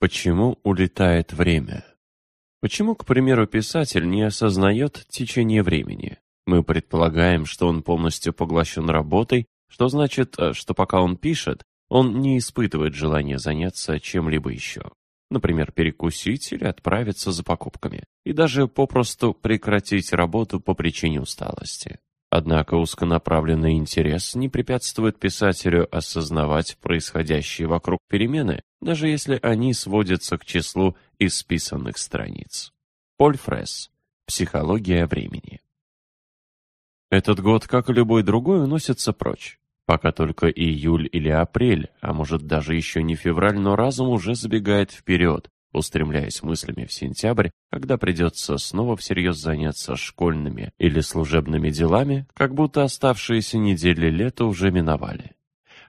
Почему улетает время? Почему, к примеру, писатель не осознает течение времени? Мы предполагаем, что он полностью поглощен работой, что значит, э, что пока он пишет, он не испытывает желания заняться чем-либо еще. Например, перекусить или отправиться за покупками. И даже попросту прекратить работу по причине усталости. Однако узконаправленный интерес не препятствует писателю осознавать происходящие вокруг перемены, даже если они сводятся к числу исписанных страниц. Поль Фресс. Психология времени. Этот год, как и любой другой, уносится прочь. Пока только июль или апрель, а может даже еще не февраль, но разум уже забегает вперед, устремляясь мыслями в сентябрь, когда придется снова всерьез заняться школьными или служебными делами, как будто оставшиеся недели лета уже миновали.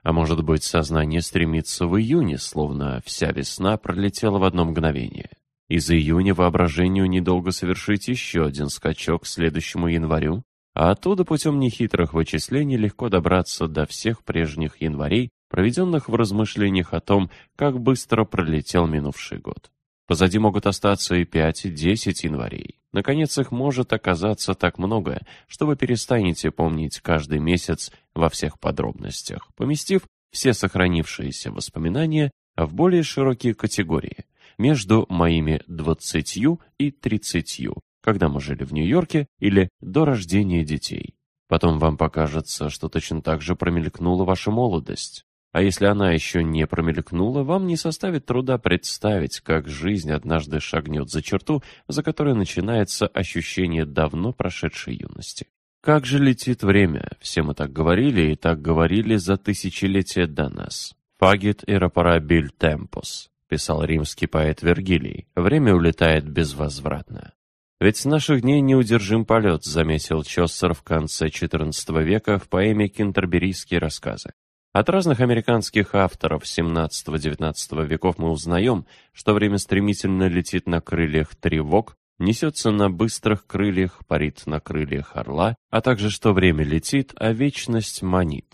А может быть, сознание стремится в июне, словно вся весна пролетела в одно мгновение. Из июня воображению недолго совершить еще один скачок к следующему январю, а оттуда путем нехитрых вычислений легко добраться до всех прежних январей, проведенных в размышлениях о том, как быстро пролетел минувший год. Позади могут остаться и пять, и десять январей. Наконец, их может оказаться так много, что вы перестанете помнить каждый месяц во всех подробностях, поместив все сохранившиеся воспоминания в более широкие категории, между моими двадцатью и тридцатью, когда мы жили в Нью-Йорке, или до рождения детей. Потом вам покажется, что точно так же промелькнула ваша молодость. А если она еще не промелькнула, вам не составит труда представить, как жизнь однажды шагнет за черту, за которой начинается ощущение давно прошедшей юности. Как же летит время, все мы так говорили и так говорили за тысячелетия до нас. «Фагит ирапарабиль темпус», писал римский поэт Вергилий, время улетает безвозвратно. Ведь с наших дней неудержим полет, заметил Чоссер в конце XIV века в поэме «Кентерберийские рассказы». От разных американских авторов XVII-XIX веков мы узнаем, что время стремительно летит на крыльях тревог, несется на быстрых крыльях, парит на крыльях орла, а также что время летит, а вечность манит.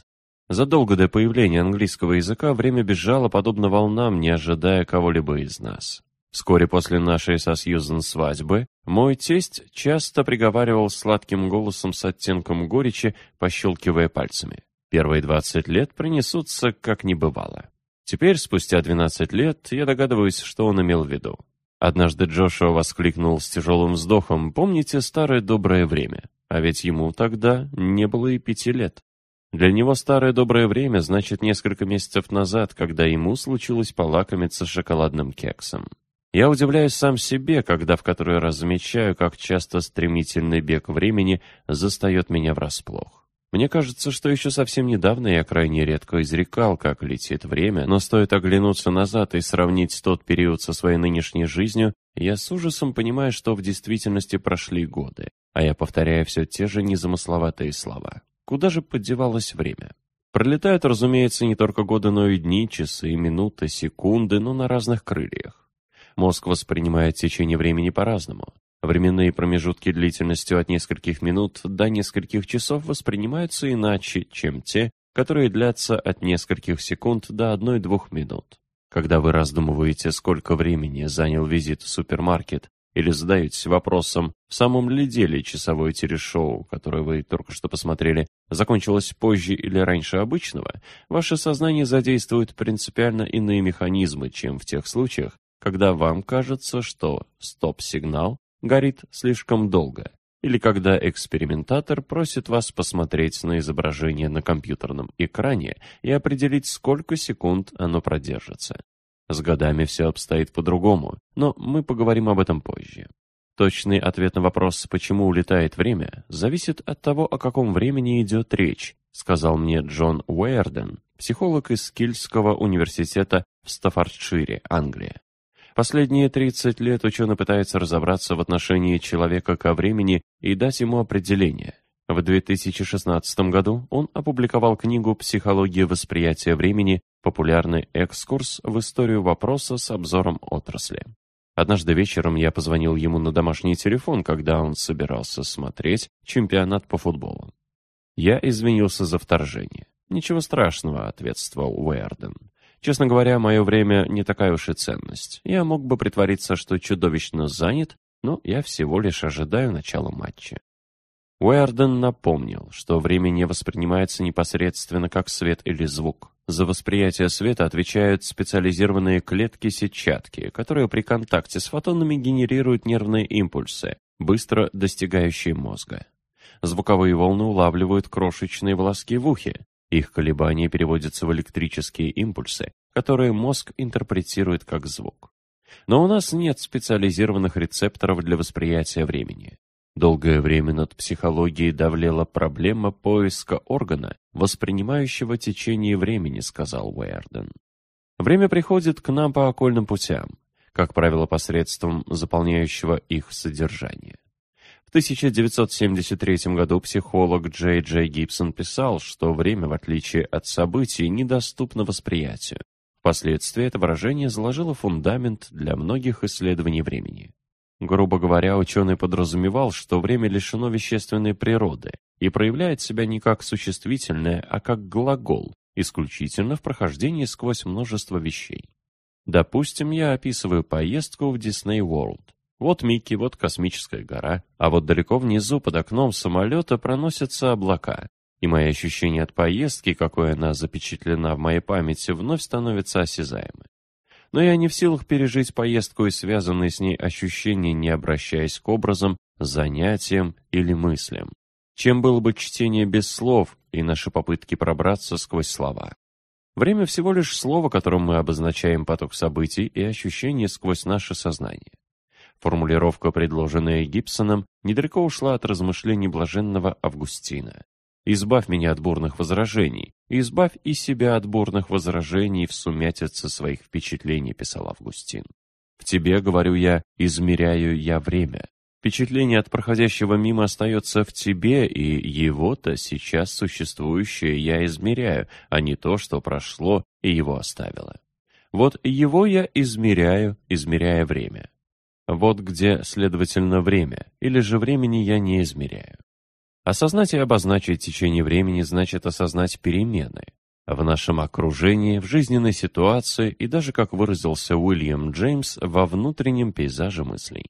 Задолго до появления английского языка время бежало подобно волнам, не ожидая кого-либо из нас. Вскоре после нашей со Сьюзен свадьбы мой тесть часто приговаривал сладким голосом с оттенком горечи, пощелкивая пальцами. Первые 20 лет принесутся как не бывало. Теперь, спустя 12 лет, я догадываюсь, что он имел в виду. Однажды Джошуа воскликнул с тяжелым вздохом «Помните старое доброе время?» А ведь ему тогда не было и пяти лет. Для него старое доброе время значит несколько месяцев назад, когда ему случилось полакомиться шоколадным кексом. Я удивляюсь сам себе, когда в который раз замечаю, как часто стремительный бег времени застает меня врасплох. Мне кажется, что еще совсем недавно я крайне редко изрекал, как летит время, но стоит оглянуться назад и сравнить тот период со своей нынешней жизнью, я с ужасом понимаю, что в действительности прошли годы, а я повторяю все те же незамысловатые слова. Куда же подевалось время? Пролетают, разумеется, не только годы, но и дни, часы, минуты, секунды, но на разных крыльях. Мозг воспринимает течение времени по-разному. Временные промежутки длительностью от нескольких минут до нескольких часов воспринимаются иначе, чем те, которые длятся от нескольких секунд до одной-двух минут. Когда вы раздумываете, сколько времени занял визит в супермаркет, или задаетесь вопросом, в самом ли деле часовое телешоу, которое вы только что посмотрели, закончилось позже или раньше обычного, ваше сознание задействует принципиально иные механизмы, чем в тех случаях, когда вам кажется, что стоп-сигнал горит слишком долго, или когда экспериментатор просит вас посмотреть на изображение на компьютерном экране и определить, сколько секунд оно продержится. С годами все обстоит по-другому, но мы поговорим об этом позже. Точный ответ на вопрос, почему улетает время, зависит от того, о каком времени идет речь, сказал мне Джон Уэрден, психолог из Кильского университета в Стаффордшире, Англия. Последние 30 лет ученый пытается разобраться в отношении человека ко времени и дать ему определение. В 2016 году он опубликовал книгу «Психология восприятия времени. Популярный экскурс в историю вопроса с обзором отрасли». Однажды вечером я позвонил ему на домашний телефон, когда он собирался смотреть чемпионат по футболу. Я извинился за вторжение. «Ничего страшного», — ответствовал Уэрден. Честно говоря, мое время не такая уж и ценность. Я мог бы притвориться, что чудовищно занят, но я всего лишь ожидаю начала матча. Уэрден напомнил, что время не воспринимается непосредственно как свет или звук. За восприятие света отвечают специализированные клетки-сетчатки, которые при контакте с фотонами генерируют нервные импульсы, быстро достигающие мозга. Звуковые волны улавливают крошечные волоски в ухе. Их колебания переводятся в электрические импульсы, которые мозг интерпретирует как звук. Но у нас нет специализированных рецепторов для восприятия времени. Долгое время над психологией давлела проблема поиска органа, воспринимающего течение времени, сказал Уэрден. Время приходит к нам по окольным путям, как правило, посредством заполняющего их содержания. В 1973 году психолог Джей Джей Гибсон писал, что время, в отличие от событий, недоступно восприятию. Впоследствии это выражение заложило фундамент для многих исследований времени. Грубо говоря, ученый подразумевал, что время лишено вещественной природы и проявляет себя не как существительное, а как глагол, исключительно в прохождении сквозь множество вещей. Допустим, я описываю поездку в Дисней Ворлд. Вот Микки, вот космическая гора, а вот далеко внизу под окном самолета проносятся облака. И мои ощущения от поездки, какой она запечатлена в моей памяти, вновь становятся осязаемы но я не в силах пережить поездку и связанные с ней ощущения, не обращаясь к образам, занятиям или мыслям. Чем было бы чтение без слов и наши попытки пробраться сквозь слова? Время всего лишь слово, которым мы обозначаем поток событий и ощущений сквозь наше сознание. Формулировка, предложенная Гибсоном, недалеко ушла от размышлений блаженного Августина. Избавь меня от бурных возражений, избавь и себя от бурных возражений в сумятице своих впечатлений, писал Августин. В тебе, говорю я, измеряю я время. Впечатление от проходящего мимо остается в тебе, и его-то сейчас существующее я измеряю, а не то, что прошло и его оставило. Вот его я измеряю, измеряя время. Вот где, следовательно, время, или же времени я не измеряю. Осознать и обозначить течение времени значит осознать перемены в нашем окружении, в жизненной ситуации и даже, как выразился Уильям Джеймс, во внутреннем пейзаже мыслей.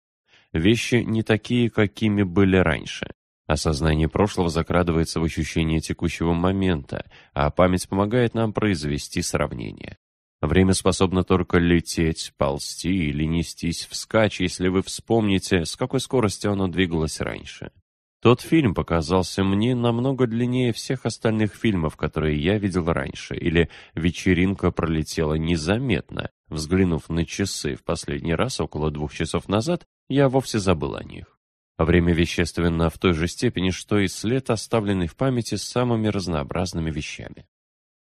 Вещи не такие, какими были раньше. Осознание прошлого закрадывается в ощущение текущего момента, а память помогает нам произвести сравнение. Время способно только лететь, ползти или нестись вскачь, если вы вспомните, с какой скоростью оно двигалось раньше. Тот фильм показался мне намного длиннее всех остальных фильмов, которые я видел раньше, или вечеринка пролетела незаметно. Взглянув на часы в последний раз около двух часов назад, я вовсе забыл о них. Время вещественно в той же степени, что и след, оставленный в памяти самыми разнообразными вещами.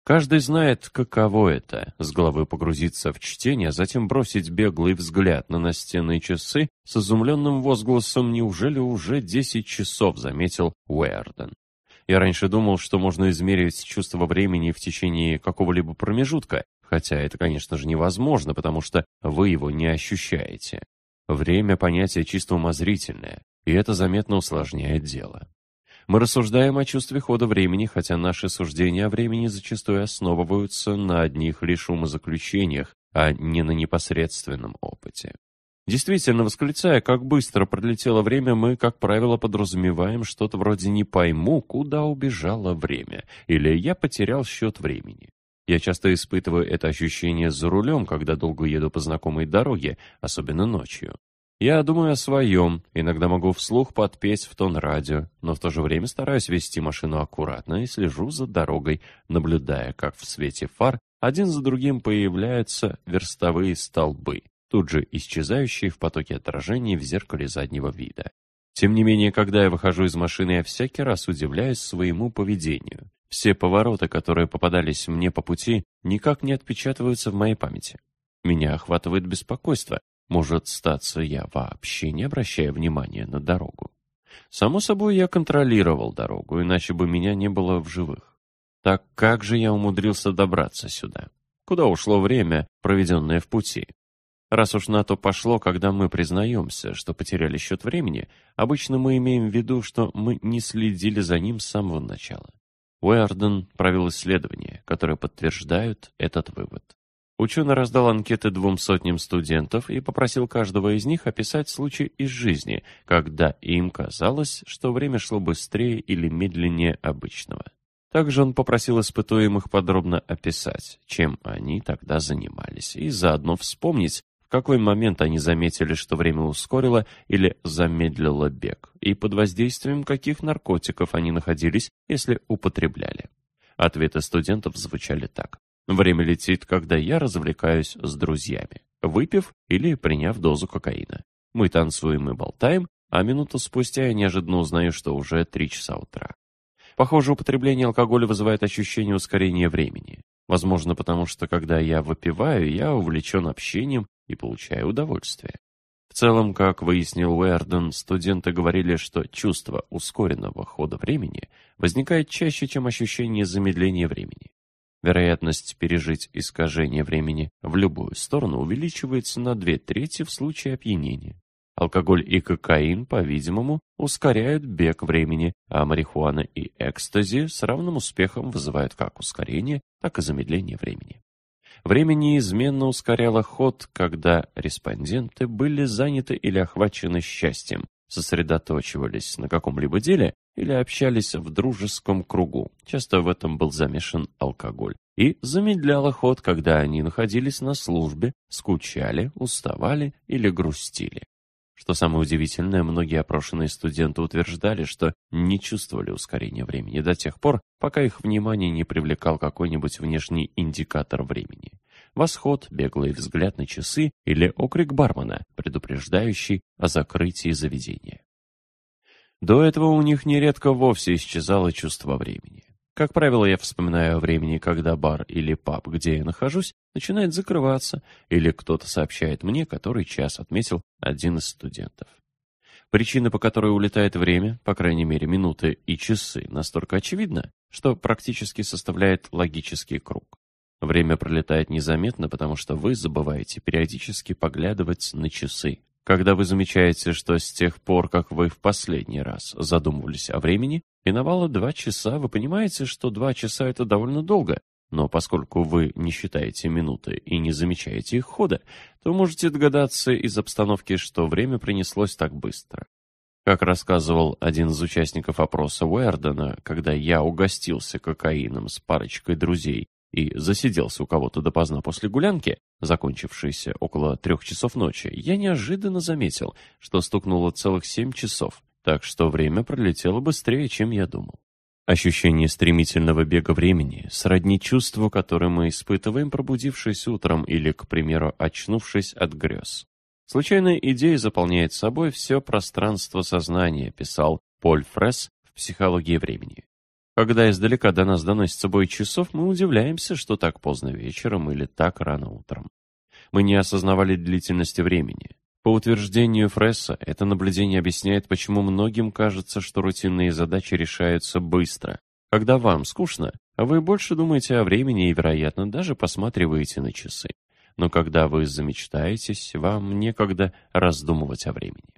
Каждый знает, каково это — с головы погрузиться в чтение, а затем бросить беглый взгляд на настенные часы с изумленным возгласом «Неужели уже десять часов?» — заметил Уэрден. Я раньше думал, что можно измерить чувство времени в течение какого-либо промежутка, хотя это, конечно же, невозможно, потому что вы его не ощущаете. Время — понятие чисто умозрительное, и это заметно усложняет дело. Мы рассуждаем о чувстве хода времени, хотя наши суждения о времени зачастую основываются на одних лишь умозаключениях, а не на непосредственном опыте. Действительно, восклицая, как быстро пролетело время, мы, как правило, подразумеваем что-то вроде «не пойму, куда убежало время» или «я потерял счет времени». Я часто испытываю это ощущение за рулем, когда долго еду по знакомой дороге, особенно ночью. Я думаю о своем, иногда могу вслух подпеть в тон радио, но в то же время стараюсь вести машину аккуратно и слежу за дорогой, наблюдая, как в свете фар один за другим появляются верстовые столбы, тут же исчезающие в потоке отражений в зеркале заднего вида. Тем не менее, когда я выхожу из машины, я всякий раз удивляюсь своему поведению. Все повороты, которые попадались мне по пути, никак не отпечатываются в моей памяти. Меня охватывает беспокойство, может, статься, я вообще не обращаю внимания на дорогу. Само собой, я контролировал дорогу, иначе бы меня не было в живых. Так как же я умудрился добраться сюда? Куда ушло время, проведенное в пути? Раз уж на то пошло, когда мы признаемся, что потеряли счет времени, обычно мы имеем в виду, что мы не следили за ним с самого начала. Уэрден провел исследования, которые подтверждают этот вывод. Ученый раздал анкеты двум сотням студентов и попросил каждого из них описать случай из жизни, когда им казалось, что время шло быстрее или медленнее обычного. Также он попросил испытуемых подробно описать, чем они тогда занимались, и заодно вспомнить, в какой момент они заметили, что время ускорило или замедлило бег, и под воздействием каких наркотиков они находились, если употребляли. Ответы студентов звучали так. Время летит, когда я развлекаюсь с друзьями, выпив или приняв дозу кокаина. Мы танцуем и болтаем, а минуту спустя я неожиданно узнаю, что уже три часа утра. Похоже, употребление алкоголя вызывает ощущение ускорения времени. Возможно, потому что, когда я выпиваю, я увлечен общением и получаю удовольствие. В целом, как выяснил Уэрден, студенты говорили, что чувство ускоренного хода времени возникает чаще, чем ощущение замедления времени. Вероятность пережить искажение времени в любую сторону увеличивается на две трети в случае опьянения. Алкоголь и кокаин, по-видимому, ускоряют бег времени, а марихуана и экстази с равным успехом вызывают как ускорение, так и замедление времени. Время неизменно ускоряло ход, когда респонденты были заняты или охвачены счастьем, сосредоточивались на каком-либо деле или общались в дружеском кругу, часто в этом был замешан алкоголь, и замедляло ход, когда они находились на службе, скучали, уставали или грустили. Что самое удивительное, многие опрошенные студенты утверждали, что не чувствовали ускорения времени до тех пор, пока их внимание не привлекал какой-нибудь внешний индикатор времени. Восход, беглый взгляд на часы или окрик бармена, предупреждающий о закрытии заведения. До этого у них нередко вовсе исчезало чувство времени. Как правило, я вспоминаю о времени, когда бар или паб, где я нахожусь, начинает закрываться, или кто-то сообщает мне, который час отметил один из студентов. Причина, по которой улетает время, по крайней мере минуты и часы, настолько очевидна, что практически составляет логический круг. Время пролетает незаметно, потому что вы забываете периодически поглядывать на часы. Когда вы замечаете, что с тех пор, как вы в последний раз задумывались о времени, Миновало два часа, вы понимаете, что два часа это довольно долго, но поскольку вы не считаете минуты и не замечаете их хода, то можете догадаться из обстановки, что время принеслось так быстро. Как рассказывал один из участников опроса Уэрдена, когда я угостился кокаином с парочкой друзей и засиделся у кого-то допоздна после гулянки, закончившейся около трех часов ночи, я неожиданно заметил, что стукнуло целых семь часов так что время пролетело быстрее, чем я думал. Ощущение стремительного бега времени сродни чувству, которое мы испытываем, пробудившись утром или, к примеру, очнувшись от грез. Случайная идея заполняет собой все пространство сознания, писал Поль Фресс в «Психологии времени». Когда издалека до нас доносится бой часов, мы удивляемся, что так поздно вечером или так рано утром. Мы не осознавали длительности времени. По утверждению Фресса, это наблюдение объясняет, почему многим кажется, что рутинные задачи решаются быстро. Когда вам скучно, вы больше думаете о времени и, вероятно, даже посматриваете на часы. Но когда вы замечтаетесь, вам некогда раздумывать о времени.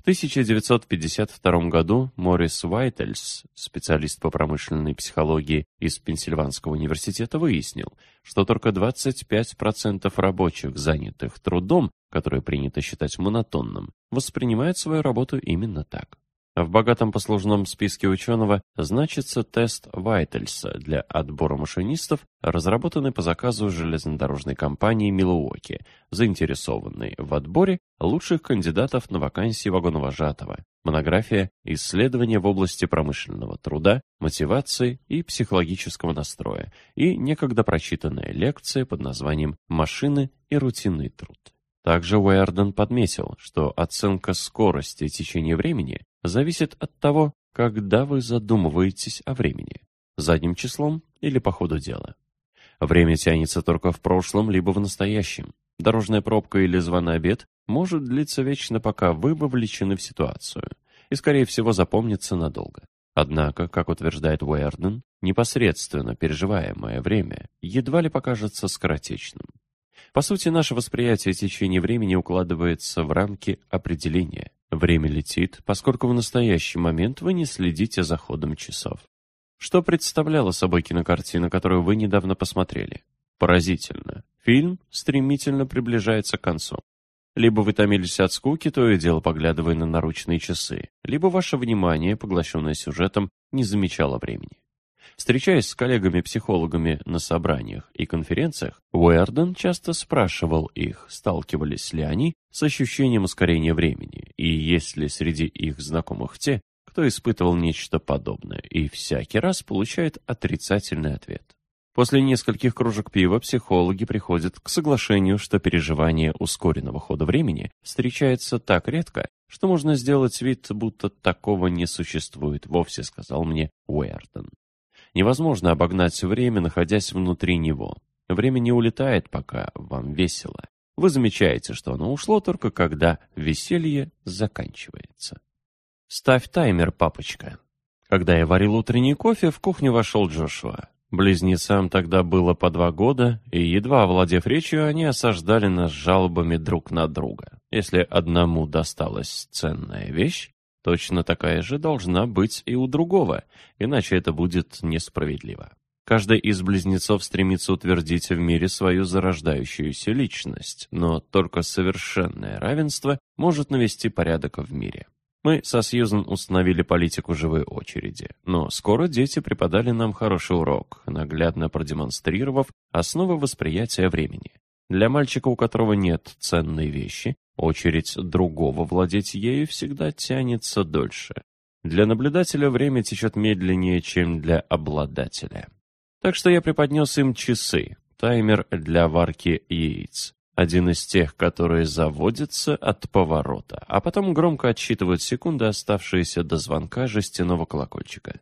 В 1952 году Морис Уайтельс, специалист по промышленной психологии из Пенсильванского университета, выяснил, что только 25% рабочих, занятых трудом, который принято считать монотонным, воспринимают свою работу именно так. В богатом послужном списке ученого значится тест Вайтельса для отбора машинистов, разработанный по заказу железнодорожной компании Милуоки, заинтересованной в отборе лучших кандидатов на вакансии вагоновожатого. Монография «Исследования в области промышленного труда, мотивации и психологического настроя» и некогда прочитанная лекция под названием «Машины и рутинный труд». Также Уэрден подметил, что оценка скорости течения времени зависит от того, когда вы задумываетесь о времени, задним числом или по ходу дела. Время тянется только в прошлом, либо в настоящем. Дорожная пробка или званый обед может длиться вечно, пока вы вовлечены в ситуацию, и, скорее всего, запомнится надолго. Однако, как утверждает Уэрден, непосредственно переживаемое время едва ли покажется скоротечным. По сути, наше восприятие течения времени укладывается в рамки определения. Время летит, поскольку в настоящий момент вы не следите за ходом часов. Что представляла собой кинокартина, которую вы недавно посмотрели? Поразительно. Фильм стремительно приближается к концу. Либо вы томились от скуки, то и дело поглядывая на наручные часы, либо ваше внимание, поглощенное сюжетом, не замечало времени. Встречаясь с коллегами-психологами на собраниях и конференциях, Уэрден часто спрашивал их, сталкивались ли они с ощущением ускорения времени, и есть ли среди их знакомых те, кто испытывал нечто подобное, и всякий раз получает отрицательный ответ. После нескольких кружек пива психологи приходят к соглашению, что переживание ускоренного хода времени встречается так редко, что можно сделать вид, будто такого не существует вовсе, сказал мне Уэртон. Невозможно обогнать время, находясь внутри него. Время не улетает, пока вам весело. Вы замечаете, что оно ушло только когда веселье заканчивается. Ставь таймер, папочка. Когда я варил утренний кофе, в кухню вошел Джошуа. Близнецам тогда было по два года, и, едва овладев речью, они осаждали нас жалобами друг на друга. Если одному досталась ценная вещь, Точно такая же должна быть и у другого, иначе это будет несправедливо. Каждый из близнецов стремится утвердить в мире свою зарождающуюся личность, но только совершенное равенство может навести порядок в мире. Мы со Сьюзен установили политику живой очереди, но скоро дети преподали нам хороший урок, наглядно продемонстрировав основы восприятия времени. Для мальчика, у которого нет ценной вещи, Очередь другого владеть ею всегда тянется дольше. Для наблюдателя время течет медленнее, чем для обладателя. Так что я преподнес им часы, таймер для варки яиц. Один из тех, которые заводятся от поворота, а потом громко отсчитывают секунды, оставшиеся до звонка жестяного колокольчика.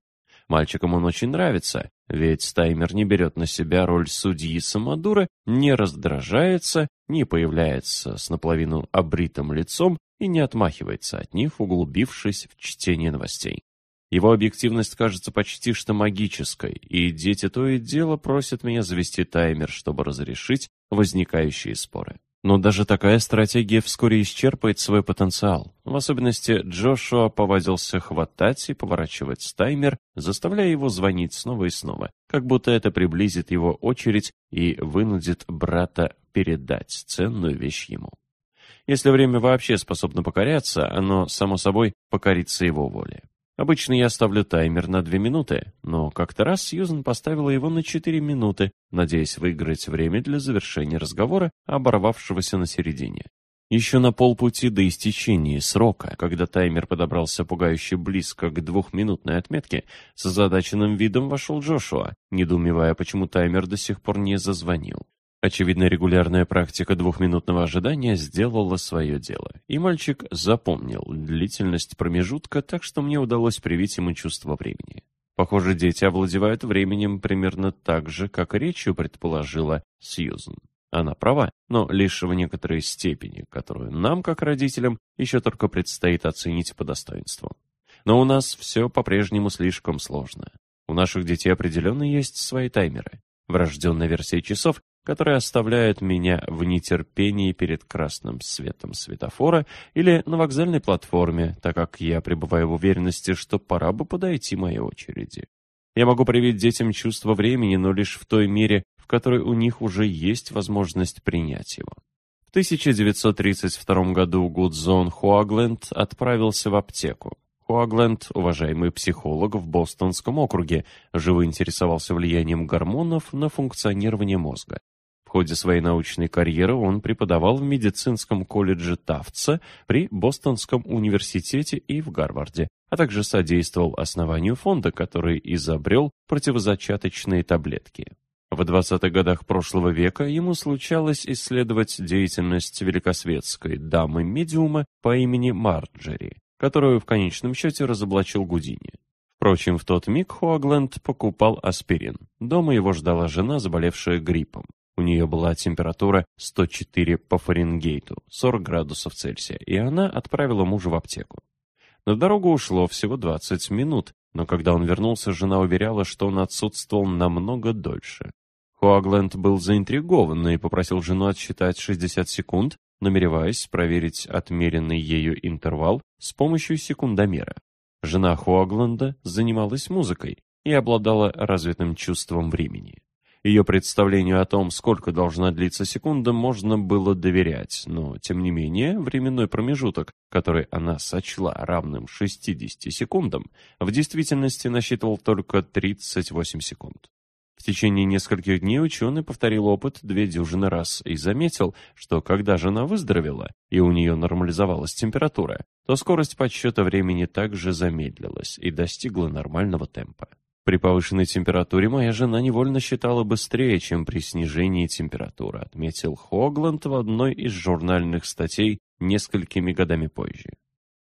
Мальчикам он очень нравится, ведь таймер не берет на себя роль судьи самодура, не раздражается, не появляется с наполовину обритым лицом и не отмахивается от них, углубившись в чтение новостей. Его объективность кажется почти что магической, и дети то и дело просят меня завести таймер, чтобы разрешить возникающие споры. Но даже такая стратегия вскоре исчерпает свой потенциал. В особенности Джошуа повадился хватать и поворачивать таймер, заставляя его звонить снова и снова, как будто это приблизит его очередь и вынудит брата передать ценную вещь ему. Если время вообще способно покоряться, оно, само собой, покорится его воле. Обычно я ставлю таймер на 2 минуты, но как-то раз Сьюзен поставила его на 4 минуты, надеясь выиграть время для завершения разговора, оборвавшегося на середине. Еще на полпути до истечения срока, когда таймер подобрался пугающе близко к двухминутной отметке, с озадаченным видом вошел Джошуа, недоумевая, почему таймер до сих пор не зазвонил. Очевидно, регулярная практика двухминутного ожидания сделала свое дело, и мальчик запомнил длительность промежутка, так что мне удалось привить ему чувство времени. Похоже, дети овладевают временем примерно так же, как речью предположила Сьюзен. Она права, но лишь в некоторой степени, которую нам, как родителям, еще только предстоит оценить по достоинству. Но у нас все по-прежнему слишком сложно. У наших детей определенно есть свои таймеры. Врожденная версия часов которая оставляет меня в нетерпении перед красным светом светофора или на вокзальной платформе, так как я пребываю в уверенности, что пора бы подойти моей очереди. Я могу привить детям чувство времени, но лишь в той мере, в которой у них уже есть возможность принять его. В 1932 году Гудзон Хуагленд отправился в аптеку. Хуагленд, уважаемый психолог в Бостонском округе, живо интересовался влиянием гормонов на функционирование мозга. В ходе своей научной карьеры он преподавал в медицинском колледже Тафтса при Бостонском университете и в Гарварде, а также содействовал основанию фонда, который изобрел противозачаточные таблетки. В 20-х годах прошлого века ему случалось исследовать деятельность великосветской дамы-медиума по имени Марджери, которую в конечном счете разоблачил Гудини. Впрочем, в тот миг Хуагленд покупал аспирин. Дома его ждала жена, заболевшая гриппом. У нее была температура 104 по Фаренгейту, 40 градусов Цельсия, и она отправила мужа в аптеку. На дорогу ушло всего 20 минут, но когда он вернулся, жена уверяла, что он отсутствовал намного дольше. Хуагленд был заинтригован и попросил жену отсчитать 60 секунд, намереваясь проверить отмеренный ею интервал с помощью секундомера. Жена Хуагленда занималась музыкой и обладала развитым чувством времени. Ее представлению о том, сколько должна длиться секунда, можно было доверять, но, тем не менее, временной промежуток, который она сочла равным 60 секундам, в действительности насчитывал только 38 секунд. В течение нескольких дней ученый повторил опыт две дюжины раз и заметил, что когда жена выздоровела и у нее нормализовалась температура, то скорость подсчета времени также замедлилась и достигла нормального темпа. При повышенной температуре моя жена невольно считала быстрее, чем при снижении температуры, отметил Хогланд в одной из журнальных статей несколькими годами позже.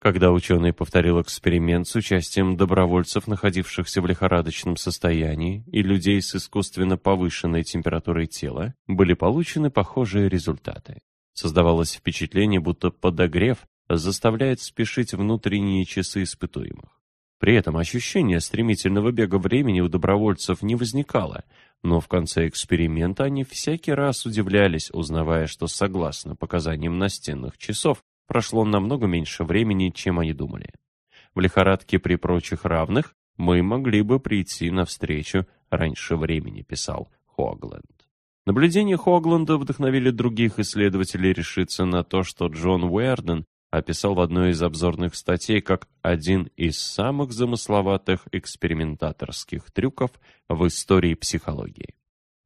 Когда ученый повторил эксперимент с участием добровольцев, находившихся в лихорадочном состоянии, и людей с искусственно повышенной температурой тела, были получены похожие результаты. Создавалось впечатление, будто подогрев заставляет спешить внутренние часы испытуемых. При этом ощущение стремительного бега времени у добровольцев не возникало, но в конце эксперимента они всякий раз удивлялись, узнавая, что согласно показаниям настенных часов прошло намного меньше времени, чем они думали. В лихорадке при прочих равных мы могли бы прийти навстречу раньше времени, писал Хогленд. Наблюдения Хогленда вдохновили других исследователей решиться на то, что Джон Уэрден описал в одной из обзорных статей как один из самых замысловатых экспериментаторских трюков в истории психологии.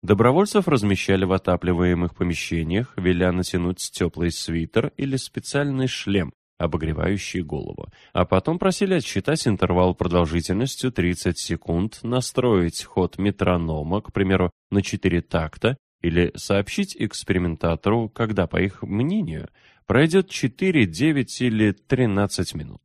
Добровольцев размещали в отапливаемых помещениях, веля натянуть теплый свитер или специальный шлем, обогревающий голову, а потом просили отсчитать интервал продолжительностью 30 секунд, настроить ход метронома, к примеру, на 4 такта, или сообщить экспериментатору, когда, по их мнению, пройдет 4, 9 или 13 минут.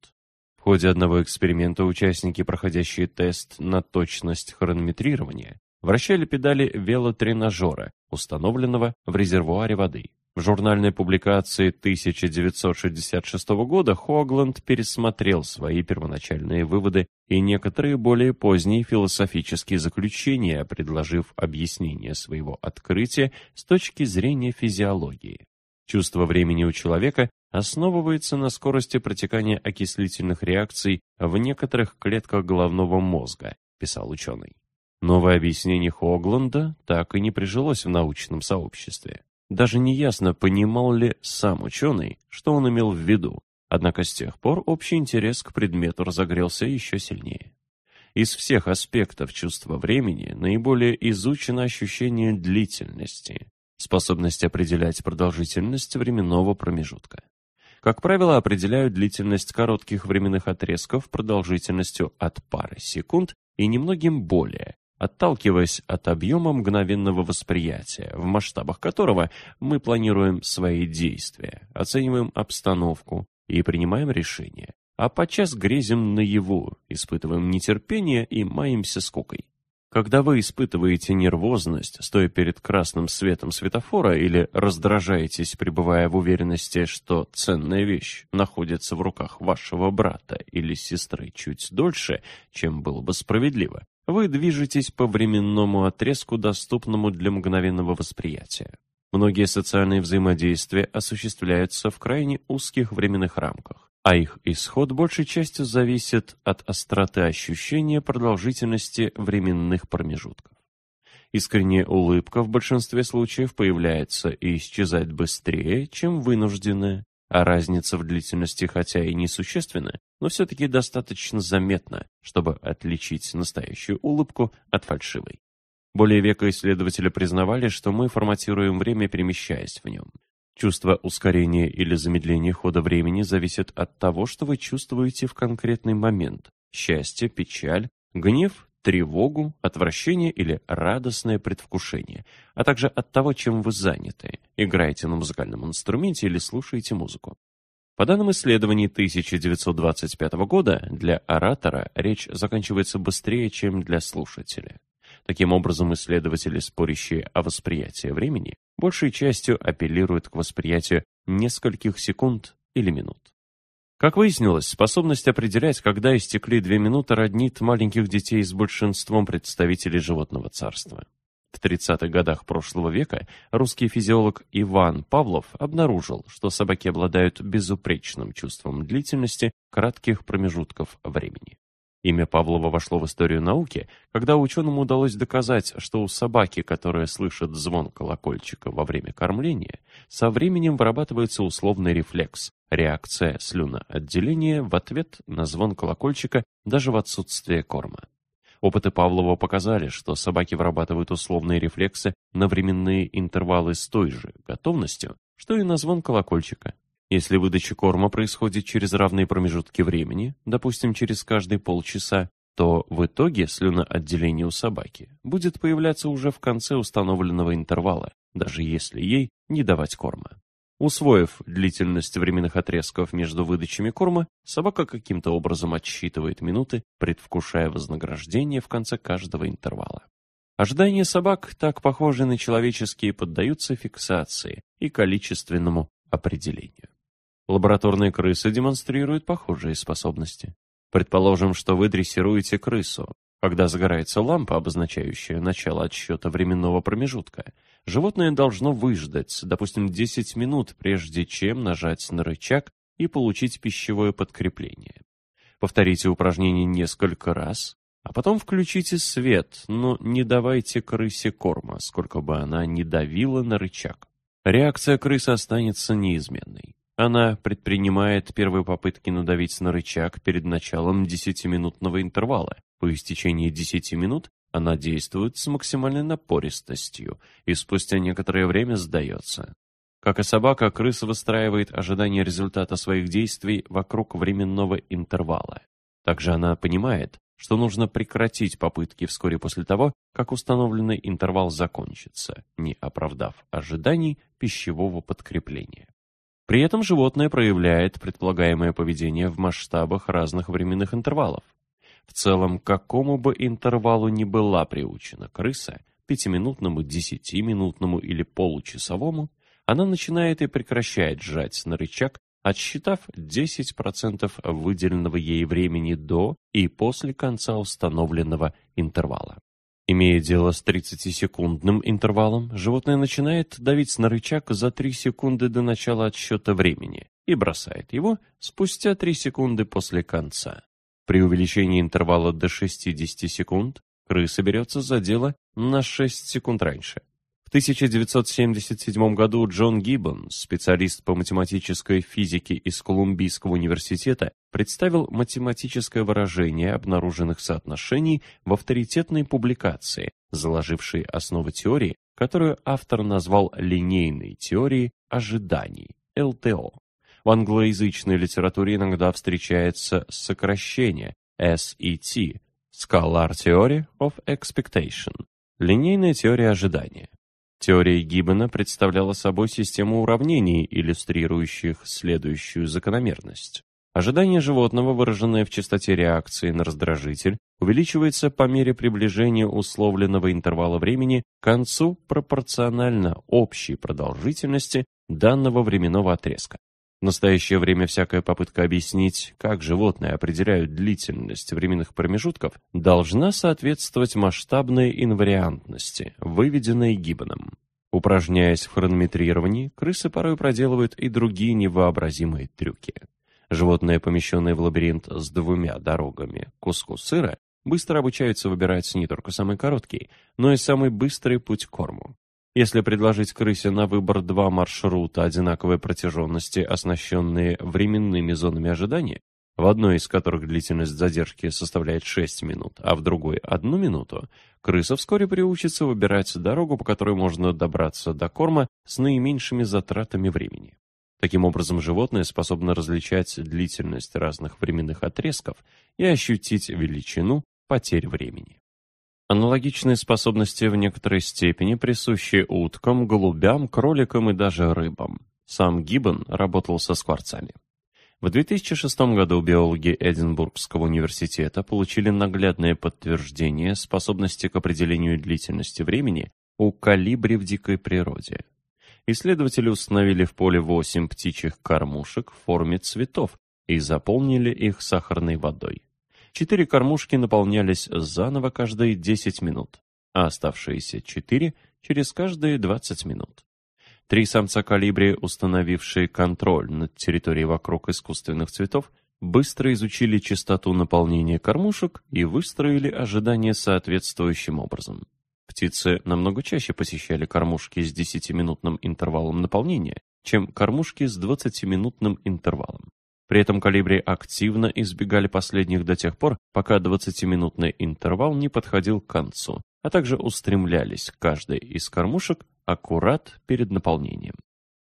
В ходе одного эксперимента участники, проходящие тест на точность хронометрирования, вращали педали велотренажера, установленного в резервуаре воды. В журнальной публикации 1966 года Хогланд пересмотрел свои первоначальные выводы и некоторые более поздние философические заключения, предложив объяснение своего открытия с точки зрения физиологии. Чувство времени у человека основывается на скорости протекания окислительных реакций в некоторых клетках головного мозга, писал ученый. Новое объяснение Хогланда так и не прижилось в научном сообществе. Даже неясно, понимал ли сам ученый, что он имел в виду, однако с тех пор общий интерес к предмету разогрелся еще сильнее. Из всех аспектов чувства времени наиболее изучено ощущение длительности, способность определять продолжительность временного промежутка. Как правило, определяют длительность коротких временных отрезков продолжительностью от пары секунд и немногим более, отталкиваясь от объема мгновенного восприятия, в масштабах которого мы планируем свои действия, оцениваем обстановку и принимаем решения, а подчас грезим наяву, испытываем нетерпение и маемся скукой. Когда вы испытываете нервозность, стоя перед красным светом светофора или раздражаетесь, пребывая в уверенности, что ценная вещь находится в руках вашего брата или сестры чуть дольше, чем было бы справедливо, вы движетесь по временному отрезку, доступному для мгновенного восприятия. Многие социальные взаимодействия осуществляются в крайне узких временных рамках а их исход большей частью зависит от остроты ощущения продолжительности временных промежутков. Искренняя улыбка в большинстве случаев появляется и исчезает быстрее, чем вынужденная, а разница в длительности хотя и несущественна, но все-таки достаточно заметна, чтобы отличить настоящую улыбку от фальшивой. Более века исследователи признавали, что мы форматируем время, перемещаясь в нем. Чувство ускорения или замедления хода времени зависит от того, что вы чувствуете в конкретный момент. Счастье, печаль, гнев, тревогу, отвращение или радостное предвкушение, а также от того, чем вы заняты, играете на музыкальном инструменте или слушаете музыку. По данным исследований 1925 года, для оратора речь заканчивается быстрее, чем для слушателя. Таким образом, исследователи, спорящие о восприятии времени, большей частью апеллируют к восприятию нескольких секунд или минут. Как выяснилось, способность определять, когда истекли две минуты, роднит маленьких детей с большинством представителей животного царства. В 30-х годах прошлого века русский физиолог Иван Павлов обнаружил, что собаки обладают безупречным чувством длительности кратких промежутков времени. Имя Павлова вошло в историю науки, когда ученым удалось доказать, что у собаки, которая слышит звон колокольчика во время кормления, со временем вырабатывается условный рефлекс – реакция слюноотделения в ответ на звон колокольчика даже в отсутствие корма. Опыты Павлова показали, что собаки вырабатывают условные рефлексы на временные интервалы с той же готовностью, что и на звон колокольчика. Если выдача корма происходит через равные промежутки времени, допустим, через каждые полчаса, то в итоге слюноотделение у собаки будет появляться уже в конце установленного интервала, даже если ей не давать корма. Усвоив длительность временных отрезков между выдачами корма, собака каким-то образом отсчитывает минуты, предвкушая вознаграждение в конце каждого интервала. Ожидания собак, так похожи на человеческие, поддаются фиксации и количественному определению. Лабораторные крысы демонстрируют похожие способности. Предположим, что вы дрессируете крысу. Когда загорается лампа, обозначающая начало отсчета временного промежутка, животное должно выждать, допустим, 10 минут, прежде чем нажать на рычаг и получить пищевое подкрепление. Повторите упражнение несколько раз, а потом включите свет, но не давайте крысе корма, сколько бы она ни давила на рычаг. Реакция крысы останется неизменной. Она предпринимает первые попытки надавить на рычаг перед началом 10-минутного интервала. По истечении 10 минут она действует с максимальной напористостью и спустя некоторое время сдается. Как и собака, крыса выстраивает ожидание результата своих действий вокруг временного интервала. Также она понимает, что нужно прекратить попытки вскоре после того, как установленный интервал закончится, не оправдав ожиданий пищевого подкрепления. При этом животное проявляет предполагаемое поведение в масштабах разных временных интервалов. В целом, к какому бы интервалу ни была приучена крыса, пятиминутному, десятиминутному или получасовому, она начинает и прекращает сжать на рычаг, отсчитав 10% выделенного ей времени до и после конца установленного интервала. Имея дело с 30-секундным интервалом, животное начинает давить на рычаг за 3 секунды до начала отсчета времени и бросает его спустя 3 секунды после конца. При увеличении интервала до 60 секунд крыса берется за дело на 6 секунд раньше. В 1977 году Джон Гиббон, специалист по математической физике из Колумбийского университета, представил математическое выражение обнаруженных соотношений в авторитетной публикации, заложившей основы теории, которую автор назвал линейной теорией ожиданий, ЛТО. В англоязычной литературе иногда встречается сокращение SET – Scalar Theory of Expectation – линейная теория ожидания. Теория Гиббона представляла собой систему уравнений, иллюстрирующих следующую закономерность. Ожидание животного, выраженное в частоте реакции на раздражитель, увеличивается по мере приближения условленного интервала времени к концу пропорционально общей продолжительности данного временного отрезка. В настоящее время всякая попытка объяснить, как животные определяют длительность временных промежутков, должна соответствовать масштабной инвариантности, выведенной Гиббоном. Упражняясь в хронометрировании, крысы порой проделывают и другие невообразимые трюки. Животные, помещенные в лабиринт с двумя дорогами куску сыра, быстро обучаются выбирать не только самый короткий, но и самый быстрый путь к корму. Если предложить крысе на выбор два маршрута одинаковой протяженности, оснащенные временными зонами ожидания, в одной из которых длительность задержки составляет 6 минут, а в другой – 1 минуту, крыса вскоре приучится выбирать дорогу, по которой можно добраться до корма с наименьшими затратами времени. Таким образом, животное способно различать длительность разных временных отрезков и ощутить величину потерь времени. Аналогичные способности в некоторой степени присущи уткам, голубям, кроликам и даже рыбам. Сам Гиббон работал со скворцами. В 2006 году биологи Эдинбургского университета получили наглядное подтверждение способности к определению длительности времени у калибри в дикой природе. Исследователи установили в поле 8 птичьих кормушек в форме цветов и заполнили их сахарной водой. Четыре кормушки наполнялись заново каждые 10 минут, а оставшиеся четыре через каждые 20 минут. Три самца калибри, установившие контроль над территорией вокруг искусственных цветов, быстро изучили частоту наполнения кормушек и выстроили ожидания соответствующим образом. Птицы намного чаще посещали кормушки с 10-минутным интервалом наполнения, чем кормушки с 20-минутным интервалом. При этом калибри активно избегали последних до тех пор, пока 20-минутный интервал не подходил к концу, а также устремлялись к каждой из кормушек аккурат перед наполнением.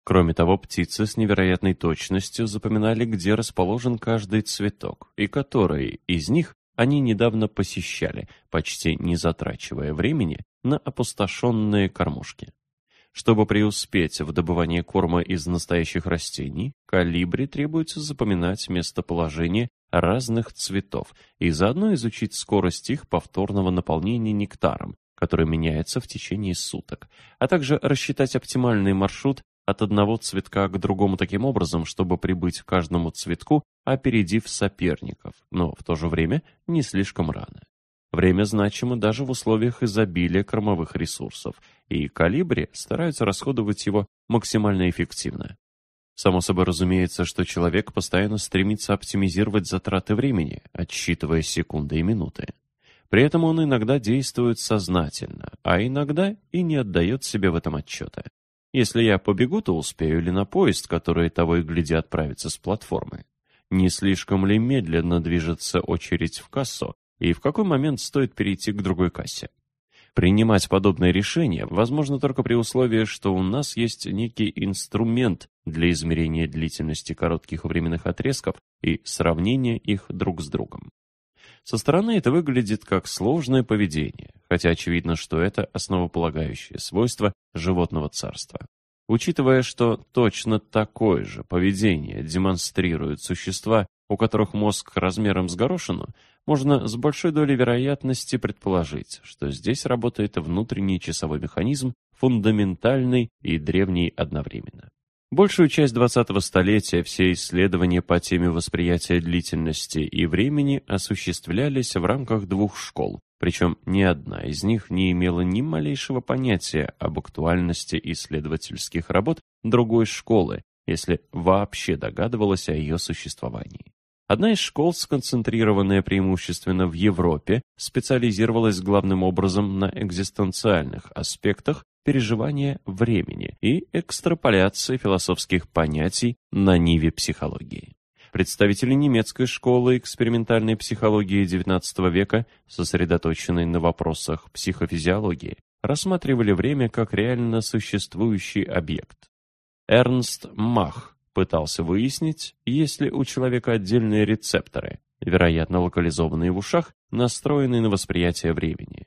Кроме того, птицы с невероятной точностью запоминали, где расположен каждый цветок, и которые из них они недавно посещали, почти не затрачивая времени на опустошенные кормушки. Чтобы преуспеть в добывании корма из настоящих растений, калибри требуется запоминать местоположение разных цветов и заодно изучить скорость их повторного наполнения нектаром, который меняется в течение суток, а также рассчитать оптимальный маршрут от одного цветка к другому таким образом, чтобы прибыть к каждому цветку, опередив соперников, но в то же время не слишком рано. Время значимо даже в условиях изобилия кормовых ресурсов, и калибри стараются расходовать его максимально эффективно. Само собой разумеется, что человек постоянно стремится оптимизировать затраты времени, отсчитывая секунды и минуты. При этом он иногда действует сознательно, а иногда и не отдает себе в этом отчета. Если я побегу, то успею ли на поезд, который того и гляди отправится с платформы? Не слишком ли медленно движется очередь в кассу, и в какой момент стоит перейти к другой кассе. Принимать подобные решения возможно только при условии, что у нас есть некий инструмент для измерения длительности коротких временных отрезков и сравнения их друг с другом. Со стороны это выглядит как сложное поведение, хотя очевидно, что это основополагающее свойство животного царства. Учитывая, что точно такое же поведение демонстрируют существа, у которых мозг размером с горошину, можно с большой долей вероятности предположить, что здесь работает внутренний часовой механизм, фундаментальный и древний одновременно. Большую часть 20-го столетия все исследования по теме восприятия длительности и времени осуществлялись в рамках двух школ, причем ни одна из них не имела ни малейшего понятия об актуальности исследовательских работ другой школы, если вообще догадывалась о ее существовании. Одна из школ, сконцентрированная преимущественно в Европе, специализировалась главным образом на экзистенциальных аспектах переживания времени и экстраполяции философских понятий на ниве психологии. Представители немецкой школы экспериментальной психологии XIX века, сосредоточенной на вопросах психофизиологии, рассматривали время как реально существующий объект. Эрнст Мах Пытался выяснить, есть ли у человека отдельные рецепторы, вероятно локализованные в ушах, настроенные на восприятие времени.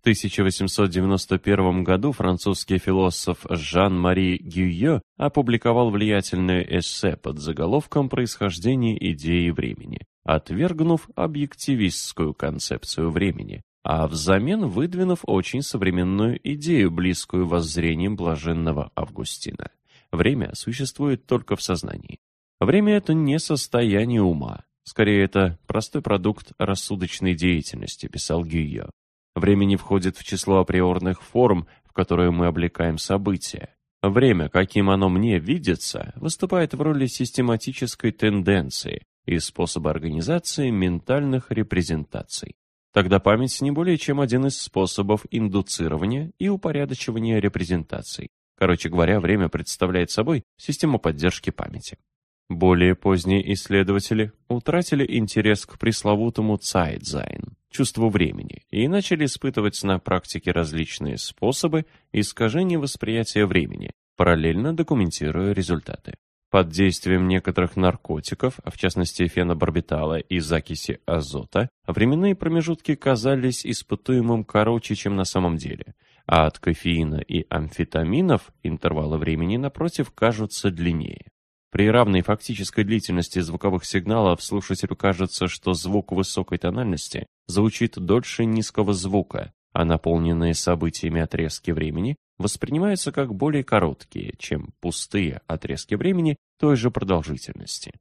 В 1891 году французский философ Жан-Мари Гюйо опубликовал влиятельное эссе под заголовком «Происхождение идеи времени», отвергнув объективистскую концепцию времени, а взамен выдвинув очень современную идею, близкую воззрением блаженного Августина. Время существует только в сознании. Время — это не состояние ума. Скорее, это простой продукт рассудочной деятельности, писал Гюйо. Время не входит в число априорных форм, в которые мы облекаем события. Время, каким оно мне видится, выступает в роли систематической тенденции и способа организации ментальных репрезентаций. Тогда память не более чем один из способов индуцирования и упорядочивания репрезентаций. Короче говоря, время представляет собой систему поддержки памяти. Более поздние исследователи утратили интерес к пресловутому Zeitsein, чувству времени, и начали испытывать на практике различные способы искажения восприятия времени, параллельно документируя результаты. Под действием некоторых наркотиков, в частности фенобарбитала и закиси азота, временные промежутки казались испытуемым короче, чем на самом деле – а от кофеина и амфетаминов интервалы времени, напротив, кажутся длиннее. При равной фактической длительности звуковых сигналов слушателю кажется, что звук высокой тональности звучит дольше низкого звука, а наполненные событиями отрезки времени воспринимаются как более короткие, чем пустые отрезки времени той же продолжительности.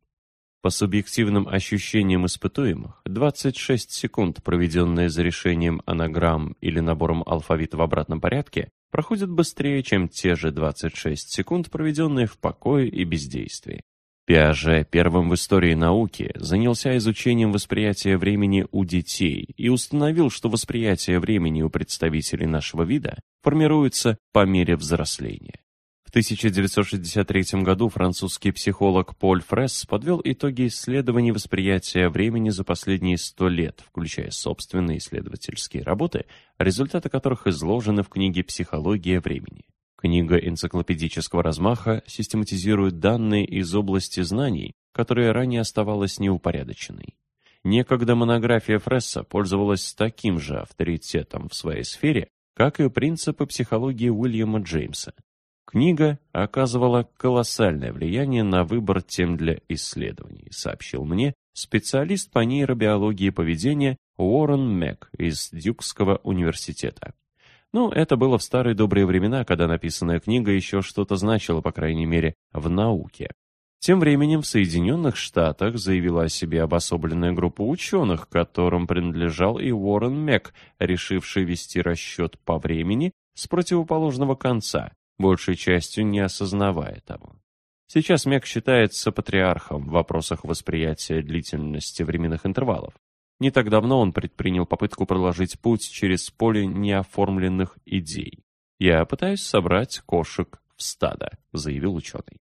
По субъективным ощущениям испытуемых, 26 секунд, проведенные за решением анаграмм или набором алфавита в обратном порядке, проходят быстрее, чем те же 26 секунд, проведенные в покое и бездействии. Пиаже первым в истории науки занялся изучением восприятия времени у детей и установил, что восприятие времени у представителей нашего вида формируется по мере взросления. В 1963 году французский психолог Поль Фресс подвел итоги исследований восприятия времени за последние сто лет, включая собственные исследовательские работы, результаты которых изложены в книге «Психология времени». Книга энциклопедического размаха систематизирует данные из области знаний, которая ранее оставалась неупорядоченной. Некогда монография Фресса пользовалась таким же авторитетом в своей сфере, как и принципы психологии Уильяма Джеймса. Книга оказывала колоссальное влияние на выбор тем для исследований, сообщил мне специалист по нейробиологии поведения Уоррен Мэг из Дюкского университета. Ну, это было в старые добрые времена, когда написанная книга еще что-то значила, по крайней мере, в науке. Тем временем в Соединенных Штатах заявила о себе обособленная группа ученых, которым принадлежал и Уоррен Мек, решивший вести расчет по времени с противоположного конца, большей частью не осознавая того. Сейчас Мек считается патриархом в вопросах восприятия длительности временных интервалов. Не так давно он предпринял попытку проложить путь через поле неоформленных идей. «Я пытаюсь собрать кошек в стадо», — заявил ученый.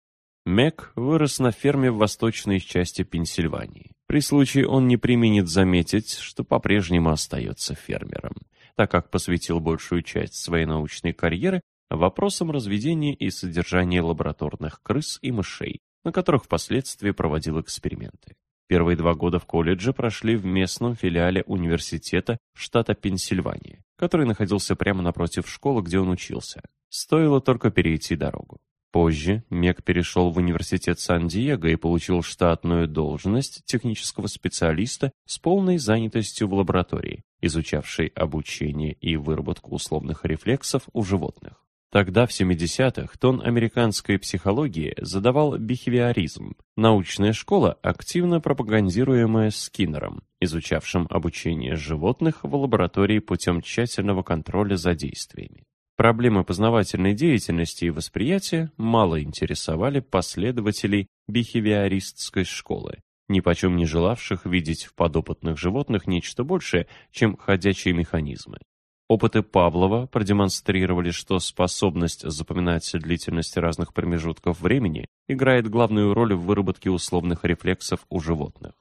Мек вырос на ферме в восточной части Пенсильвании. При случае он не применит заметить, что по-прежнему остается фермером, так как посвятил большую часть своей научной карьеры вопросам разведения и содержания лабораторных крыс и мышей, на которых впоследствии проводил эксперименты. Первые два года в колледже прошли в местном филиале университета штата Пенсильвания, который находился прямо напротив школы, где он учился. Стоило только перейти дорогу. Позже Мек перешел в университет Сан-Диего и получил штатную должность технического специалиста с полной занятостью в лаборатории, изучавшей обучение и выработку условных рефлексов у животных. Тогда, в 70-х, тон американской психологии задавал бихевиоризм, научная школа, активно пропагандируемая Скиннером, изучавшим обучение животных в лаборатории путем тщательного контроля за действиями. Проблемы познавательной деятельности и восприятия мало интересовали последователей бихевиористской школы, ни почем не желавших видеть в подопытных животных нечто большее, чем ходячие механизмы. Опыты Павлова продемонстрировали, что способность запоминать длительность разных промежутков времени играет главную роль в выработке условных рефлексов у животных.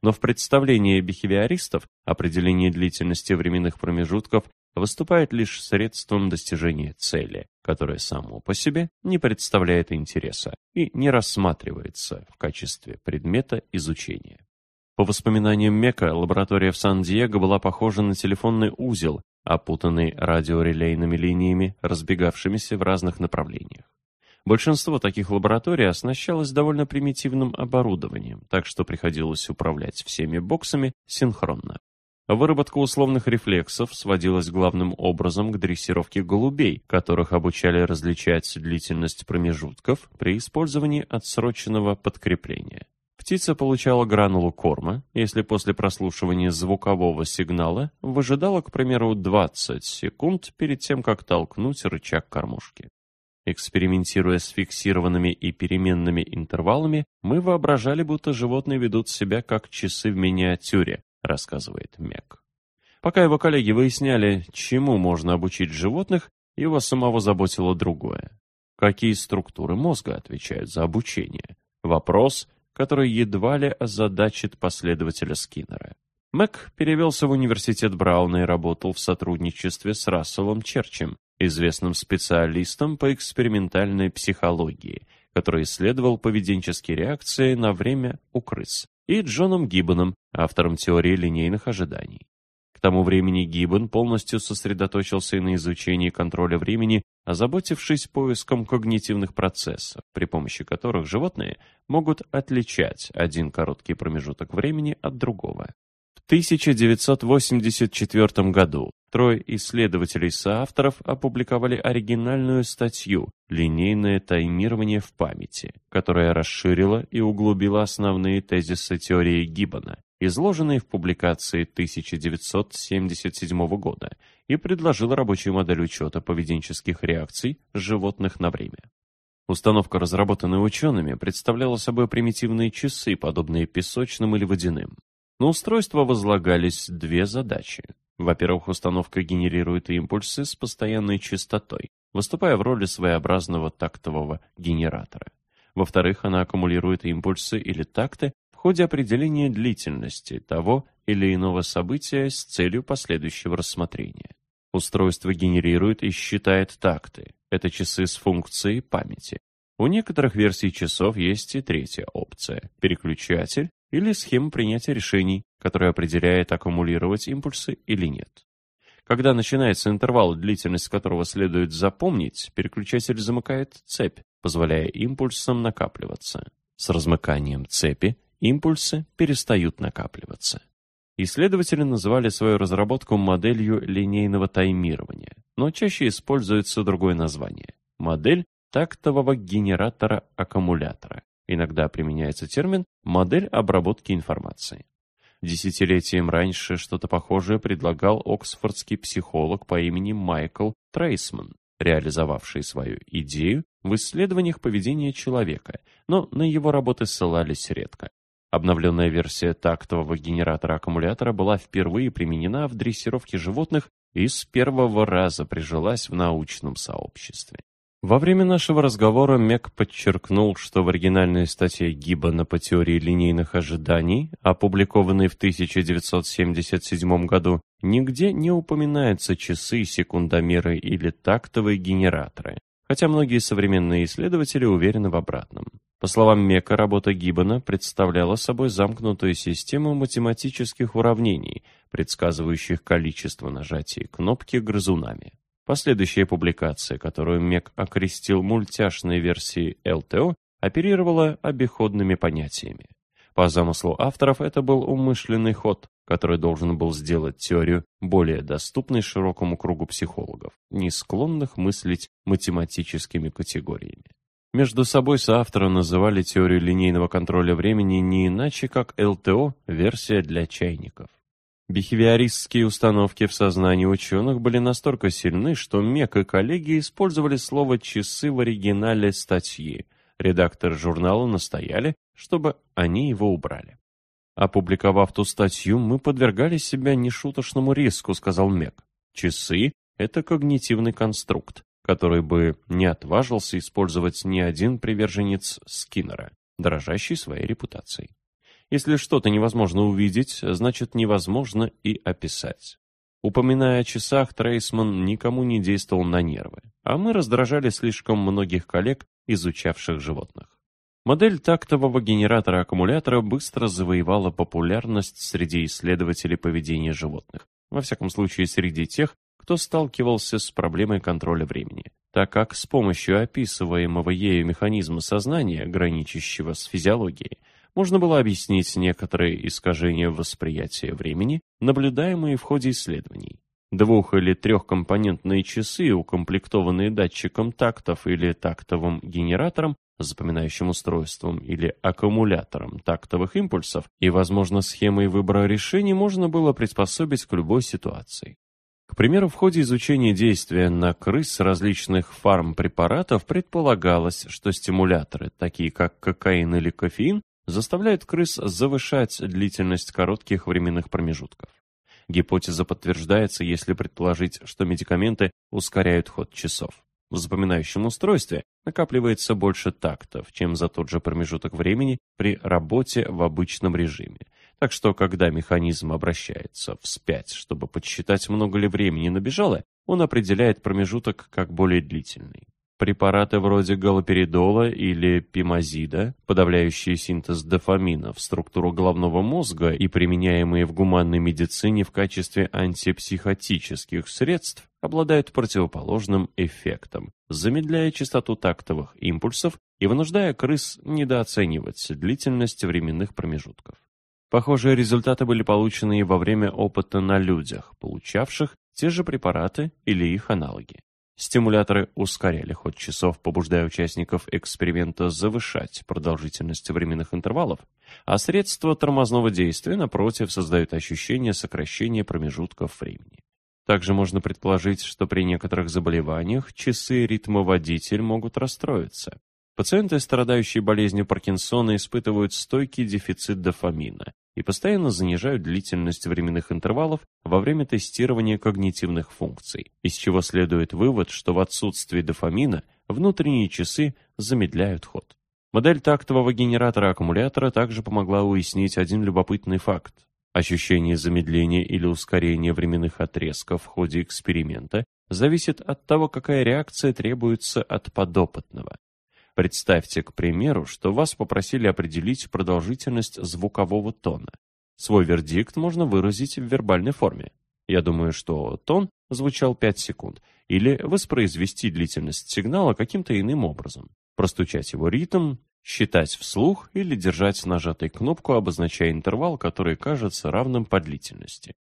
Но в представлении бихевиористов определение длительности временных промежутков выступает лишь средством достижения цели, которое само по себе не представляет интереса и не рассматривается в качестве предмета изучения. По воспоминаниям Мека, лаборатория в Сан-Диего была похожа на телефонный узел, опутанный радиорелейными линиями, разбегавшимися в разных направлениях. Большинство таких лабораторий оснащалось довольно примитивным оборудованием, так что приходилось управлять всеми боксами синхронно. Выработка условных рефлексов сводилась главным образом к дрессировке голубей, которых обучали различать длительность промежутков при использовании отсроченного подкрепления. Птица получала гранулу корма, если после прослушивания звукового сигнала выжидала, к примеру, 20 секунд перед тем, как толкнуть рычаг кормушки. Экспериментируя с фиксированными и переменными интервалами, мы воображали, будто животные ведут себя как часы в миниатюре, рассказывает Мек. Пока его коллеги выясняли, чему можно обучить животных, его самого заботило другое. Какие структуры мозга отвечают за обучение? Вопрос, который едва ли озадачит последователя Скиннера. Мэг перевелся в университет Брауна и работал в сотрудничестве с Расселом Черчем, известным специалистом по экспериментальной психологии, который исследовал поведенческие реакции на время у крыс, и Джоном Гиббоном, автором теории линейных ожиданий. К тому времени Гиббон полностью сосредоточился на изучении контроля времени озаботившись поиском когнитивных процессов, при помощи которых животные могут отличать один короткий промежуток времени от другого. В 1984 году трое исследователей-соавторов опубликовали оригинальную статью «Линейное таймирование в памяти», которая расширила и углубила основные тезисы теории Гиббона изложенный в публикации 1977 года, и предложил рабочую модель учета поведенческих реакций животных на время. Установка, разработанная учеными, представляла собой примитивные часы, подобные песочным или водяным. На устройство возлагались две задачи. Во-первых, установка генерирует импульсы с постоянной частотой, выступая в роли своеобразного тактового генератора. Во-вторых, она аккумулирует импульсы или такты ходе определения длительности того или иного события с целью последующего рассмотрения. Устройство генерирует и считает такты. Это часы с функцией памяти. У некоторых версий часов есть и третья опция – переключатель или схема принятия решений, которая определяет, аккумулировать импульсы или нет. Когда начинается интервал, длительность которого следует запомнить, переключатель замыкает цепь, позволяя импульсам накапливаться. С размыканием цепи импульсы перестают накапливаться. Исследователи называли свою разработку моделью линейного таймирования, но чаще используется другое название – модель тактового генератора-аккумулятора. Иногда применяется термин «модель обработки информации». Десятилетием раньше что-то похожее предлагал оксфордский психолог по имени Майкл Трейсман, реализовавший свою идею в исследованиях поведения человека, но на его работы ссылались редко. Обновленная версия тактового генератора-аккумулятора была впервые применена в дрессировке животных и с первого раза прижилась в научном сообществе. Во время нашего разговора Мек подчеркнул, что в оригинальной статье Гиббона по теории линейных ожиданий, опубликованной в 1977 году, нигде не упоминаются часы, секундомеры или тактовые генераторы, хотя многие современные исследователи уверены в обратном. По словам Мека, работа Гиббона представляла собой замкнутую систему математических уравнений, предсказывающих количество нажатий кнопки грызунами. Последующая публикация, которую Мек окрестил мультяшной версией ЛТО, оперировала обиходными понятиями. По замыслу авторов это был умышленный ход, который должен был сделать теорию более доступной широкому кругу психологов, не склонных мыслить математическими категориями. Между собой соавторы называли теорию линейного контроля времени не иначе, как ЛТО – версия для чайников. Бихевиористские установки в сознании ученых были настолько сильны, что Мек и коллеги использовали слово «часы» в оригинале статьи. Редакторы журнала настояли, чтобы они его убрали. Опубликовав ту статью, мы подвергали себя нешуточному риску, сказал Мек. Часы — это когнитивный конструкт, который бы не отважился использовать ни один приверженец Скиннера, дорожащий своей репутацией. Если что-то невозможно увидеть, значит невозможно и описать. Упоминая о часах, Трейсман никому не действовал на нервы, а мы раздражали слишком многих коллег, изучавших животных. Модель тактового генератора-аккумулятора быстро завоевала популярность среди исследователей поведения животных, во всяком случае среди тех, кто сталкивался с проблемой контроля времени, так как с помощью описываемого ею механизма сознания, граничащего с физиологией, можно было объяснить некоторые искажения восприятия времени, наблюдаемые в ходе исследований. Двух- или трехкомпонентные часы, укомплектованные датчиком тактов или тактовым генератором, запоминающим устройством или аккумулятором тактовых импульсов и, возможно, схемой выбора решений можно было приспособить к любой ситуации. К примеру, в ходе изучения действия на крыс различных фармпрепаратов предполагалось, что стимуляторы, такие как кокаин или кофеин, заставляет крыс завышать длительность коротких временных промежутков. Гипотеза подтверждается, если предположить, что медикаменты ускоряют ход часов. В запоминающем устройстве накапливается больше тактов, чем за тот же промежуток времени при работе в обычном режиме. Так что, когда механизм обращается вспять, чтобы подсчитать, много ли времени набежало, он определяет промежуток как более длительный. Препараты вроде галоперидола или пимазида, подавляющие синтез дофамина в структуру головного мозга и применяемые в гуманной медицине в качестве антипсихотических средств, обладают противоположным эффектом, замедляя частоту тактовых импульсов и вынуждая крыс недооценивать длительность временных промежутков. Похожие результаты были получены и во время опыта на людях, получавших те же препараты или их аналоги. Стимуляторы ускоряли ход часов, побуждая участников эксперимента завышать продолжительность временных интервалов, а средства тормозного действия, напротив, создают ощущение сокращения промежутков времени. Также можно предположить, что при некоторых заболеваниях часы ритмоводитель могут расстроиться. Пациенты, страдающие болезнью Паркинсона, испытывают стойкий дефицит дофамина и постоянно занижают длительность временных интервалов во время тестирования когнитивных функций, из чего следует вывод, что в отсутствии дофамина внутренние часы замедляют ход. Модель тактового генератора аккумулятора также помогла уяснить один любопытный факт. Ощущение замедления или ускорения временных отрезков в ходе эксперимента зависит от того, какая реакция требуется от подопытного. Представьте, к примеру, что вас попросили определить продолжительность звукового тона. Свой вердикт можно выразить в вербальной форме. Я думаю, что тон звучал 5 секунд, или воспроизвести длительность сигнала каким-то иным образом. Простучать его ритм, считать вслух или держать нажатой кнопку, обозначая интервал, который кажется равным по длительности.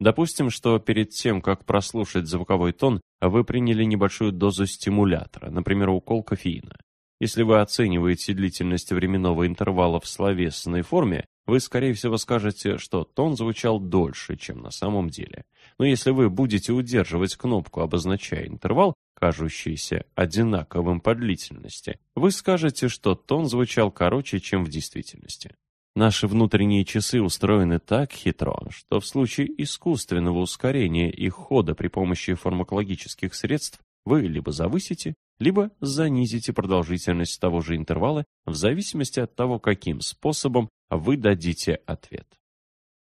Допустим, что перед тем, как прослушать звуковой тон, вы приняли небольшую дозу стимулятора, например, укол кофеина. Если вы оцениваете длительность временного интервала в словесной форме, вы, скорее всего, скажете, что тон звучал дольше, чем на самом деле. Но если вы будете удерживать кнопку, обозначая интервал, кажущийся одинаковым по длительности, вы скажете, что тон звучал короче, чем в действительности. Наши внутренние часы устроены так хитро, что в случае искусственного ускорения их хода при помощи фармакологических средств вы либо завысите, либо занизите продолжительность того же интервала в зависимости от того, каким способом вы дадите ответ.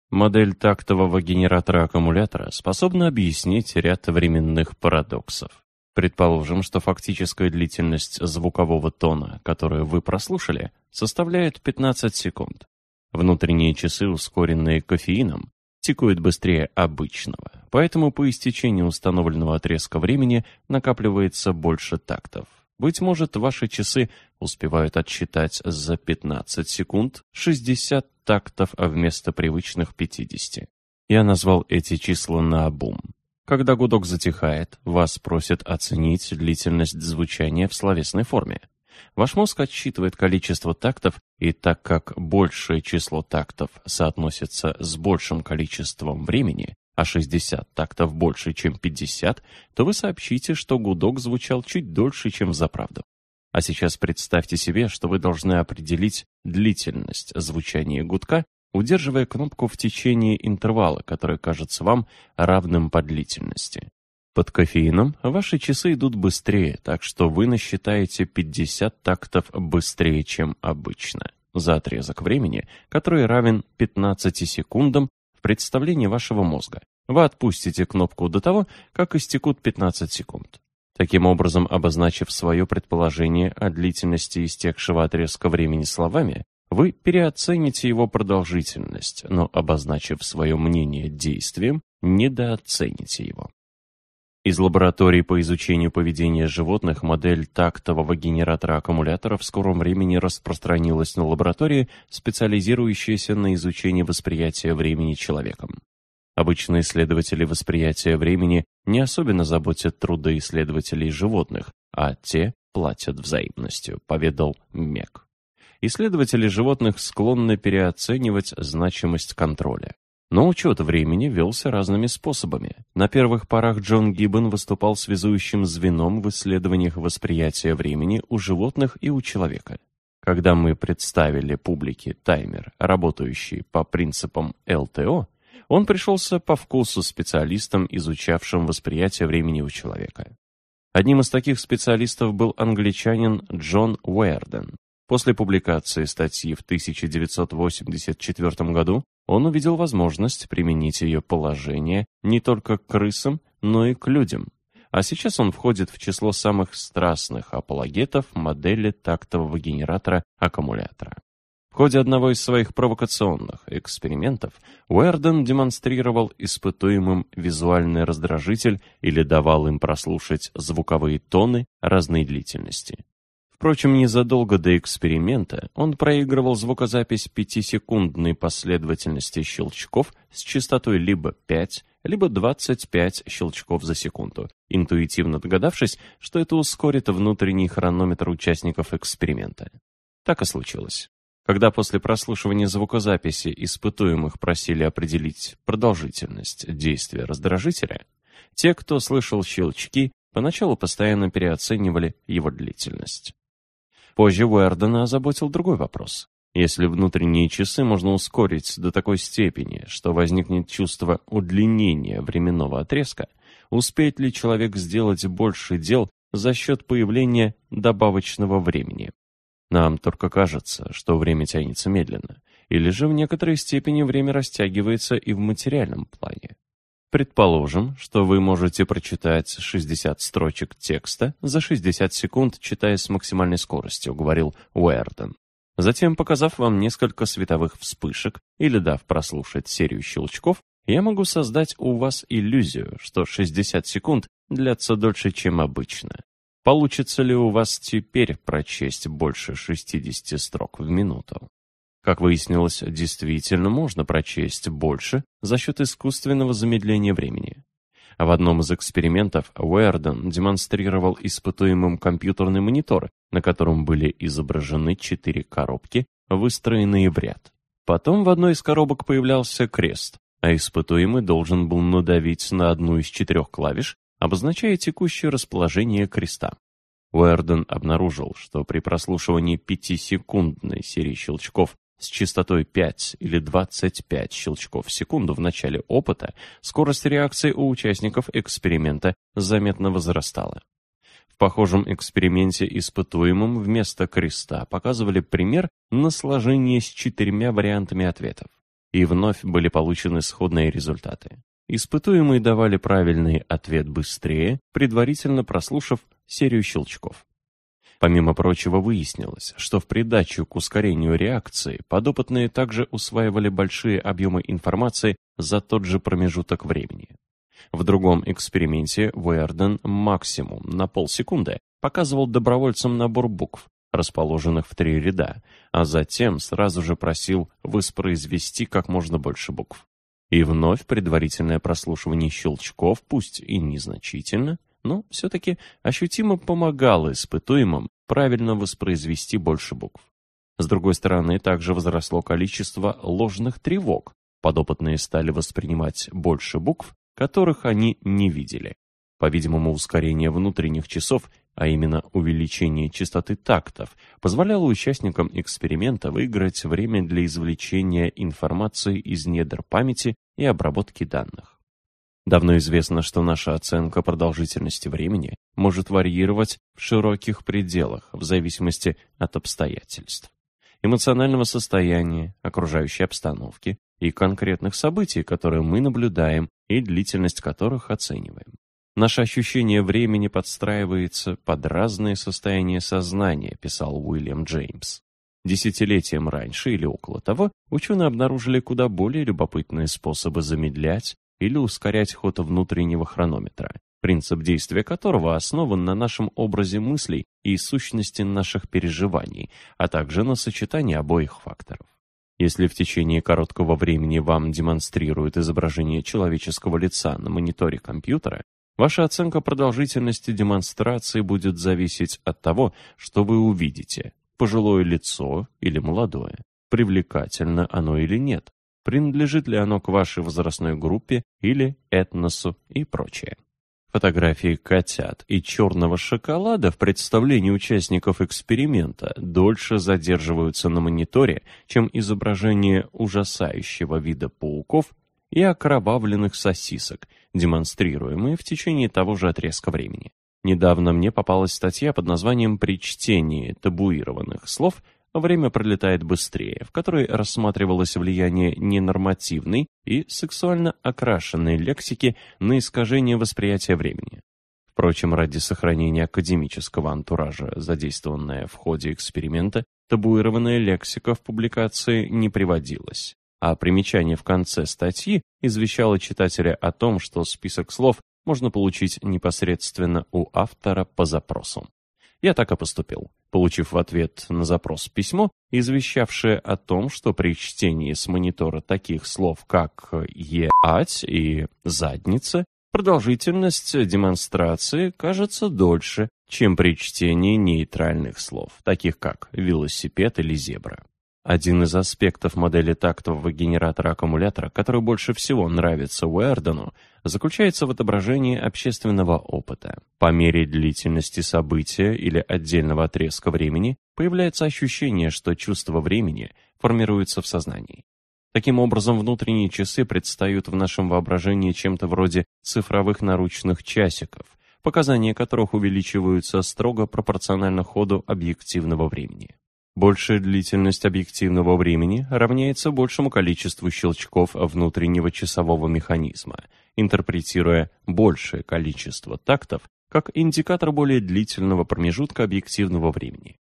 Модель тактового генератора аккумулятора способна объяснить ряд временных парадоксов. Предположим, что фактическая длительность звукового тона, которую вы прослушали, составляет 15 секунд. Внутренние часы, ускоренные кофеином, тикают быстрее обычного, поэтому по истечении установленного отрезка времени накапливается больше тактов. Быть может, ваши часы успевают отсчитать за 15 секунд 60 тактов вместо привычных 50. Я назвал эти числа на обум. Когда гудок затихает, вас просят оценить длительность звучания в словесной форме. Ваш мозг отсчитывает количество тактов, и так как большее число тактов соотносится с большим количеством времени, а 60 тактов больше, чем 50, то вы сообщите, что гудок звучал чуть дольше, чем взаправду. А сейчас представьте себе, что вы должны определить длительность звучания гудка, удерживая кнопку в течение интервала, который кажется вам равным по длительности. Под кофеином ваши часы идут быстрее, так что вы насчитаете 50 тактов быстрее, чем обычно, за отрезок времени, который равен 15 секундам в представлении вашего мозга. Вы отпустите кнопку до того, как истекут 15 секунд. Таким образом, обозначив свое предположение о длительности истекшего отрезка времени словами, вы переоцените его продолжительность, но, обозначив свое мнение действием, недооцените его. Из лаборатории по изучению поведения животных модель тактового генератора аккумулятора в скором времени распространилась на лаборатории, специализирующиеся на изучении восприятия времени человеком. Обычно исследователи восприятия времени не особенно заботят труды исследователей животных, а те платят взаимностью, поведал Мек. Исследователи животных склонны переоценивать значимость контроля. Но учет времени велся разными способами. На первых порах Джон Гиббон выступал связующим звеном в исследованиях восприятия времени у животных и у человека. Когда мы представили публике таймер, работающий по принципам ЛТО, он пришелся по вкусу специалистам, изучавшим восприятие времени у человека. Одним из таких специалистов был англичанин Джон Уэрден. После публикации статьи в 1984 году он увидел возможность применить ее положение не только к крысам, но и к людям. А сейчас он входит в число самых страстных апологетов модели тактового генератора аккумулятора. В ходе одного из своих провокационных экспериментов Уэрден демонстрировал испытуемым визуальный раздражитель или давал им прослушать звуковые тоны разной длительности. Впрочем, незадолго до эксперимента он проигрывал звукозапись пятисекундной последовательности щелчков с частотой либо 5, либо 25 щелчков за секунду, интуитивно догадавшись, что это ускорит внутренний хронометр участников эксперимента. Так и случилось. Когда после прослушивания звукозаписи испытуемых просили определить продолжительность действия раздражителя, те, кто слышал щелчки, поначалу постоянно переоценивали его длительность. Позже Уэрдена озаботил другой вопрос. Если внутренние часы можно ускорить до такой степени, что возникнет чувство удлинения временного отрезка, успеет ли человек сделать больше дел за счет появления добавочного времени? Нам только кажется, что время тянется медленно, или же в некоторой степени время растягивается и в материальном плане. Предположим, что вы можете прочитать 60 строчек текста за 60 секунд, читая с максимальной скоростью, говорил Уэрден. Затем, показав вам несколько световых вспышек или дав прослушать серию щелчков, я могу создать у вас иллюзию, что 60 секунд длятся дольше, чем обычно. Получится ли у вас теперь прочесть больше 60 строк в минуту? Как выяснилось, действительно можно прочесть больше за счет искусственного замедления времени. В одном из экспериментов Уэрден демонстрировал испытуемым компьютерный монитор, на котором были изображены четыре коробки, выстроенные в ряд. Потом в одной из коробок появлялся крест, а испытуемый должен был надавить на одну из четырех клавиш, обозначая текущее расположение креста. Уэрден обнаружил, что при прослушивании пятисекундной серии щелчков с частотой 5 или 25 щелчков в секунду в начале опыта скорость реакции у участников эксперимента заметно возрастала. В похожем эксперименте испытуемым вместо креста показывали пример на сложение с четырьмя вариантами ответов. И вновь были получены сходные результаты. Испытуемые давали правильный ответ быстрее, предварительно прослушав серию щелчков. Помимо прочего, выяснилось, что в придачу к ускорению реакции подопытные также усваивали большие объемы информации за тот же промежуток времени. В другом эксперименте Уэрден максимум на полсекунды показывал добровольцам набор букв, расположенных в три ряда, а затем сразу же просил воспроизвести как можно больше букв. И вновь предварительное прослушивание щелчков, пусть и незначительно, но все-таки ощутимо помогало испытуемым правильно воспроизвести больше букв. С другой стороны, также возросло количество ложных тревог. Подопытные стали воспринимать больше букв, которых они не видели. По-видимому, ускорение внутренних часов, а именно увеличение частоты тактов, позволяло участникам эксперимента выиграть время для извлечения информации из недр памяти и обработки данных. Давно известно, что наша оценка продолжительности времени может варьировать в широких пределах в зависимости от обстоятельств, эмоционального состояния, окружающей обстановки и конкретных событий, которые мы наблюдаем и длительность которых оцениваем. Наше ощущение времени подстраивается под разные состояния сознания, писал Уильям Джеймс. Десятилетием раньше или около того ученые обнаружили куда более любопытные способы замедлять или ускорять ход внутреннего хронометра, принцип действия которого основан на нашем образе мыслей и сущности наших переживаний, а также на сочетании обоих факторов. Если в течение короткого времени вам демонстрируют изображение человеческого лица на мониторе компьютера, ваша оценка продолжительности демонстрации будет зависеть от того, что вы увидите – пожилое лицо или молодое, привлекательно оно или нет, принадлежит ли оно к вашей возрастной группе или этносу и прочее. Фотографии котят и черного шоколада в представлении участников эксперимента дольше задерживаются на мониторе, чем изображение ужасающего вида пауков и окровавленных сосисок, демонстрируемые в течение того же отрезка времени. Недавно мне попалась статья под названием «При чтении табуированных слов время пролетает быстрее, в которой рассматривалось влияние ненормативной и сексуально окрашенной лексики на искажение восприятия времени. Впрочем, ради сохранения академического антуража, задействованная в ходе эксперимента, табуированная лексика в публикации не приводилась, а примечание в конце статьи извещало читателя о том, что список слов можно получить непосредственно у автора по запросу. Я так и поступил, получив в ответ на запрос письмо, извещавшее о том, что при чтении с монитора таких слов, как «еать» и «задница», продолжительность демонстрации кажется дольше, чем при чтении нейтральных слов, таких как «велосипед» или «зебра». Один из аспектов модели тактового генератора аккумулятора, который больше всего нравится Уэрдену, заключается в отображении общественного опыта. По мере длительности события или отдельного отрезка времени появляется ощущение, что чувство времени формируется в сознании. Таким образом, внутренние часы предстают в нашем воображении чем-то вроде цифровых наручных часиков, показания которых увеличиваются строго пропорционально ходу объективного времени. Большая длительность объективного времени равняется большему количеству щелчков внутреннего часового механизма, интерпретируя большее количество тактов как индикатор более длительного промежутка объективного времени.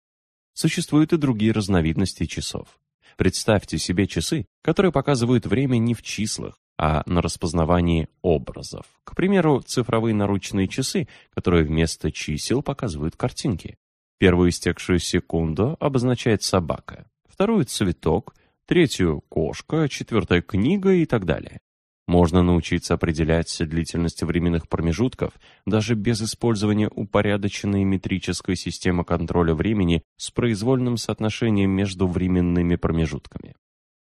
Существуют и другие разновидности часов. Представьте себе часы, которые показывают время не в числах, а на распознавании образов. К примеру, цифровые наручные часы, которые вместо чисел показывают картинки. Первую истекшую секунду обозначает собака, вторую — цветок, третью — кошка, четвертая — книга и так далее. Можно научиться определять длительность временных промежутков даже без использования упорядоченной метрической системы контроля времени с произвольным соотношением между временными промежутками.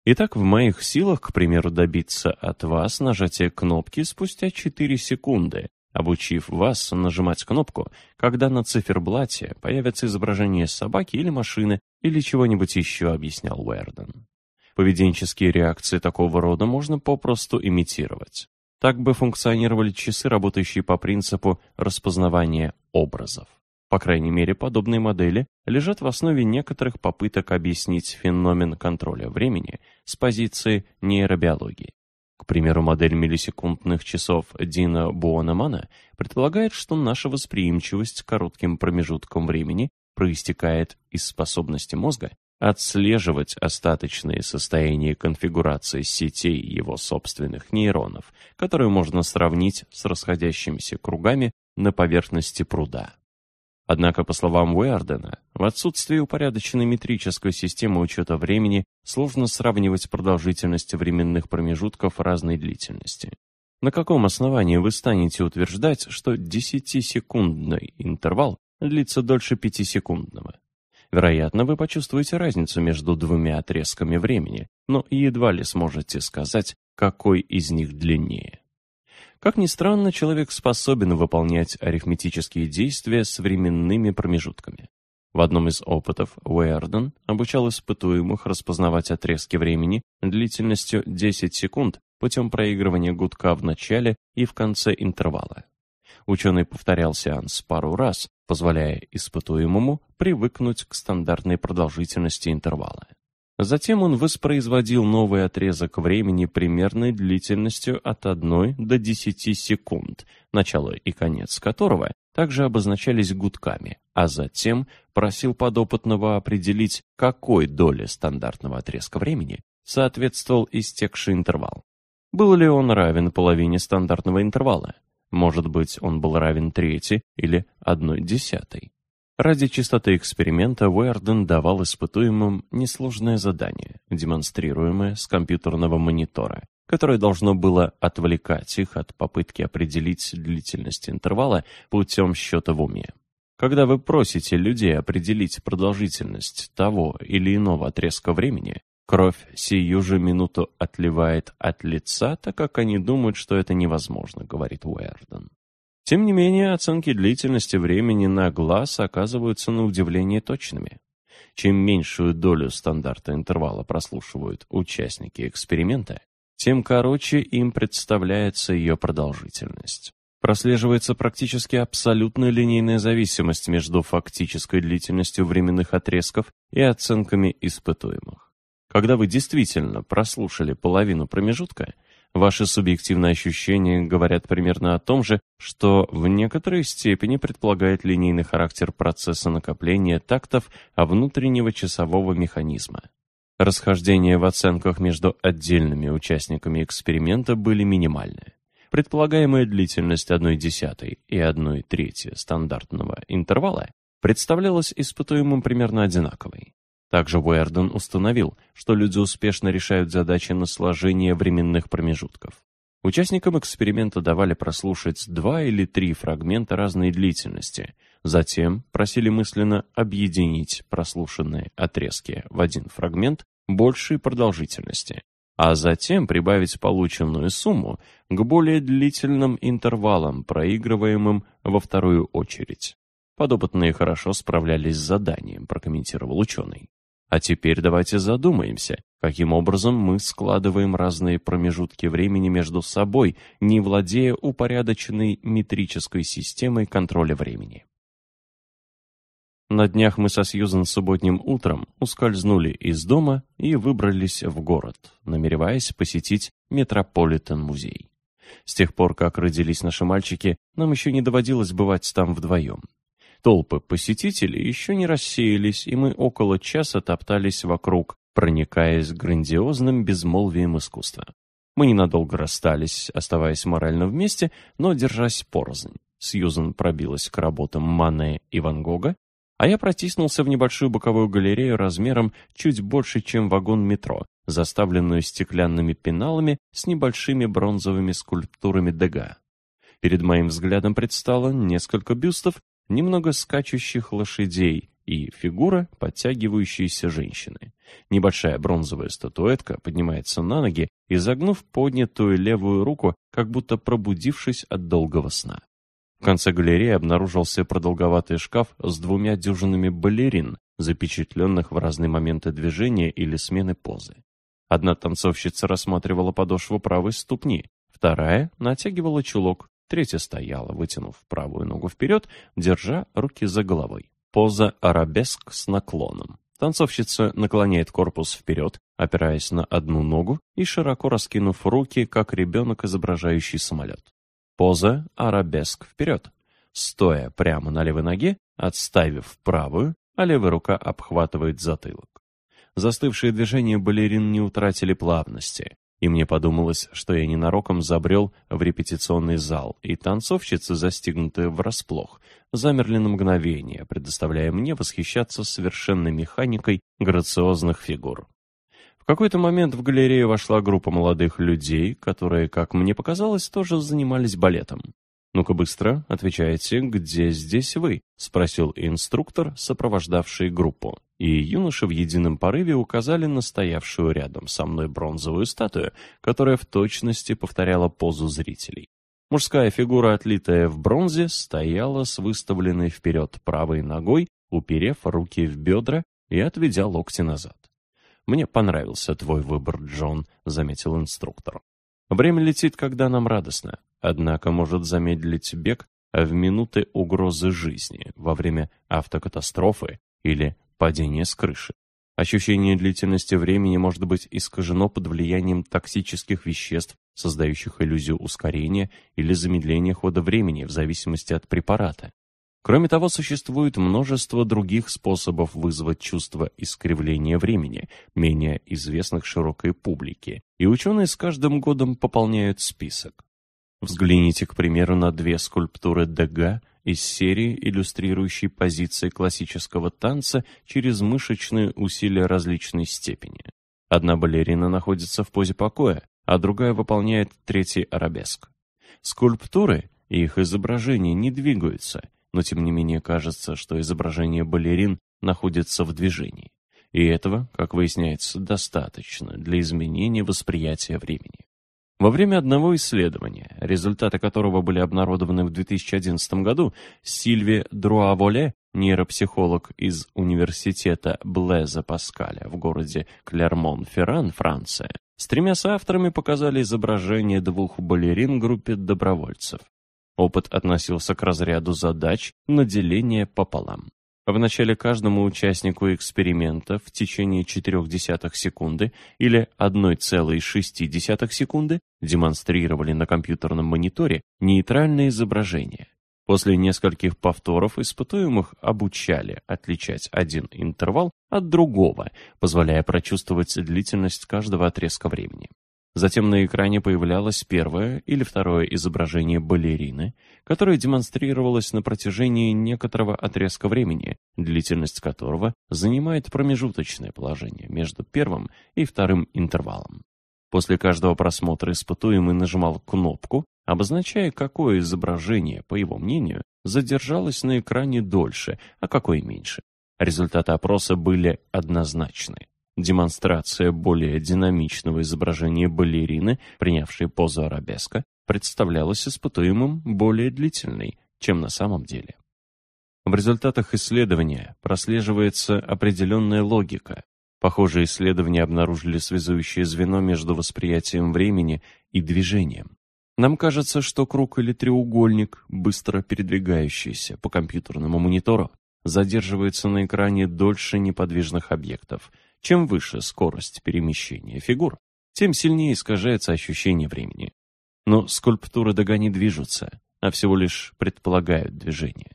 Итак, в моих силах, к примеру, добиться от вас нажатия кнопки спустя 4 секунды, обучив вас нажимать кнопку, когда на циферблате появится изображение собаки или машины или чего-нибудь еще, объяснял Уэрден. Поведенческие реакции такого рода можно попросту имитировать. Так бы функционировали часы, работающие по принципу распознавания образов. По крайней мере, подобные модели лежат в основе некоторых попыток объяснить феномен контроля времени с позиции нейробиологии. К примеру, модель миллисекундных часов Дина Буанамана предполагает, что наша восприимчивость к коротким промежуткам времени проистекает из способности мозга отслеживать остаточные состояния конфигурации сетей его собственных нейронов, которые можно сравнить с расходящимися кругами на поверхности пруда. Однако, по словам Уэрдена, в отсутствии упорядоченной метрической системы учета времени сложно сравнивать продолжительность временных промежутков разной длительности. На каком основании вы станете утверждать, что 10-секундный интервал длится дольше 5-секундного? Вероятно, вы почувствуете разницу между двумя отрезками времени, но едва ли сможете сказать, какой из них длиннее. Как ни странно, человек способен выполнять арифметические действия с временными промежутками. В одном из опытов Уэрден обучал испытуемых распознавать отрезки времени длительностью 10 секунд путем проигрывания гудка в начале и в конце интервала. Ученый повторял сеанс пару раз, позволяя испытуемому привыкнуть к стандартной продолжительности интервала. Затем он воспроизводил новый отрезок времени примерной длительностью от 1 до 10 секунд, начало и конец которого также обозначались гудками, а затем просил подопытного определить, какой доле стандартного отрезка времени соответствовал истекший интервал. Был ли он равен половине стандартного интервала? Может быть, он был равен трети или одной десятой. Ради чистоты эксперимента Уэрден давал испытуемым несложное задание, демонстрируемое с компьютерного монитора, которое должно было отвлекать их от попытки определить длительность интервала путем счета в уме. Когда вы просите людей определить продолжительность того или иного отрезка времени, Кровь сию же минуту отливает от лица, так как они думают, что это невозможно, говорит Уэрден. Тем не менее, оценки длительности времени на глаз оказываются на удивление точными. Чем меньшую долю стандарта интервала прослушивают участники эксперимента, тем короче им представляется ее продолжительность. Прослеживается практически абсолютная линейная зависимость между фактической длительностью временных отрезков и оценками испытуемых. Когда вы действительно прослушали половину промежутка, ваши субъективные ощущения говорят примерно о том же, что в некоторой степени предполагает линейный характер процесса накопления тактов а внутреннего часового механизма. Расхождения в оценках между отдельными участниками эксперимента были минимальны. Предполагаемая длительность 1 десятой и 1 трети стандартного интервала представлялась испытуемым примерно одинаковой. Также Уэрден установил, что люди успешно решают задачи на сложение временных промежутков. Участникам эксперимента давали прослушать два или три фрагмента разной длительности, затем просили мысленно объединить прослушанные отрезки в один фрагмент большей продолжительности, а затем прибавить полученную сумму к более длительным интервалам, проигрываемым во вторую очередь. Подопытные хорошо справлялись с заданием, прокомментировал ученый. А теперь давайте задумаемся, каким образом мы складываем разные промежутки времени между собой, не владея упорядоченной метрической системой контроля времени. На днях мы со Сьюзен субботним утром ускользнули из дома и выбрались в город, намереваясь посетить Метрополитен-музей. С тех пор, как родились наши мальчики, нам еще не доводилось бывать там вдвоем. Толпы посетителей еще не рассеялись, и мы около часа топтались вокруг, проникаясь грандиозным безмолвием искусства. Мы ненадолго расстались, оставаясь морально вместе, но держась порознь. Сьюзен пробилась к работам Мане и Ван Гога, а я протиснулся в небольшую боковую галерею размером чуть больше, чем вагон метро, заставленную стеклянными пеналами с небольшими бронзовыми скульптурами Дега. Перед моим взглядом предстало несколько бюстов немного скачущих лошадей и фигура подтягивающейся женщины. Небольшая бронзовая статуэтка поднимается на ноги, изогнув поднятую левую руку, как будто пробудившись от долгого сна. В конце галереи обнаружился продолговатый шкаф с двумя дюжинами балерин, запечатленных в разные моменты движения или смены позы. Одна танцовщица рассматривала подошву правой ступни, вторая натягивала чулок, Третья стояла, вытянув правую ногу вперед, держа руки за головой. Поза арабеск с наклоном. Танцовщица наклоняет корпус вперед, опираясь на одну ногу и широко раскинув руки, как ребенок, изображающий самолет. Поза арабеск вперед. Стоя прямо на левой ноге, отставив правую, а левая рука обхватывает затылок. Застывшие движения балерин не утратили плавности и мне подумалось, что я ненароком забрел в репетиционный зал, и танцовщицы, застигнутые врасплох, замерли на мгновение, предоставляя мне восхищаться совершенной механикой грациозных фигур. В какой-то момент в галерею вошла группа молодых людей, которые, как мне показалось, тоже занимались балетом. «Ну-ка быстро, отвечайте, где здесь вы?» — спросил инструктор, сопровождавший группу. И юноши в едином порыве указали на стоявшую рядом со мной бронзовую статую, которая в точности повторяла позу зрителей. Мужская фигура, отлитая в бронзе, стояла с выставленной вперед правой ногой, уперев руки в бедра и отведя локти назад. «Мне понравился твой выбор, Джон», — заметил инструктор. «Время летит, когда нам радостно однако может замедлить бег в минуты угрозы жизни, во время автокатастрофы или падения с крыши. Ощущение длительности времени может быть искажено под влиянием токсических веществ, создающих иллюзию ускорения или замедления хода времени в зависимости от препарата. Кроме того, существует множество других способов вызвать чувство искривления времени, менее известных широкой публике, и ученые с каждым годом пополняют список. Взгляните, к примеру, на две скульптуры Дега из серии, иллюстрирующей позиции классического танца через мышечные усилия различной степени. Одна балерина находится в позе покоя, а другая выполняет третий арабеск. Скульптуры и их изображения не двигаются, но тем не менее кажется, что изображение балерин находится в движении. И этого, как выясняется, достаточно для изменения восприятия времени. Во время одного исследования, результаты которого были обнародованы в 2011 году, Сильви Друаволе, нейропсихолог из университета Блеза Паскаля в городе Клермон-Ферран, Франция, с тремя соавторами показали изображение двух балерин группе добровольцев. Опыт относился к разряду задач на деление пополам. Вначале каждому участнику эксперимента в течение 0,4 секунды или 1,6 секунды демонстрировали на компьютерном мониторе нейтральное изображение. После нескольких повторов испытуемых обучали отличать один интервал от другого, позволяя прочувствовать длительность каждого отрезка времени. Затем на экране появлялось первое или второе изображение балерины, которое демонстрировалось на протяжении некоторого отрезка времени, длительность которого занимает промежуточное положение между первым и вторым интервалом. После каждого просмотра испытуемый нажимал кнопку, обозначая, какое изображение, по его мнению, задержалось на экране дольше, а какое меньше. Результаты опроса были однозначны. Демонстрация более динамичного изображения балерины, принявшей позу арабеска, представлялась испытуемым более длительной, чем на самом деле. В результатах исследования прослеживается определенная логика. Похожие исследования обнаружили связующее звено между восприятием времени и движением. Нам кажется, что круг или треугольник, быстро передвигающийся по компьютерному монитору, задерживается на экране дольше неподвижных объектов. Чем выше скорость перемещения фигур, тем сильнее искажается ощущение времени. Но скульптуры Дага не движутся, а всего лишь предполагают движение.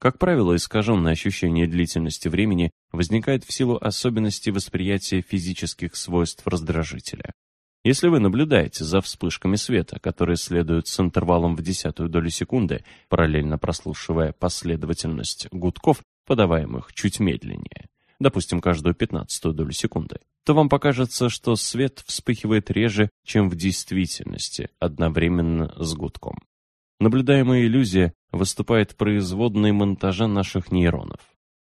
Как правило, искаженное ощущение длительности времени возникает в силу особенностей восприятия физических свойств раздражителя. Если вы наблюдаете за вспышками света, которые следуют с интервалом в десятую долю секунды, параллельно прослушивая последовательность гудков, подаваемых чуть медленнее, допустим, каждую пятнадцатую долю секунды, то вам покажется, что свет вспыхивает реже, чем в действительности, одновременно с гудком. Наблюдаемая иллюзия выступает производной монтажа наших нейронов.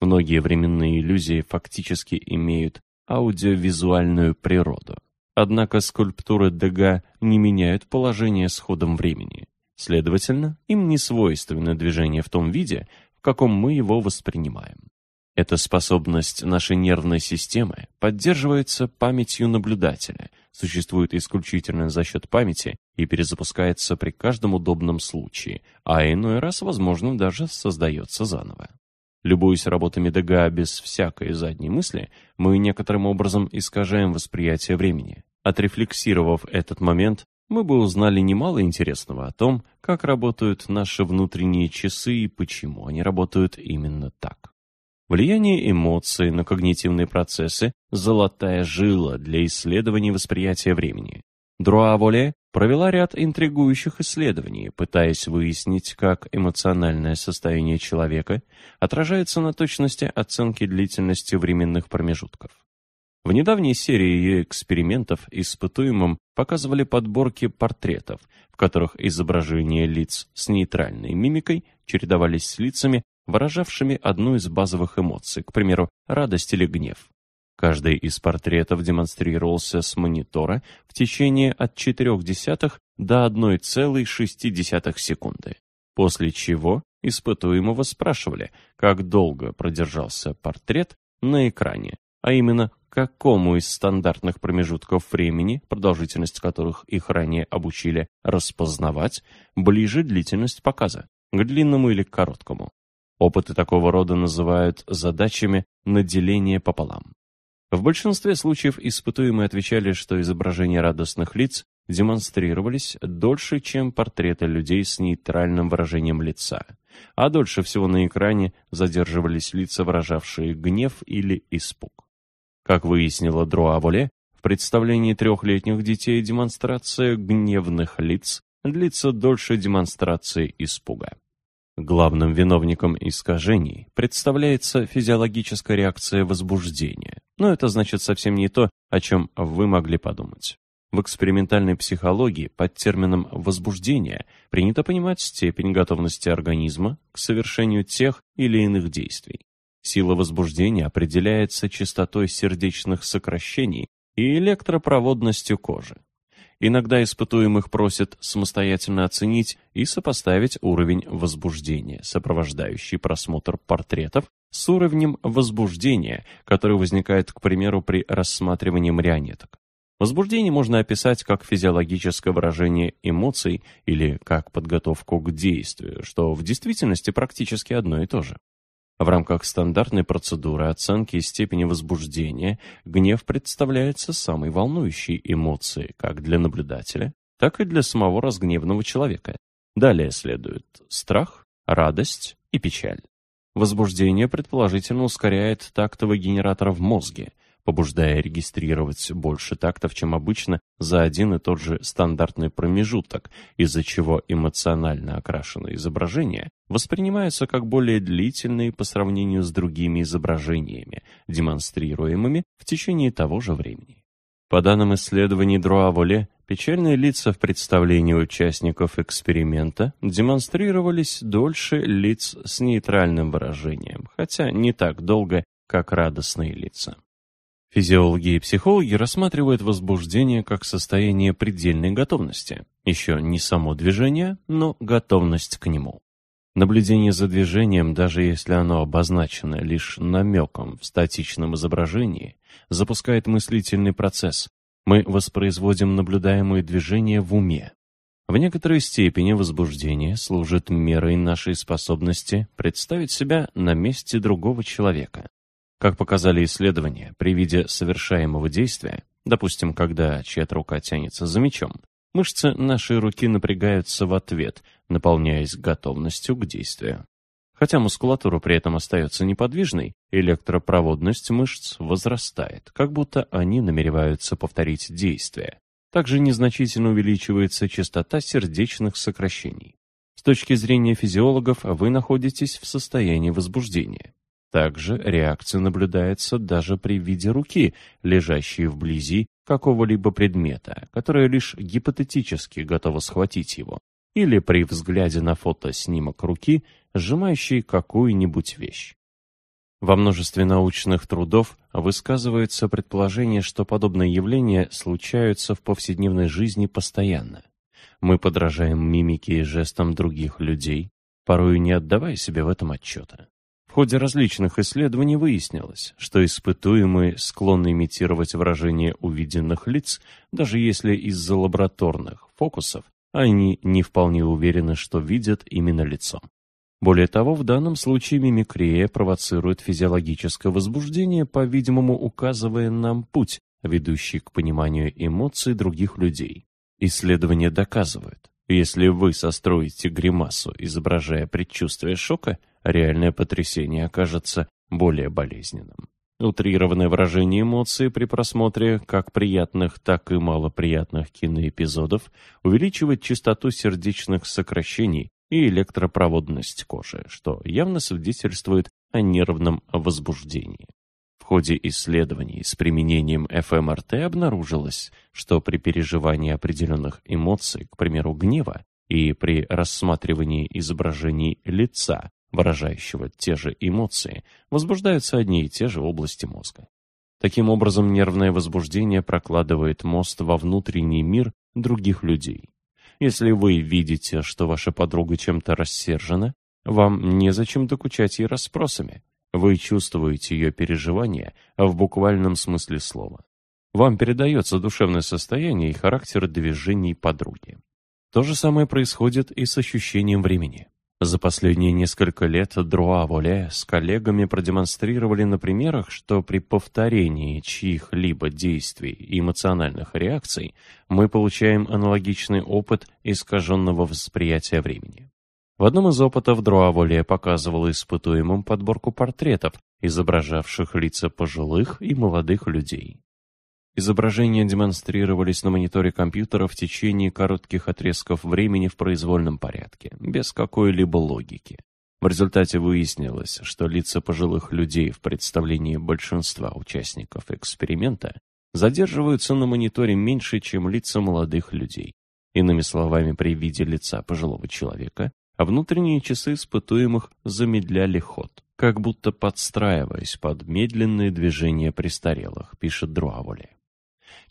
Многие временные иллюзии фактически имеют аудиовизуальную природу. Однако скульптуры Дега не меняют положение с ходом времени. Следовательно, им не свойственно движение в том виде, в каком мы его воспринимаем. Эта способность нашей нервной системы поддерживается памятью наблюдателя, существует исключительно за счет памяти и перезапускается при каждом удобном случае, а иной раз, возможно, даже создается заново. Любуясь работами Дега без всякой задней мысли, мы некоторым образом искажаем восприятие времени. Отрефлексировав этот момент, мы бы узнали немало интересного о том, как работают наши внутренние часы и почему они работают именно так. Влияние эмоций на когнитивные процессы – золотая жила для исследований восприятия времени. Друа-Воле провела ряд интригующих исследований, пытаясь выяснить, как эмоциональное состояние человека отражается на точности оценки длительности временных промежутков. В недавней серии ее экспериментов испытуемым показывали подборки портретов, в которых изображения лиц с нейтральной мимикой чередовались с лицами, выражавшими одну из базовых эмоций, к примеру, радость или гнев. Каждый из портретов демонстрировался с монитора в течение от 0,4 до 1,6 секунды, после чего испытуемого спрашивали, как долго продержался портрет на экране, а именно какому из стандартных промежутков времени, продолжительность которых их ранее обучили распознавать, ближе длительность показа, к длинному или к короткому. Опыты такого рода называют задачами на деление пополам. В большинстве случаев испытуемые отвечали, что изображения радостных лиц демонстрировались дольше, чем портреты людей с нейтральным выражением лица, а дольше всего на экране задерживались лица, выражавшие гнев или испуг. Как выяснила Дроаволе, в представлении трехлетних детей демонстрация гневных лиц длится дольше демонстрации испуга. Главным виновником искажений представляется физиологическая реакция возбуждения, но это значит совсем не то, о чем вы могли подумать. В экспериментальной психологии под термином «возбуждение» принято понимать степень готовности организма к совершению тех или иных действий. Сила возбуждения определяется частотой сердечных сокращений и электропроводностью кожи. Иногда испытуемых просят самостоятельно оценить и сопоставить уровень возбуждения, сопровождающий просмотр портретов, с уровнем возбуждения, который возникает, к примеру, при рассматривании марионеток. Возбуждение можно описать как физиологическое выражение эмоций или как подготовку к действию, что в действительности практически одно и то же. В рамках стандартной процедуры оценки степени возбуждения гнев представляется самой волнующей эмоцией как для наблюдателя, так и для самого разгневанного человека. Далее следует страх, радость и печаль. Возбуждение предположительно ускоряет тактовый генератор в мозге, побуждая регистрировать больше тактов, чем обычно, за один и тот же стандартный промежуток, из-за чего эмоционально окрашенные изображения воспринимаются как более длительные по сравнению с другими изображениями, демонстрируемыми в течение того же времени. По данным исследований Друа-Воле, печальные лица в представлении участников эксперимента демонстрировались дольше лиц с нейтральным выражением, хотя не так долго, как радостные лица. Физиологи и психологи рассматривают возбуждение как состояние предельной готовности. Еще не само движение, но готовность к нему. Наблюдение за движением, даже если оно обозначено лишь намеком в статичном изображении, запускает мыслительный процесс. Мы воспроизводим наблюдаемые движения в уме. В некоторой степени возбуждение служит мерой нашей способности представить себя на месте другого человека. Как показали исследования, при виде совершаемого действия, допустим, когда чья-то рука тянется за мечом, мышцы нашей руки напрягаются в ответ, наполняясь готовностью к действию. Хотя мускулатура при этом остается неподвижной, электропроводность мышц возрастает, как будто они намереваются повторить действие. Также незначительно увеличивается частота сердечных сокращений. С точки зрения физиологов вы находитесь в состоянии возбуждения. Также реакция наблюдается даже при виде руки, лежащей вблизи какого-либо предмета, которая лишь гипотетически готова схватить его, или при взгляде на фотоснимок руки, сжимающей какую-нибудь вещь. Во множестве научных трудов высказывается предположение, что подобные явления случаются в повседневной жизни постоянно. Мы подражаем мимике и жестам других людей, порою не отдавая себе в этом отчета. Ходе различных исследований выяснилось, что испытуемые склонны имитировать выражение увиденных лиц, даже если из-за лабораторных фокусов они не вполне уверены, что видят именно лицо. Более того, в данном случае мимикрия провоцирует физиологическое возбуждение, по-видимому, указывая нам путь, ведущий к пониманию эмоций других людей. Исследования доказывают, если вы состроите гримасу, изображая предчувствие шока, реальное потрясение окажется более болезненным. Утрированное выражение эмоций при просмотре как приятных, так и малоприятных киноэпизодов увеличивает частоту сердечных сокращений и электропроводность кожи, что явно свидетельствует о нервном возбуждении. В ходе исследований с применением ФМРТ обнаружилось, что при переживании определенных эмоций, к примеру, гнева, и при рассматривании изображений лица, выражающего те же эмоции, возбуждаются одни и те же области мозга. Таким образом, нервное возбуждение прокладывает мост во внутренний мир других людей. Если вы видите, что ваша подруга чем-то рассержена, вам незачем докучать ей расспросами. Вы чувствуете ее переживания в буквальном смысле слова. Вам передается душевное состояние и характер движений подруги. То же самое происходит и с ощущением времени. За последние несколько лет Друа Воле с коллегами продемонстрировали на примерах, что при повторении чьих-либо действий и эмоциональных реакций мы получаем аналогичный опыт искаженного восприятия времени. В одном из опытов Друа показывал испытуемым подборку портретов, изображавших лица пожилых и молодых людей. Изображения демонстрировались на мониторе компьютера в течение коротких отрезков времени в произвольном порядке, без какой-либо логики. В результате выяснилось, что лица пожилых людей в представлении большинства участников эксперимента задерживаются на мониторе меньше, чем лица молодых людей. Иными словами, при виде лица пожилого человека внутренние часы испытуемых замедляли ход, как будто подстраиваясь под медленные движения престарелых, пишет Друаволи.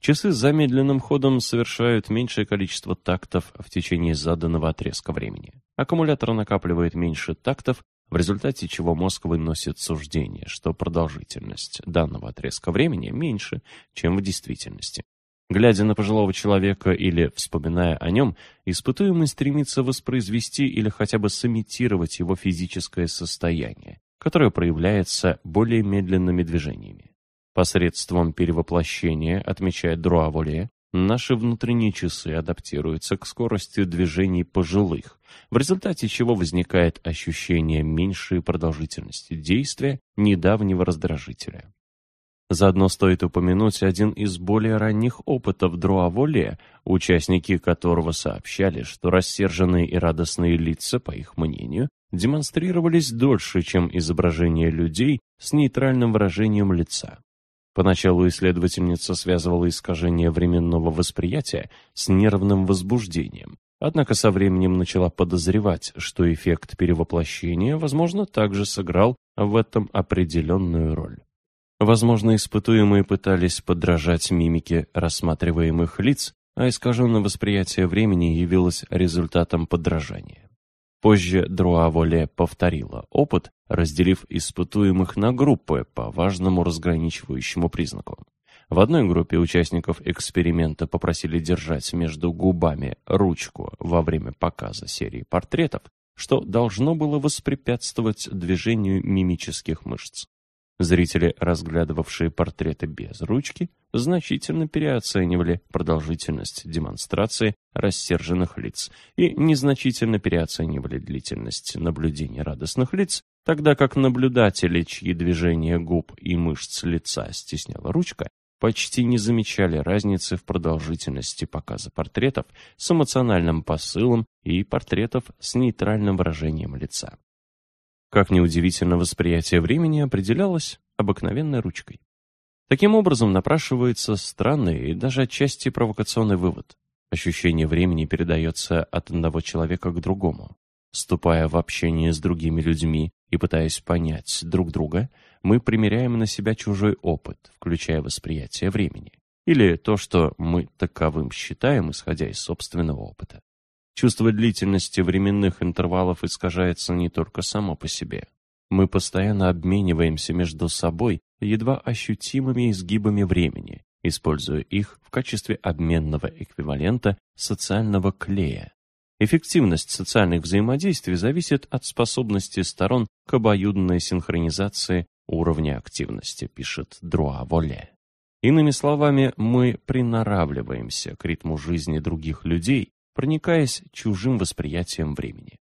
Часы с замедленным ходом совершают меньшее количество тактов в течение заданного отрезка времени. Аккумулятор накапливает меньше тактов, в результате чего мозг выносит суждение, что продолжительность данного отрезка времени меньше, чем в действительности. Глядя на пожилого человека или вспоминая о нем, испытуемый стремится воспроизвести или хотя бы сымитировать его физическое состояние, которое проявляется более медленными движениями. Посредством перевоплощения, отмечает Друаволе, наши внутренние часы адаптируются к скорости движений пожилых, в результате чего возникает ощущение меньшей продолжительности действия недавнего раздражителя. Заодно стоит упомянуть один из более ранних опытов Друаволе, участники которого сообщали, что рассерженные и радостные лица, по их мнению, демонстрировались дольше, чем изображения людей с нейтральным выражением лица. Поначалу исследовательница связывала искажение временного восприятия с нервным возбуждением, однако со временем начала подозревать, что эффект перевоплощения, возможно, также сыграл в этом определенную роль. Возможно, испытуемые пытались подражать мимике рассматриваемых лиц, а искаженное восприятие времени явилось результатом подражания. Позже Друа-Воле повторила опыт, разделив испытуемых на группы по важному разграничивающему признаку. В одной группе участников эксперимента попросили держать между губами ручку во время показа серии портретов, что должно было воспрепятствовать движению мимических мышц. Зрители, разглядывавшие портреты без ручки, значительно переоценивали продолжительность демонстрации рассерженных лиц и незначительно переоценивали длительность наблюдения радостных лиц, тогда как наблюдатели, чьи движения губ и мышц лица стесняла ручка, почти не замечали разницы в продолжительности показа портретов с эмоциональным посылом и портретов с нейтральным выражением лица. Как неудивительно, восприятие времени определялось обыкновенной ручкой. Таким образом, напрашивается странный и даже отчасти провокационный вывод. Ощущение времени передается от одного человека к другому. Ступая в общение с другими людьми и пытаясь понять друг друга, мы примеряем на себя чужой опыт, включая восприятие времени, или то, что мы таковым считаем, исходя из собственного опыта. Чувство длительности временных интервалов искажается не только само по себе. Мы постоянно обмениваемся между собой едва ощутимыми изгибами времени, используя их в качестве обменного эквивалента социального клея. Эффективность социальных взаимодействий зависит от способности сторон к обоюдной синхронизации уровня активности, пишет Друа Воле. Иными словами, мы приноравливаемся к ритму жизни других людей проникаясь чужим восприятием времени.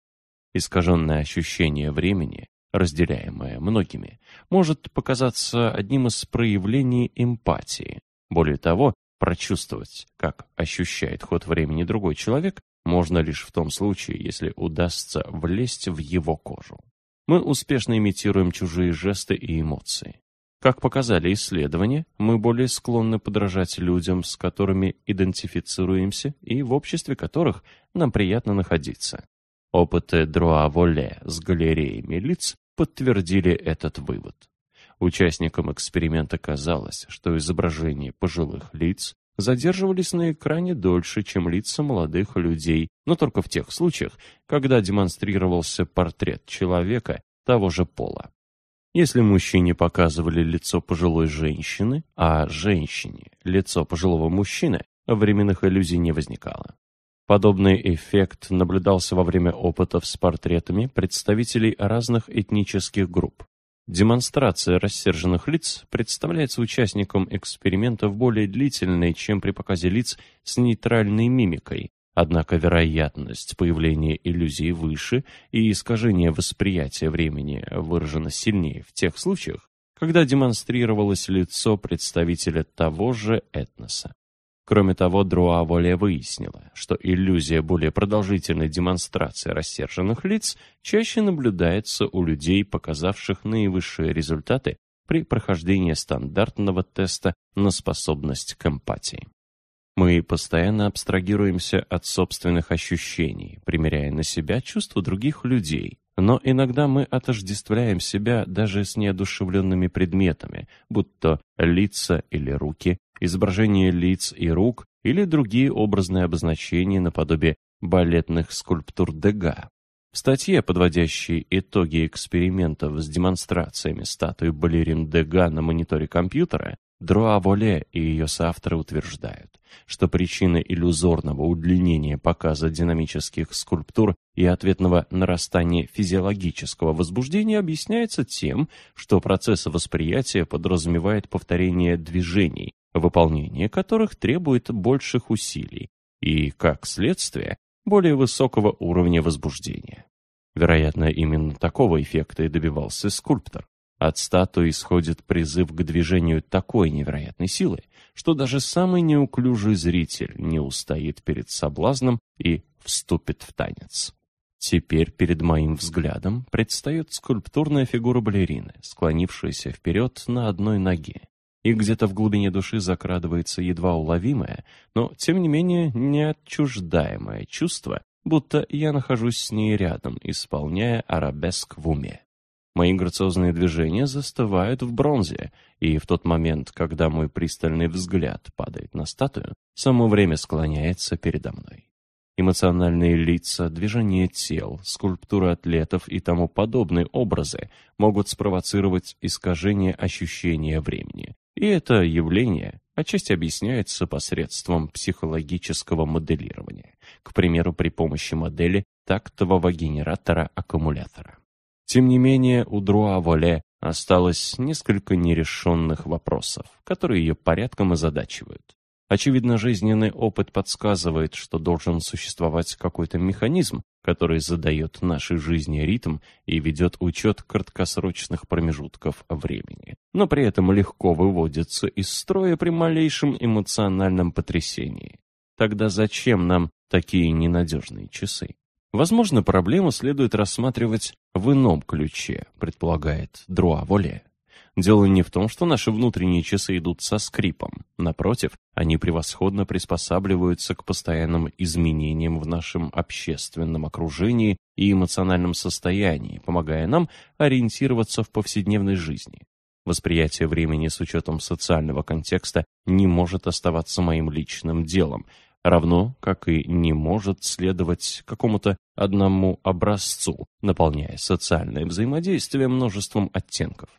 Искаженное ощущение времени, разделяемое многими, может показаться одним из проявлений эмпатии. Более того, прочувствовать, как ощущает ход времени другой человек, можно лишь в том случае, если удастся влезть в его кожу. Мы успешно имитируем чужие жесты и эмоции. Как показали исследования, мы более склонны подражать людям, с которыми идентифицируемся и в обществе которых нам приятно находиться. Опыты Друа-Воле с галереями лиц подтвердили этот вывод. Участникам эксперимента казалось, что изображения пожилых лиц задерживались на экране дольше, чем лица молодых людей, но только в тех случаях, когда демонстрировался портрет человека того же пола. Если мужчине показывали лицо пожилой женщины, а женщине – лицо пожилого мужчины, временных иллюзий не возникало. Подобный эффект наблюдался во время опытов с портретами представителей разных этнических групп. Демонстрация рассерженных лиц представляется участникам экспериментов более длительной, чем при показе лиц с нейтральной мимикой, Однако вероятность появления иллюзии выше и искажение восприятия времени выражено сильнее в тех случаях, когда демонстрировалось лицо представителя того же этноса. Кроме того, Друа Воле выяснила, что иллюзия более продолжительной демонстрации рассерженных лиц чаще наблюдается у людей, показавших наивысшие результаты при прохождении стандартного теста на способность к эмпатии. Мы постоянно абстрагируемся от собственных ощущений, примеряя на себя чувства других людей. Но иногда мы отождествляем себя даже с неодушевленными предметами, будто лица или руки, изображение лиц и рук или другие образные обозначения наподобие балетных скульптур Дега. В статье, подводящей итоги экспериментов с демонстрациями статуи балерин Дега на мониторе компьютера, Друа Воле и ее соавторы утверждают, что причина иллюзорного удлинения показа динамических скульптур и ответного нарастания физиологического возбуждения объясняется тем, что процесс восприятия подразумевает повторение движений, выполнение которых требует больших усилий и, как следствие, более высокого уровня возбуждения. Вероятно, именно такого эффекта и добивался скульптор. От статуи исходит призыв к движению такой невероятной силы, что даже самый неуклюжий зритель не устоит перед соблазном и вступит в танец. Теперь перед моим взглядом предстает скульптурная фигура балерины, склонившаяся вперед на одной ноге. И где-то в глубине души закрадывается едва уловимое, но, тем не менее, неотчуждаемое чувство, будто я нахожусь с ней рядом, исполняя арабеск в уме. Мои грациозные движения застывают в бронзе, и в тот момент, когда мой пристальный взгляд падает на статую, само время склоняется передо мной. Эмоциональные лица, движения тел, скульптуры атлетов и тому подобные образы могут спровоцировать искажение ощущения времени. И это явление отчасти объясняется посредством психологического моделирования, к примеру, при помощи модели тактового генератора аккумулятора. Тем не менее, у Друа-Воле осталось несколько нерешенных вопросов, которые ее порядком озадачивают. Очевидно, жизненный опыт подсказывает, что должен существовать какой-то механизм, который задает нашей жизни ритм и ведет учет краткосрочных промежутков времени, но при этом легко выводится из строя при малейшем эмоциональном потрясении. Тогда зачем нам такие ненадежные часы? Возможно, проблему следует рассматривать в ином ключе, предполагает Друа-Воле. Дело не в том, что наши внутренние часы идут со скрипом. Напротив, они превосходно приспосабливаются к постоянным изменениям в нашем общественном окружении и эмоциональном состоянии, помогая нам ориентироваться в повседневной жизни. Восприятие времени с учетом социального контекста не может оставаться моим личным делом, равно как и не может следовать какому-то одному образцу, наполняя социальное взаимодействие множеством оттенков.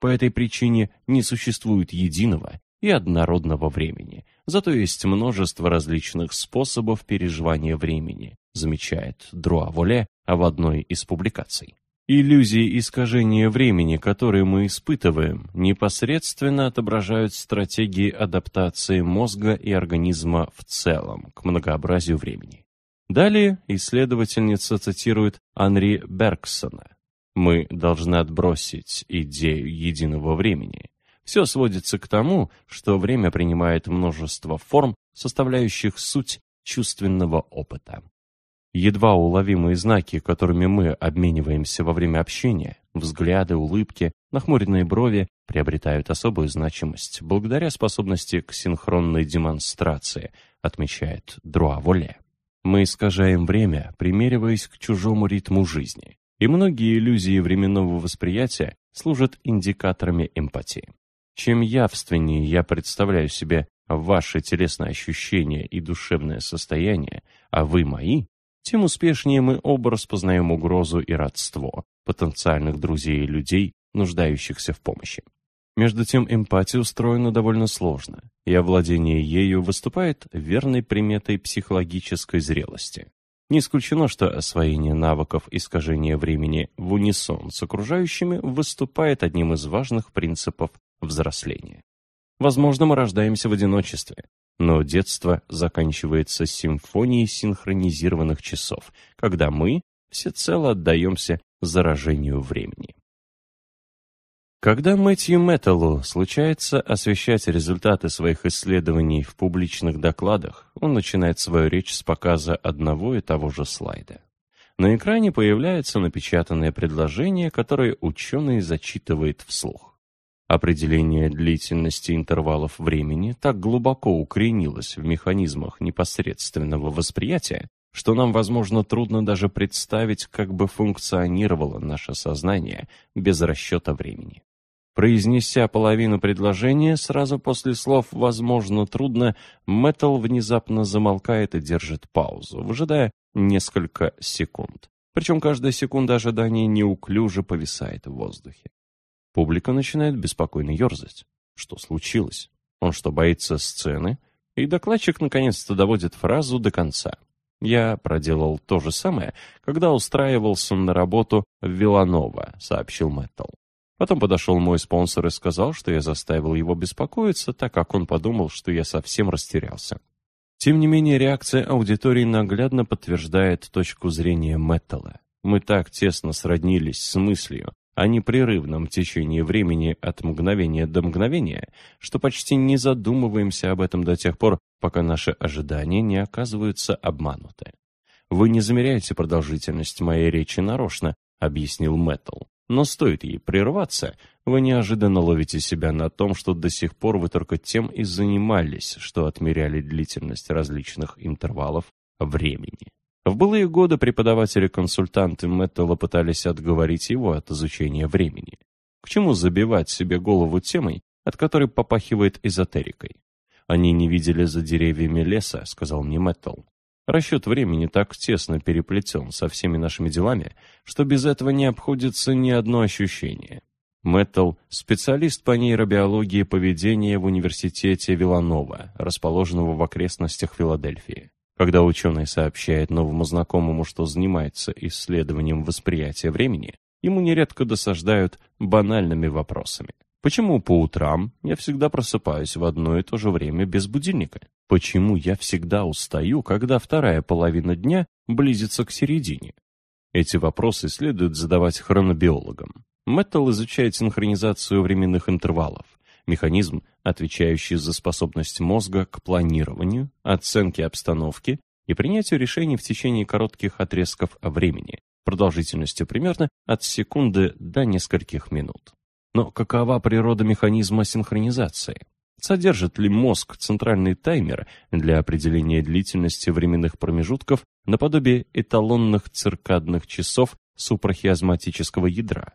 По этой причине не существует единого и однородного времени, зато есть множество различных способов переживания времени, замечает Друа Воле в одной из публикаций. Иллюзии искажения времени, которые мы испытываем, непосредственно отображают стратегии адаптации мозга и организма в целом к многообразию времени. Далее исследовательница цитирует Анри Бергсона, мы должны отбросить идею единого времени. Все сводится к тому, что время принимает множество форм, составляющих суть чувственного опыта. Едва уловимые знаки, которыми мы обмениваемся во время общения, взгляды, улыбки, нахмуренные брови, приобретают особую значимость благодаря способности к синхронной демонстрации, отмечает Друа Воле. Мы искажаем время, примериваясь к чужому ритму жизни и многие иллюзии временного восприятия служат индикаторами эмпатии. Чем явственнее я представляю себе ваши телесные ощущения и душевное состояние, а вы мои, тем успешнее мы оба распознаем угрозу и родство потенциальных друзей и людей, нуждающихся в помощи. Между тем, эмпатия устроена довольно сложно, и овладение ею выступает верной приметой психологической зрелости. Не исключено, что освоение навыков искажения времени в унисон с окружающими выступает одним из важных принципов взросления. Возможно, мы рождаемся в одиночестве, но детство заканчивается симфонией синхронизированных часов, когда мы всецело отдаемся заражению времени. Когда Мэтью Мэттеллу случается освещать результаты своих исследований в публичных докладах, он начинает свою речь с показа одного и того же слайда. На экране появляется напечатанное предложение, которое ученый зачитывает вслух. Определение длительности интервалов времени так глубоко укоренилось в механизмах непосредственного восприятия, что нам, возможно, трудно даже представить, как бы функционировало наше сознание без расчета времени. Произнеся половину предложения, сразу после слов «возможно, трудно», Мэттл внезапно замолкает и держит паузу, выжидая несколько секунд. Причем каждая секунда ожидания неуклюже повисает в воздухе. Публика начинает беспокойно ерзать. Что случилось? Он что, боится сцены? И докладчик наконец-то доводит фразу до конца. «Я проделал то же самое, когда устраивался на работу в Виланова», — сообщил Мэттл. Потом подошел мой спонсор и сказал, что я заставил его беспокоиться, так как он подумал, что я совсем растерялся. Тем не менее, реакция аудитории наглядно подтверждает точку зрения Мэттелла. Мы так тесно сроднились с мыслью о непрерывном течении времени от мгновения до мгновения, что почти не задумываемся об этом до тех пор, пока наши ожидания не оказываются обмануты. «Вы не замеряете продолжительность моей речи нарочно», — объяснил Мэттл. Но стоит ей прерваться, вы неожиданно ловите себя на том, что до сих пор вы только тем и занимались, что отмеряли длительность различных интервалов времени. В былые годы преподаватели-консультанты Мэттелла пытались отговорить его от изучения времени. К чему забивать себе голову темой, от которой попахивает эзотерикой? Они не видели за деревьями леса, сказал мне Мэттелл. Расчет времени так тесно переплетен со всеми нашими делами, что без этого не обходится ни одно ощущение. Мэттл – специалист по нейробиологии поведения в университете Виланова, расположенного в окрестностях Филадельфии. Когда ученый сообщает новому знакомому, что занимается исследованием восприятия времени, ему нередко досаждают банальными вопросами. Почему по утрам я всегда просыпаюсь в одно и то же время без будильника? Почему я всегда устаю, когда вторая половина дня близится к середине? Эти вопросы следует задавать хронобиологам. Мэттл изучает синхронизацию временных интервалов, механизм, отвечающий за способность мозга к планированию, оценке обстановки и принятию решений в течение коротких отрезков времени, продолжительностью примерно от секунды до нескольких минут. Но какова природа механизма синхронизации? Содержит ли мозг центральный таймер для определения длительности временных промежутков наподобие эталонных циркадных часов супрахиазматического ядра?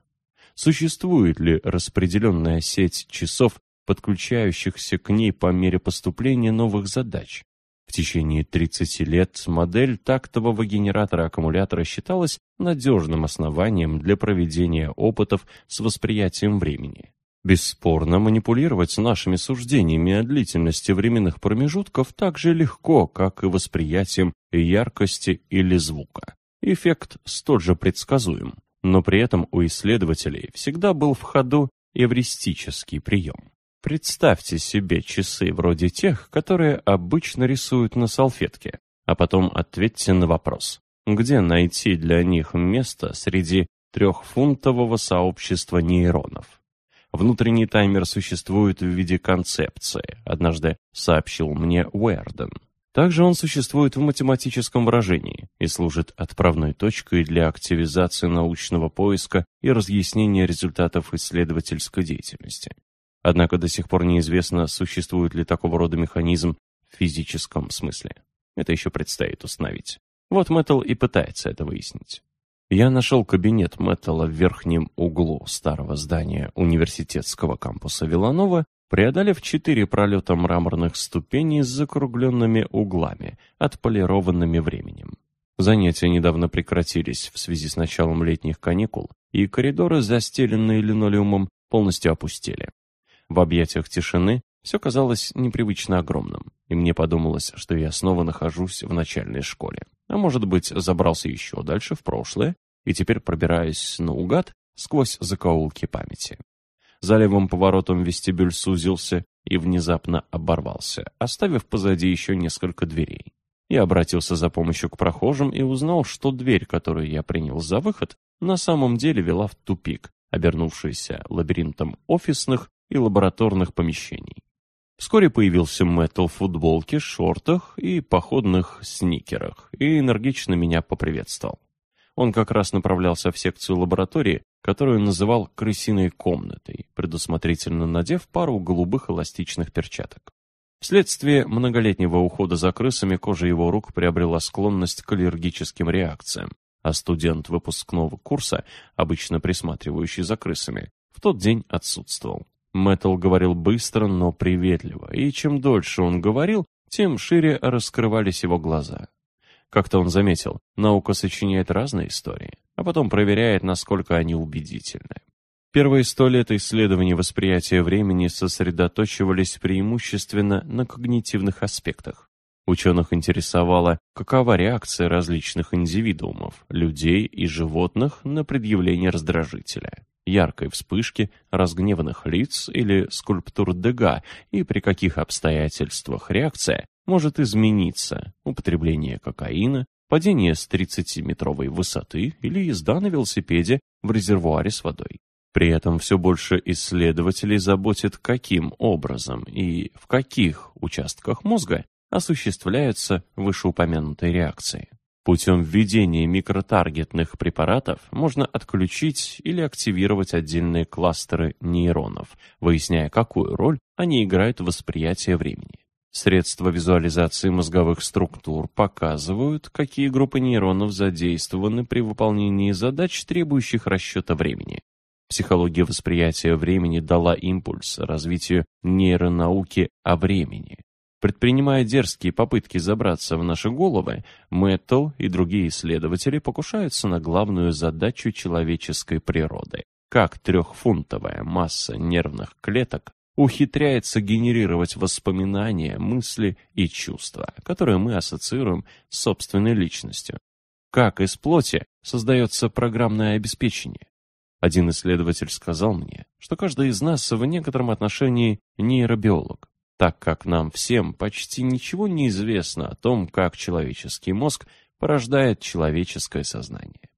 Существует ли распределенная сеть часов, подключающихся к ней по мере поступления новых задач? В течение 30 лет модель тактового генератора-аккумулятора считалась надежным основанием для проведения опытов с восприятием времени. Бесспорно, манипулировать нашими суждениями о длительности временных промежутков так же легко, как и восприятием яркости или звука. Эффект столь же предсказуем, но при этом у исследователей всегда был в ходу эвристический прием. Представьте себе часы вроде тех, которые обычно рисуют на салфетке, а потом ответьте на вопрос, где найти для них место среди трехфунтового сообщества нейронов. Внутренний таймер существует в виде концепции, однажды сообщил мне Уэрден. Также он существует в математическом выражении и служит отправной точкой для активизации научного поиска и разъяснения результатов исследовательской деятельности. Однако до сих пор неизвестно, существует ли такого рода механизм в физическом смысле. Это еще предстоит установить. Вот Мэттл и пытается это выяснить. Я нашел кабинет Мэттелла в верхнем углу старого здания университетского кампуса Виланова, преодолев четыре пролета мраморных ступеней с закругленными углами, отполированными временем. Занятия недавно прекратились в связи с началом летних каникул, и коридоры, застеленные линолеумом, полностью опустели. В объятиях тишины все казалось непривычно огромным, и мне подумалось, что я снова нахожусь в начальной школе. А может быть, забрался еще дальше, в прошлое, и теперь пробираюсь наугад сквозь закоулки памяти. За левым поворотом вестибюль сузился и внезапно оборвался, оставив позади еще несколько дверей. Я обратился за помощью к прохожим и узнал, что дверь, которую я принял за выход, на самом деле вела в тупик, обернувшийся лабиринтом офисных и лабораторных помещений. Вскоре появился Мэттл в футболке, шортах и походных сникерах и энергично меня поприветствовал. Он как раз направлялся в секцию лаборатории, которую называл «крысиной комнатой», предусмотрительно надев пару голубых эластичных перчаток. Вследствие многолетнего ухода за крысами кожа его рук приобрела склонность к аллергическим реакциям, а студент выпускного курса, обычно присматривающий за крысами, в тот день отсутствовал. Мэттл говорил быстро, но приветливо, и чем дольше он говорил, тем шире раскрывались его глаза. Как-то он заметил, наука сочиняет разные истории, а потом проверяет, насколько они убедительны. Первые сто лет исследований восприятия времени сосредоточивались преимущественно на когнитивных аспектах. Ученых интересовала, какова реакция различных индивидуумов, людей и животных на предъявление раздражителя, яркой вспышки, разгневанных лиц или скульптур Дега, и при каких обстоятельствах реакция может измениться употребление кокаина, падение с 30-метровой высоты или езда на велосипеде в резервуаре с водой. При этом все больше исследователей заботит, каким образом и в каких участках мозга осуществляются вышеупомянутые реакции. Путем введения микротаргетных препаратов можно отключить или активировать отдельные кластеры нейронов, выясняя, какую роль они играют в восприятии времени. Средства визуализации мозговых структур показывают, какие группы нейронов задействованы при выполнении задач, требующих расчета времени. Психология восприятия времени дала импульс развитию нейронауки о времени. Предпринимая дерзкие попытки забраться в наши головы, Мэттл и другие исследователи покушаются на главную задачу человеческой природы. Как трехфунтовая масса нервных клеток ухитряется генерировать воспоминания, мысли и чувства, которые мы ассоциируем с собственной личностью. Как из плоти создается программное обеспечение? Один исследователь сказал мне, что каждый из нас в некотором отношении нейробиолог, так как нам всем почти ничего не известно о том, как человеческий мозг порождает человеческое сознание.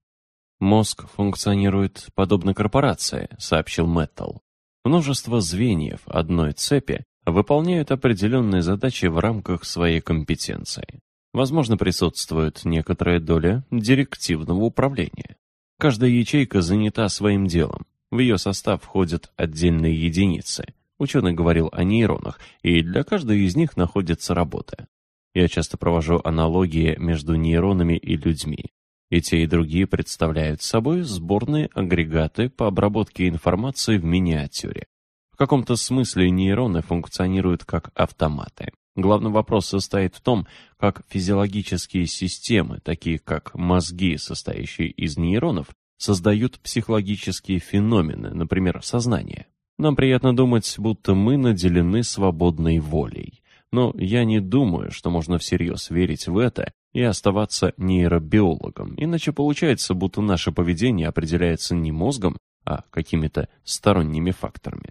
«Мозг функционирует подобно корпорации», — сообщил Мэттл. Множество звеньев одной цепи выполняют определенные задачи в рамках своей компетенции. Возможно, присутствует некоторая доля директивного управления. Каждая ячейка занята своим делом. В ее состав входят отдельные единицы. Ученый говорил о нейронах, и для каждой из них находится работа. Я часто провожу аналогии между нейронами и людьми. И те, и другие представляют собой сборные агрегаты по обработке информации в миниатюре. В каком-то смысле нейроны функционируют как автоматы. Главный вопрос состоит в том, как физиологические системы, такие как мозги, состоящие из нейронов, создают психологические феномены, например, сознание. Нам приятно думать, будто мы наделены свободной волей. Но я не думаю, что можно всерьез верить в это и оставаться нейробиологом, иначе получается, будто наше поведение определяется не мозгом, а какими-то сторонними факторами.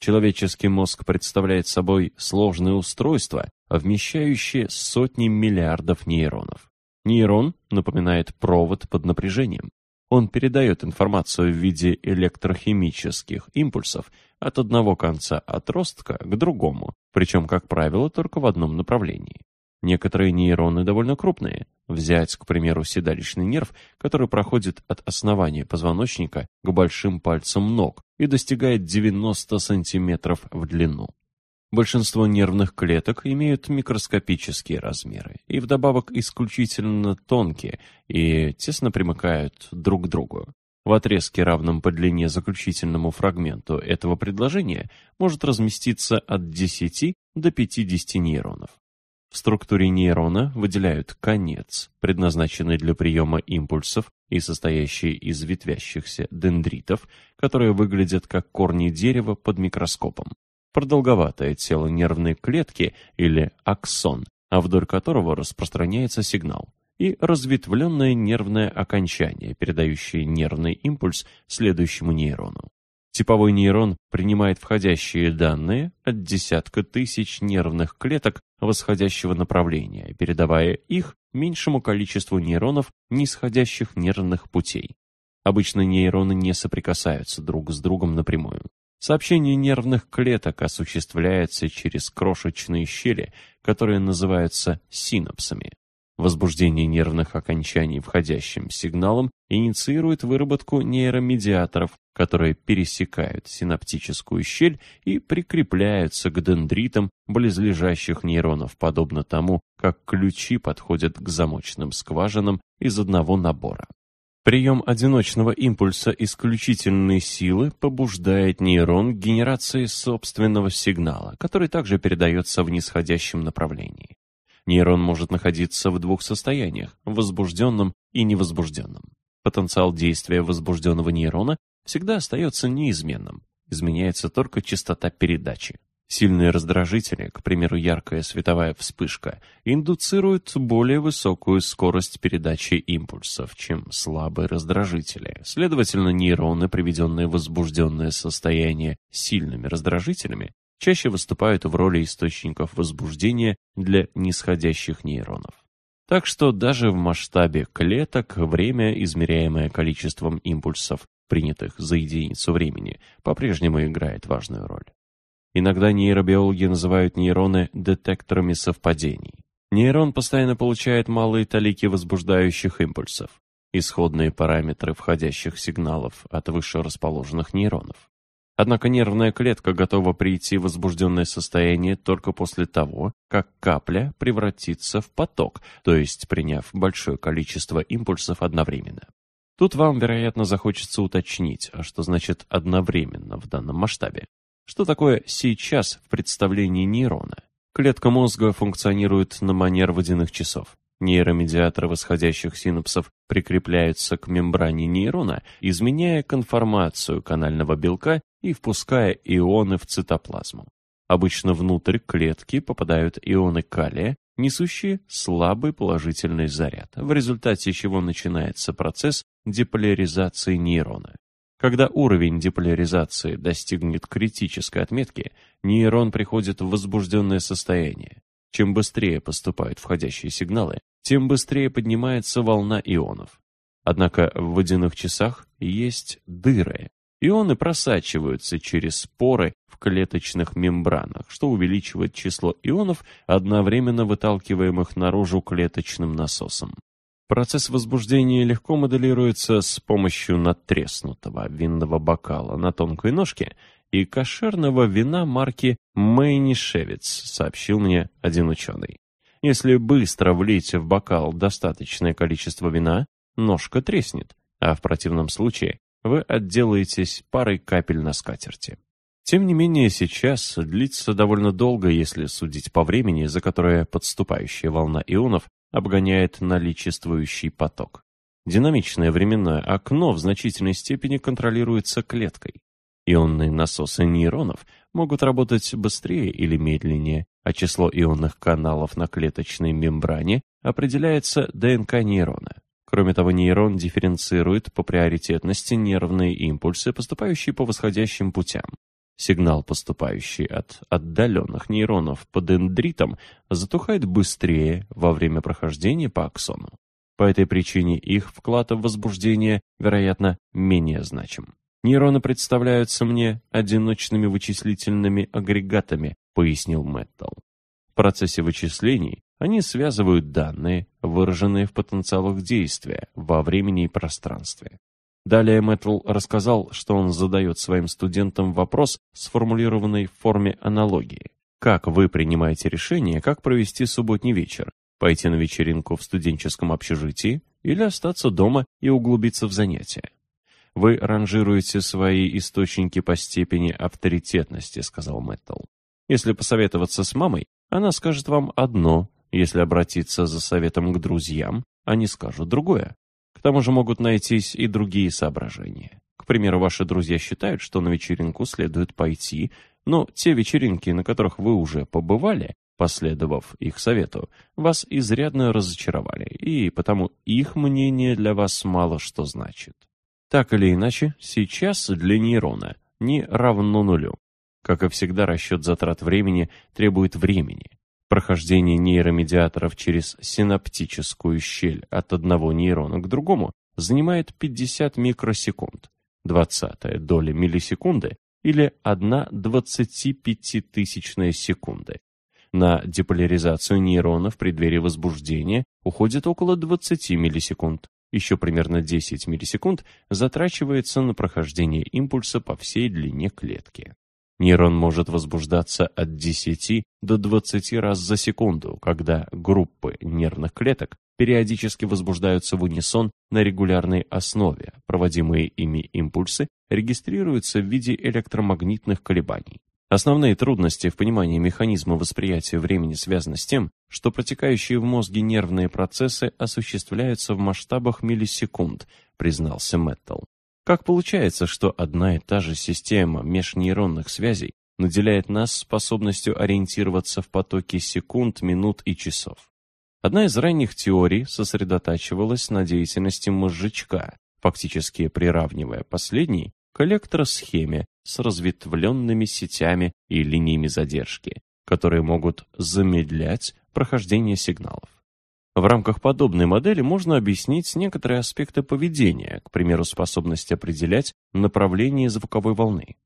Человеческий мозг представляет собой сложное устройство, вмещающее сотни миллиардов нейронов. Нейрон напоминает провод под напряжением. Он передает информацию в виде электрохимических импульсов от одного конца отростка к другому, причем, как правило, только в одном направлении. Некоторые нейроны довольно крупные. Взять, к примеру, седалищный нерв, который проходит от основания позвоночника к большим пальцам ног и достигает 90 сантиметров в длину. Большинство нервных клеток имеют микроскопические размеры и вдобавок исключительно тонкие и тесно примыкают друг к другу. В отрезке, равном по длине заключительному фрагменту этого предложения, может разместиться от 10 до 50 нейронов. В структуре нейрона выделяют конец, предназначенный для приема импульсов и состоящий из ветвящихся дендритов, которые выглядят как корни дерева под микроскопом. Продолговатое тело нервной клетки или аксон, а вдоль которого распространяется сигнал, и разветвленное нервное окончание, передающее нервный импульс следующему нейрону. Типовой нейрон принимает входящие данные от десятка тысяч нервных клеток восходящего направления, передавая их меньшему количеству нейронов нисходящих нервных путей. Обычно нейроны не соприкасаются друг с другом напрямую. Сообщение нервных клеток осуществляется через крошечные щели, которые называются синапсами. Возбуждение нервных окончаний входящим сигналом инициирует выработку нейромедиаторов, которые пересекают синаптическую щель и прикрепляются к дендритам близлежащих нейронов, подобно тому, как ключи подходят к замочным скважинам из одного набора. Прием одиночного импульса исключительной силы побуждает нейрон к генерации собственного сигнала, который также передается в нисходящем направлении. Нейрон может находиться в двух состояниях – возбужденном и невозбужденном. Потенциал действия возбужденного нейрона всегда остается неизменным, изменяется только частота передачи. Сильные раздражители, к примеру, яркая световая вспышка, индуцируют более высокую скорость передачи импульсов, чем слабые раздражители. Следовательно, нейроны, приведенные в возбужденное состояние сильными раздражителями, чаще выступают в роли источников возбуждения для нисходящих нейронов. Так что даже в масштабе клеток время, измеряемое количеством импульсов, принятых за единицу времени, по-прежнему играет важную роль. Иногда нейробиологи называют нейроны детекторами совпадений. Нейрон постоянно получает малые талики возбуждающих импульсов, исходные параметры входящих сигналов от выше расположенных нейронов. Однако нервная клетка готова прийти в возбужденное состояние только после того, как капля превратится в поток, то есть приняв большое количество импульсов одновременно. Тут вам, вероятно, захочется уточнить, а что значит «одновременно» в данном масштабе. Что такое «сейчас» в представлении нейрона? Клетка мозга функционирует на манер водяных часов. Нейромедиаторы восходящих синапсов прикрепляются к мембране нейрона, изменяя конформацию канального белка и впуская ионы в цитоплазму. Обычно внутрь клетки попадают ионы калия, несущие слабый положительный заряд, в результате чего начинается процесс деполяризации нейрона. Когда уровень деполяризации достигнет критической отметки, нейрон приходит в возбужденное состояние. Чем быстрее поступают входящие сигналы, тем быстрее поднимается волна ионов. Однако в водяных часах есть дыры. Ионы просачиваются через поры в клеточных мембранах, что увеличивает число ионов, одновременно выталкиваемых наружу клеточным насосом. Процесс возбуждения легко моделируется с помощью надтреснутого винного бокала на тонкой ножке и кошерного вина марки Мэйнишевец, сообщил мне один ученый. Если быстро влить в бокал достаточное количество вина, ножка треснет, а в противном случае вы отделаетесь парой капель на скатерти. Тем не менее, сейчас длится довольно долго, если судить по времени, за которое подступающая волна ионов обгоняет наличествующий поток. Динамичное временное окно в значительной степени контролируется клеткой. Ионные насосы нейронов могут работать быстрее или медленнее, а число ионных каналов на клеточной мембране определяется ДНК нейрона. Кроме того, нейрон дифференцирует по приоритетности нервные импульсы, поступающие по восходящим путям. Сигнал, поступающий от отдаленных нейронов по дендритам, затухает быстрее во время прохождения по аксону. По этой причине их вклад в возбуждение, вероятно, менее значим. Нейроны представляются мне одиночными вычислительными агрегатами, пояснил Мэттл. В процессе вычислений они связывают данные, выраженные в потенциалах действия, во времени и пространстве. Далее Мэттл рассказал, что он задает своим студентам вопрос, сформулированный в форме аналогии. Как вы принимаете решение, как провести субботний вечер? Пойти на вечеринку в студенческом общежитии или остаться дома и углубиться в занятия? Вы ранжируете свои источники по степени авторитетности, сказал Мэттл. Если посоветоваться с мамой, она скажет вам одно, если обратиться за советом к друзьям, они скажут другое. К тому же могут найтись и другие соображения. К примеру, ваши друзья считают, что на вечеринку следует пойти, но те вечеринки, на которых вы уже побывали, последовав их совету, вас изрядно разочаровали, и потому их мнение для вас мало что значит. Так или иначе, сейчас для нейрона не равно нулю. Как и всегда, расчет затрат времени требует времени. Прохождение нейромедиаторов через синаптическую щель от одного нейрона к другому занимает 50 микросекунд, 20 доля миллисекунды или 1 25-тысячная секунды. На деполяризацию нейрона в преддверии возбуждения уходит около 20 миллисекунд. Еще примерно 10 миллисекунд затрачивается на прохождение импульса по всей длине клетки. Нейрон может возбуждаться от 10 до 20 раз за секунду, когда группы нервных клеток периодически возбуждаются в унисон на регулярной основе. Проводимые ими импульсы регистрируются в виде электромагнитных колебаний. Основные трудности в понимании механизма восприятия времени связаны с тем, что протекающие в мозге нервные процессы осуществляются в масштабах миллисекунд, признался Мэттл. Как получается, что одна и та же система межнейронных связей наделяет нас способностью ориентироваться в потоке секунд, минут и часов? Одна из ранних теорий сосредотачивалась на деятельности мозжечка, фактически приравнивая последний к электросхеме с разветвленными сетями и линиями задержки, которые могут замедлять прохождение сигналов. В рамках подобной модели можно объяснить некоторые аспекты поведения, к примеру, способность определять направление звуковой волны.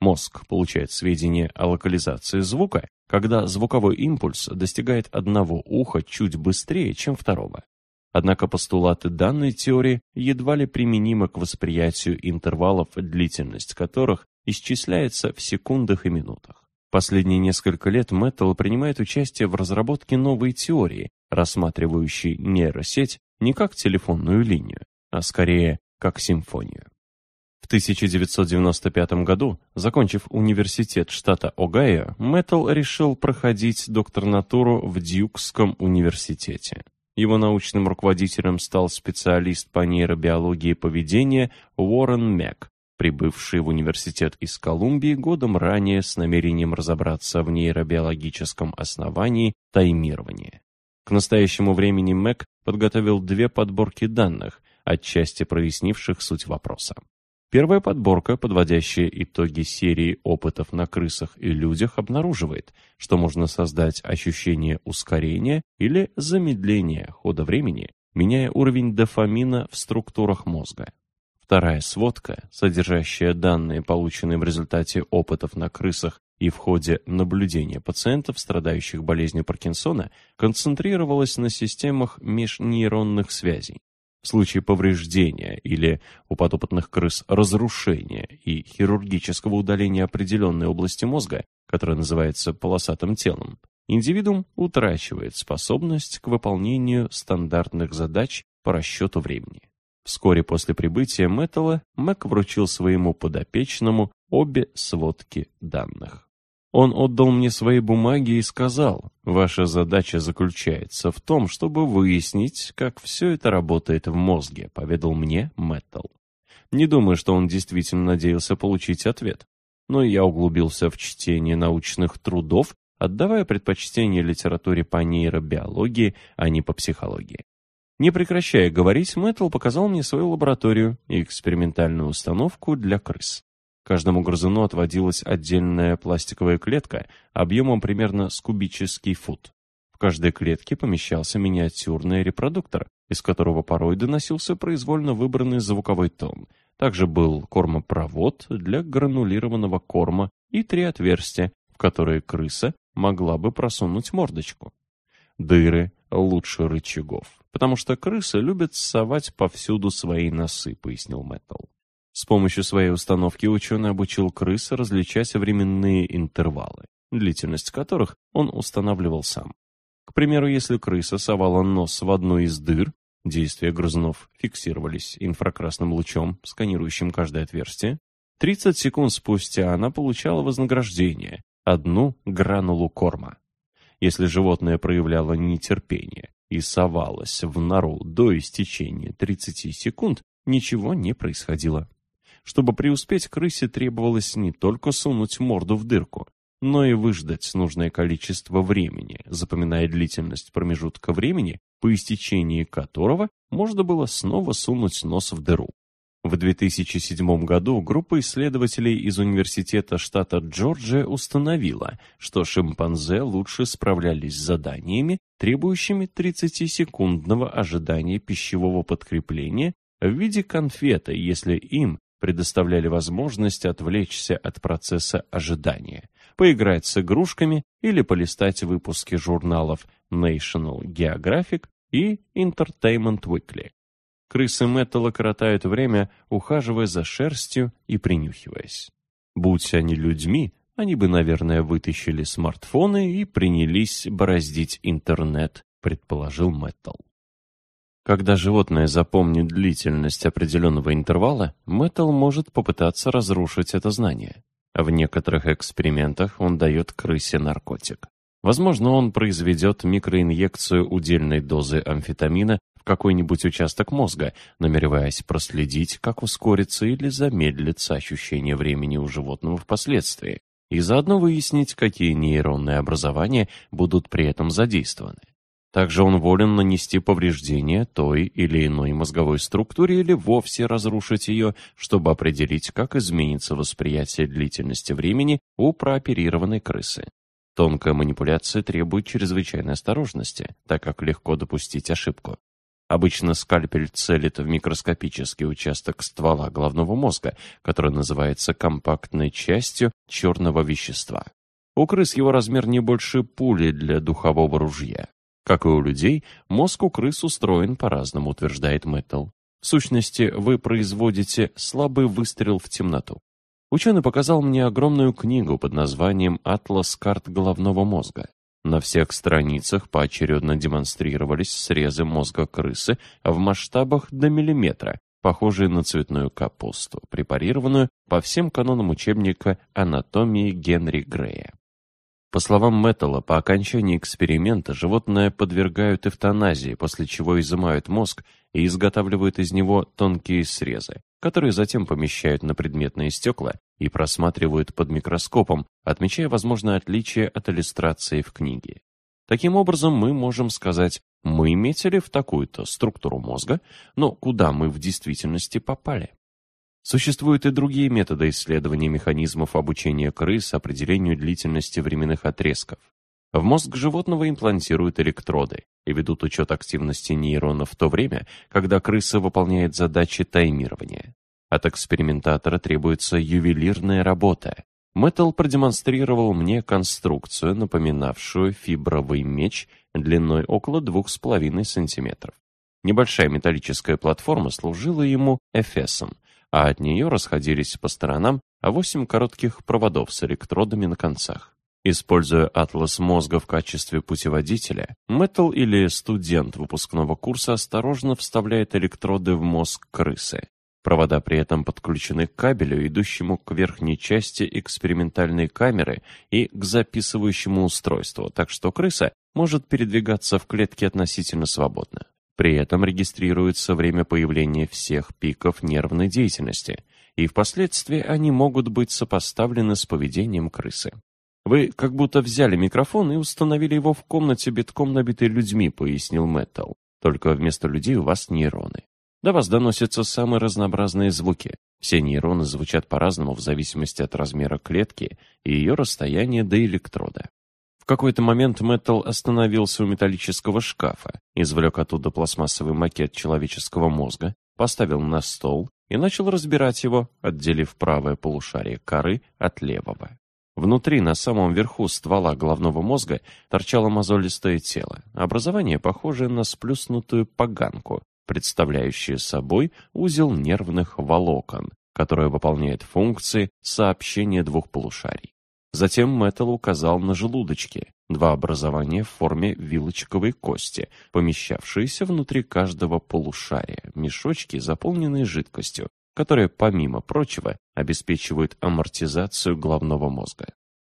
Мозг получает сведения о локализации звука, когда звуковой импульс достигает одного уха чуть быстрее, чем второго. Однако постулаты данной теории едва ли применимы к восприятию интервалов, длительность которых исчисляется в секундах и минутах. Последние несколько лет Мэттл принимает участие в разработке новой теории, рассматривающей нейросеть не как телефонную линию, а скорее как симфонию. В 1995 году, закончив университет штата Огайо, Мэттл решил проходить докторнатуру в Дьюкском университете. Его научным руководителем стал специалист по нейробиологии поведения Уоррен Мэг, прибывший в университет из Колумбии годом ранее с намерением разобраться в нейробиологическом основании таймирования. К настоящему времени Мэг подготовил две подборки данных, отчасти прояснивших суть вопроса. Первая подборка, подводящая итоги серии опытов на крысах и людях, обнаруживает, что можно создать ощущение ускорения или замедления хода времени, меняя уровень дофамина в структурах мозга. Вторая сводка, содержащая данные, полученные в результате опытов на крысах и в ходе наблюдения пациентов, страдающих болезнью Паркинсона, концентрировалась на системах межнейронных связей. В случае повреждения или у подопытных крыс разрушения и хирургического удаления определенной области мозга, которая называется полосатым телом, индивидуум утрачивает способность к выполнению стандартных задач по расчету времени. Вскоре после прибытия Мэттелла Мэг вручил своему подопечному обе сводки данных. Он отдал мне свои бумаги и сказал, ваша задача заключается в том, чтобы выяснить, как все это работает в мозге, поведал мне Мэттл. Не думаю, что он действительно надеялся получить ответ. Но я углубился в чтение научных трудов, отдавая предпочтение литературе по нейробиологии, а не по психологии. Не прекращая говорить, Мэттл показал мне свою лабораторию и экспериментальную установку для крыс. Каждому грызуну отводилась отдельная пластиковая клетка объемом примерно с кубический фут. В каждой клетке помещался миниатюрный репродуктор, из которого порой доносился произвольно выбранный звуковой тон. Также был кормопровод для гранулированного корма и три отверстия, в которые крыса могла бы просунуть мордочку. Дыры лучше рычагов, потому что крысы любят совать повсюду свои носы, пояснил Мэттл. С помощью своей установки ученый обучил крыс различать временные интервалы, длительность которых он устанавливал сам. К примеру, если крыса совала нос в одну из дыр, действия грызунов фиксировались инфракрасным лучом, сканирующим каждое отверстие, 30 секунд спустя она получала вознаграждение – одну гранулу корма. Если животное проявляло нетерпение и совалось в нору до истечения 30 секунд, ничего не происходило. Чтобы преуспеть, крысе требовалось не только сунуть морду в дырку, но и выждать нужное количество времени, запоминая длительность промежутка времени, по истечении которого можно было снова сунуть нос в дыру. В 2007 году группа исследователей из Университета штата Джорджия установила, что шимпанзе лучше справлялись с заданиями, требующими 30-секундного ожидания пищевого подкрепления в виде конфеты, если им предоставляли возможность отвлечься от процесса ожидания, поиграть с игрушками или полистать выпуски журналов National Geographic и Entertainment Weekly. Крысы Мэттелла коротают время, ухаживая за шерстью и принюхиваясь. Будь они людьми, они бы, наверное, вытащили смартфоны и принялись бороздить интернет, предположил Мэттл. Когда животное запомнит длительность определенного интервала, Мэттл может попытаться разрушить это знание. В некоторых экспериментах он дает крысе наркотик. Возможно, он произведет микроинъекцию удельной дозы амфетамина в какой-нибудь участок мозга, намереваясь проследить, как ускорится или замедлится ощущение времени у животного впоследствии, и заодно выяснить, какие нейронные образования будут при этом задействованы. Также он волен нанести повреждение той или иной мозговой структуре или вовсе разрушить ее, чтобы определить, как изменится восприятие длительности времени у прооперированной крысы. Тонкая манипуляция требует чрезвычайной осторожности, так как легко допустить ошибку. Обычно скальпель целит в микроскопический участок ствола головного мозга, который называется компактной частью черного вещества. У крыс его размер не больше пули для духового ружья. Как и у людей, мозг у крыс устроен по-разному, утверждает Мэттл. В сущности, вы производите слабый выстрел в темноту. Ученый показал мне огромную книгу под названием «Атлас карт головного мозга». На всех страницах поочередно демонстрировались срезы мозга крысы в масштабах до миллиметра, похожие на цветную капусту, препарированную по всем канонам учебника анатомии Генри Грея. По словам Мэттелла, по окончании эксперимента животное подвергают эвтаназии, после чего изымают мозг и изготавливают из него тонкие срезы, которые затем помещают на предметные стекла и просматривают под микроскопом, отмечая возможное отличие от иллюстрации в книге. Таким образом, мы можем сказать, мы метили в такую-то структуру мозга, но куда мы в действительности попали? Существуют и другие методы исследования механизмов обучения крыс определению длительности временных отрезков. В мозг животного имплантируют электроды и ведут учет активности нейронов в то время, когда крыса выполняет задачи таймирования. От экспериментатора требуется ювелирная работа. Мэттл продемонстрировал мне конструкцию, напоминавшую фибровый меч длиной около 2,5 см. Небольшая металлическая платформа служила ему эфесом, а от нее расходились по сторонам восемь коротких проводов с электродами на концах. Используя атлас мозга в качестве путеводителя, Мэттл или студент выпускного курса осторожно вставляет электроды в мозг крысы. Провода при этом подключены к кабелю, идущему к верхней части экспериментальной камеры и к записывающему устройству, так что крыса может передвигаться в клетке относительно свободно. При этом регистрируется время появления всех пиков нервной деятельности, и впоследствии они могут быть сопоставлены с поведением крысы. «Вы как будто взяли микрофон и установили его в комнате, битком набитой людьми», — пояснил Мэттл. «Только вместо людей у вас нейроны. До вас доносятся самые разнообразные звуки. Все нейроны звучат по-разному в зависимости от размера клетки и ее расстояния до электрода. В какой-то момент Мэттл остановился у металлического шкафа, извлек оттуда пластмассовый макет человеческого мозга, поставил на стол и начал разбирать его, отделив правое полушарие коры от левого. Внутри, на самом верху ствола головного мозга, торчало мозолистое тело, образование, похожее на сплюснутую поганку, представляющее собой узел нервных волокон, которое выполняет функции сообщения двух полушарий. Затем Мэттл указал на желудочки, два образования в форме вилочковой кости, помещавшиеся внутри каждого полушария, мешочки, заполненные жидкостью, которые, помимо прочего, обеспечивают амортизацию головного мозга.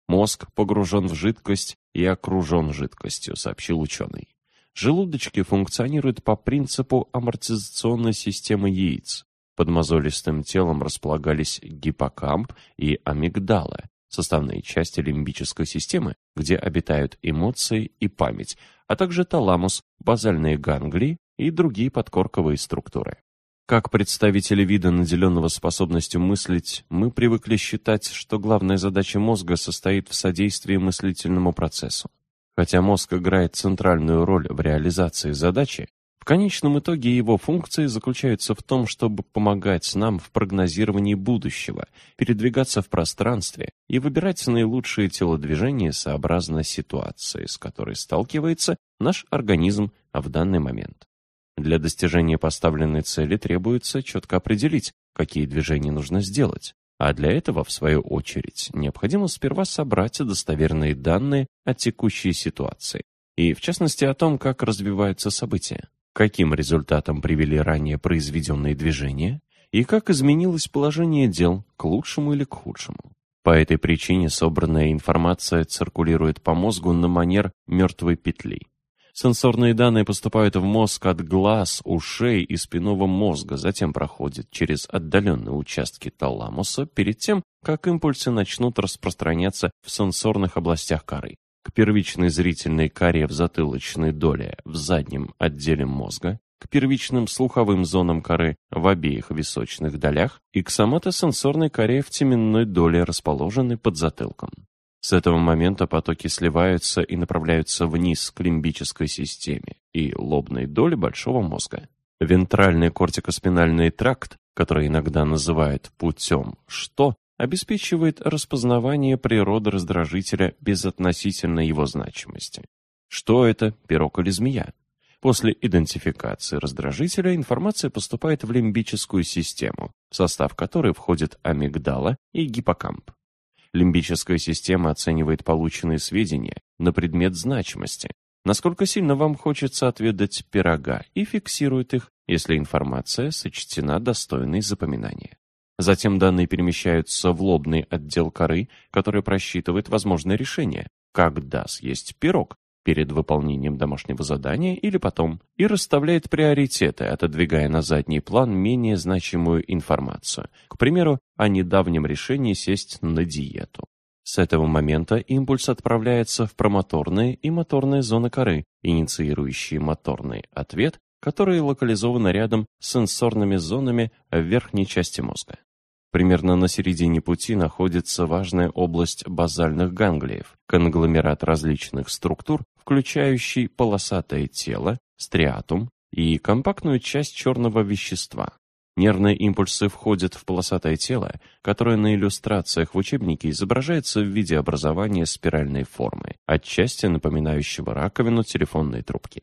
Мозг погружен в жидкость и окружен жидкостью, сообщил ученый. Желудочки функционируют по принципу амортизационной системы яиц. Под мозолистым телом располагались гиппокамп и амигдала, составные части лимбической системы, где обитают эмоции и память, а также таламус, базальные ганглии и другие подкорковые структуры. Как представители вида, наделенного способностью мыслить, мы привыкли считать, что главная задача мозга состоит в содействии мыслительному процессу. Хотя мозг играет центральную роль в реализации задачи, в конечном итоге его функции заключаются в том, чтобы помогать нам в прогнозировании будущего, передвигаться в пространстве и выбирать наилучшие телодвижения сообразно ситуации, с которой сталкивается наш организм в данный момент. Для достижения поставленной цели требуется четко определить, какие движения нужно сделать, а для этого, в свою очередь, необходимо сперва собрать достоверные данные о текущей ситуации и, в частности, о том, как развиваются события каким результатам привели ранее произведенные движения и как изменилось положение дел к лучшему или к худшему. По этой причине собранная информация циркулирует по мозгу на манер мертвой петли. Сенсорные данные поступают в мозг от глаз, ушей и спинного мозга, затем проходят через отдаленные участки таламуса перед тем, как импульсы начнут распространяться в сенсорных областях коры к первичной зрительной коре в затылочной доле в заднем отделе мозга, к первичным слуховым зонам коры в обеих височных долях и к соматосенсорной коре в теменной доле, расположенной под затылком. С этого момента потоки сливаются и направляются вниз к лимбической системе и лобной доле большого мозга. Вентральный кортикоспинальный тракт, который иногда называют путем «что», обеспечивает распознавание природы раздражителя безотносительно его значимости. Что это, пирог или змея? После идентификации раздражителя информация поступает в лимбическую систему, в состав которой входит амигдала и гиппокамп. Лимбическая система оценивает полученные сведения на предмет значимости, насколько сильно вам хочется отведать пирога, и фиксирует их, если информация сочтена достойной запоминания. Затем данные перемещаются в лобный отдел коры, который просчитывает возможное решение, когда съесть пирог, перед выполнением домашнего задания или потом, и расставляет приоритеты, отодвигая на задний план менее значимую информацию, к примеру, о недавнем решении сесть на диету. С этого момента импульс отправляется в промоторные и моторные зоны коры, инициирующие моторный ответ, который локализован рядом с сенсорными зонами в верхней части мозга. Примерно на середине пути находится важная область базальных ганглиев, конгломерат различных структур, включающий полосатое тело, стриатум и компактную часть черного вещества. Нервные импульсы входят в полосатое тело, которое на иллюстрациях в учебнике изображается в виде образования спиральной формы, отчасти напоминающего раковину телефонной трубки.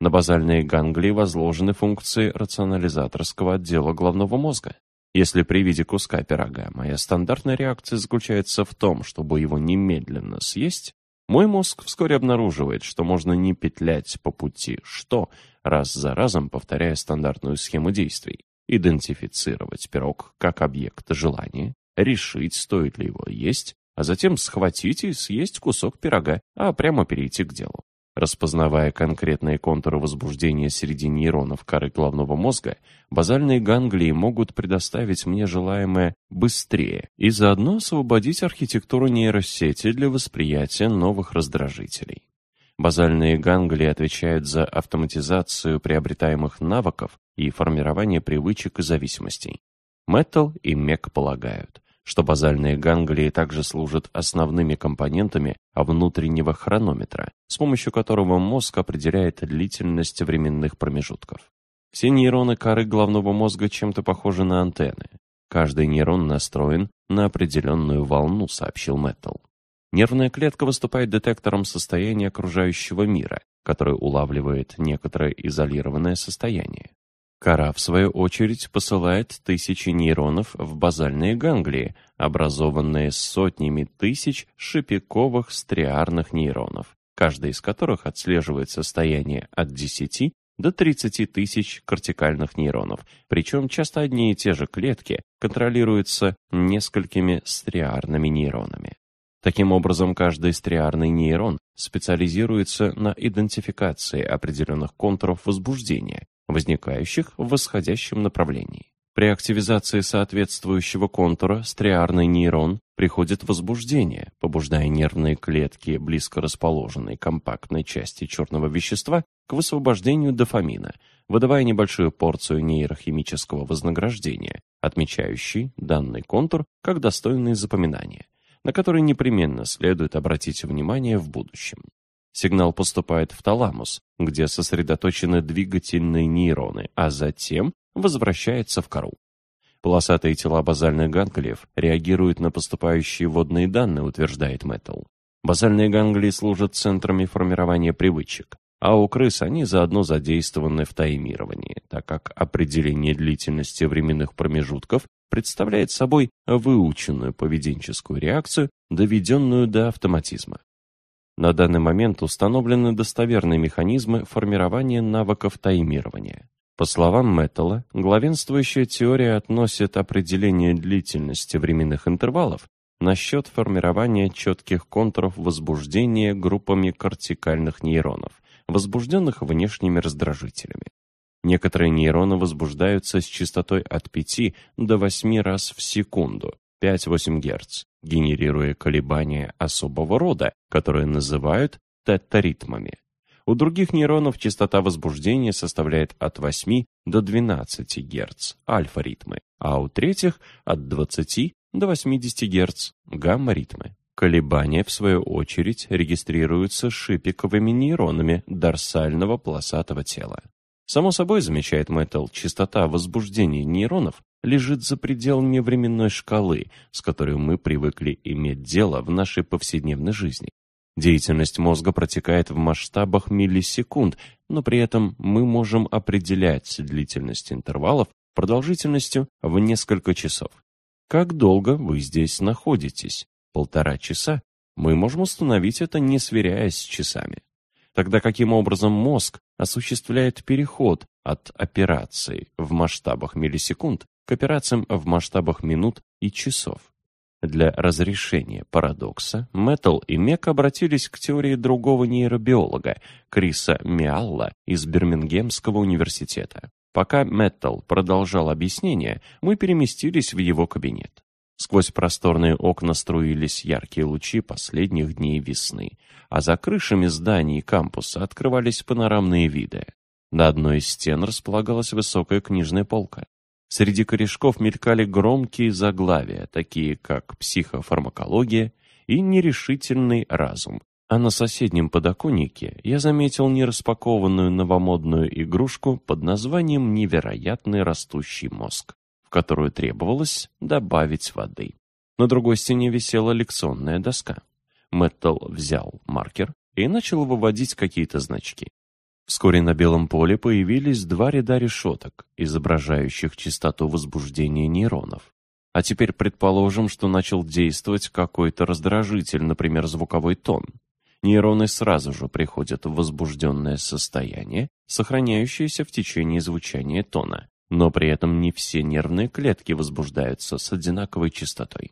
На базальные ганглии возложены функции рационализаторского отдела головного мозга. Если при виде куска пирога моя стандартная реакция заключается в том, чтобы его немедленно съесть, мой мозг вскоре обнаруживает, что можно не петлять по пути «что», раз за разом повторяя стандартную схему действий, идентифицировать пирог как объект желания, решить, стоит ли его есть, а затем схватить и съесть кусок пирога, а прямо перейти к делу. Распознавая конкретные контуры возбуждения среди нейронов коры головного мозга, базальные ганглии могут предоставить мне желаемое быстрее и заодно освободить архитектуру нейросети для восприятия новых раздражителей. Базальные ганглии отвечают за автоматизацию приобретаемых навыков и формирование привычек и зависимостей. Мэттл и Мек полагают, что базальные ганглии также служат основными компонентами внутреннего хронометра, с помощью которого мозг определяет длительность временных промежутков. Все нейроны коры головного мозга чем-то похожи на антенны. Каждый нейрон настроен на определенную волну, сообщил Мэттл. Нервная клетка выступает детектором состояния окружающего мира, который улавливает некоторое изолированное состояние. Кора, в свою очередь, посылает тысячи нейронов в базальные ганглии, образованные сотнями тысяч шипиковых стриарных нейронов, каждый из которых отслеживает состояние от 10 до 30 тысяч кортикальных нейронов, причем часто одни и те же клетки контролируются несколькими стриарными нейронами. Таким образом, каждый стриарный нейрон специализируется на идентификации определенных контуров возбуждения, возникающих в восходящем направлении. При активизации соответствующего контура стриарный нейрон приходит возбуждение, побуждая нервные клетки близко расположенной компактной части черного вещества к высвобождению дофамина, выдавая небольшую порцию нейрохимического вознаграждения, отмечающий данный контур как достойный запоминания, на который непременно следует обратить внимание в будущем. Сигнал поступает в таламус, где сосредоточены двигательные нейроны, а затем возвращается в кору. Полосатые тела базальных ганглиев реагируют на поступающие водные данные, утверждает Мэттл. Базальные ганглии служат центрами формирования привычек, а у крыс они заодно задействованы в таймировании, так как определение длительности временных промежутков представляет собой выученную поведенческую реакцию, доведенную до автоматизма. На данный момент установлены достоверные механизмы формирования навыков таймирования. По словам Мэттелла, главенствующая теория относит определение длительности временных интервалов на счет формирования четких контуров возбуждения группами кортикальных нейронов, возбужденных внешними раздражителями. Некоторые нейроны возбуждаются с частотой от 5 до 8 раз в секунду, 5-8 Гц, генерируя колебания особого рода, которые называют тета-ритмами. У других нейронов частота возбуждения составляет от 8 до 12 Гц, альфа-ритмы, а у третьих от 20 до 80 Гц, гамма-ритмы. Колебания, в свою очередь, регистрируются шипиковыми нейронами дорсального полосатого тела. Само собой, замечает Мэттл, частота возбуждения нейронов лежит за пределами временной шкалы, с которой мы привыкли иметь дело в нашей повседневной жизни. Деятельность мозга протекает в масштабах миллисекунд, но при этом мы можем определять длительность интервалов продолжительностью в несколько часов. Как долго вы здесь находитесь? Полтора часа? Мы можем установить это, не сверяясь с часами. Тогда каким образом мозг осуществляет переход от операций в масштабах миллисекунд к операциям в масштабах минут и часов? Для разрешения парадокса Мэттл и Мек обратились к теории другого нейробиолога, Криса Миалла из Бирмингемского университета. Пока Мэттл продолжал объяснение, мы переместились в его кабинет. Сквозь просторные окна струились яркие лучи последних дней весны, а за крышами зданий кампуса открывались панорамные виды. На одной из стен располагалась высокая книжная полка. Среди корешков мелькали громкие заглавия, такие как «психофармакология» и «нерешительный разум». А на соседнем подоконнике я заметил нераспакованную новомодную игрушку под названием «Невероятный растущий мозг», в которую требовалось добавить воды. На другой стене висела лекционная доска. Мэттл взял маркер и начал выводить какие-то значки. Вскоре на белом поле появились два ряда решеток, изображающих частоту возбуждения нейронов. А теперь предположим, что начал действовать какой-то раздражитель, например, звуковой тон. Нейроны сразу же приходят в возбужденное состояние, сохраняющееся в течение звучания тона, но при этом не все нервные клетки возбуждаются с одинаковой частотой.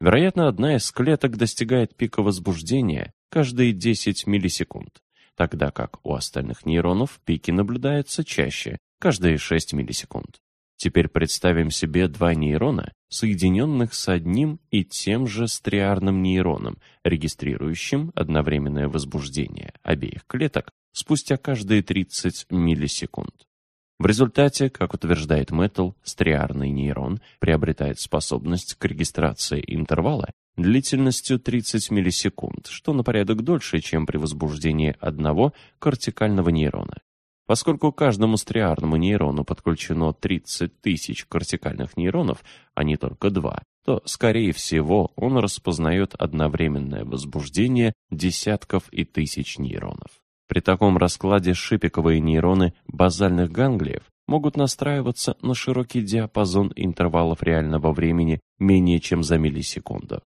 Вероятно, одна из клеток достигает пика возбуждения каждые 10 миллисекунд тогда как у остальных нейронов пики наблюдаются чаще, каждые 6 миллисекунд. Теперь представим себе два нейрона, соединенных с одним и тем же стриарным нейроном, регистрирующим одновременное возбуждение обеих клеток спустя каждые 30 миллисекунд. В результате, как утверждает Мэттл, стриарный нейрон приобретает способность к регистрации интервала длительностью 30 миллисекунд, что на порядок дольше, чем при возбуждении одного кортикального нейрона. Поскольку каждому стриарному нейрону подключено 30 тысяч кортикальных нейронов, а не только два, то, скорее всего, он распознает одновременное возбуждение десятков и тысяч нейронов. При таком раскладе шипиковые нейроны базальных ганглиев могут настраиваться на широкий диапазон интервалов реального времени менее чем за миллисекунду.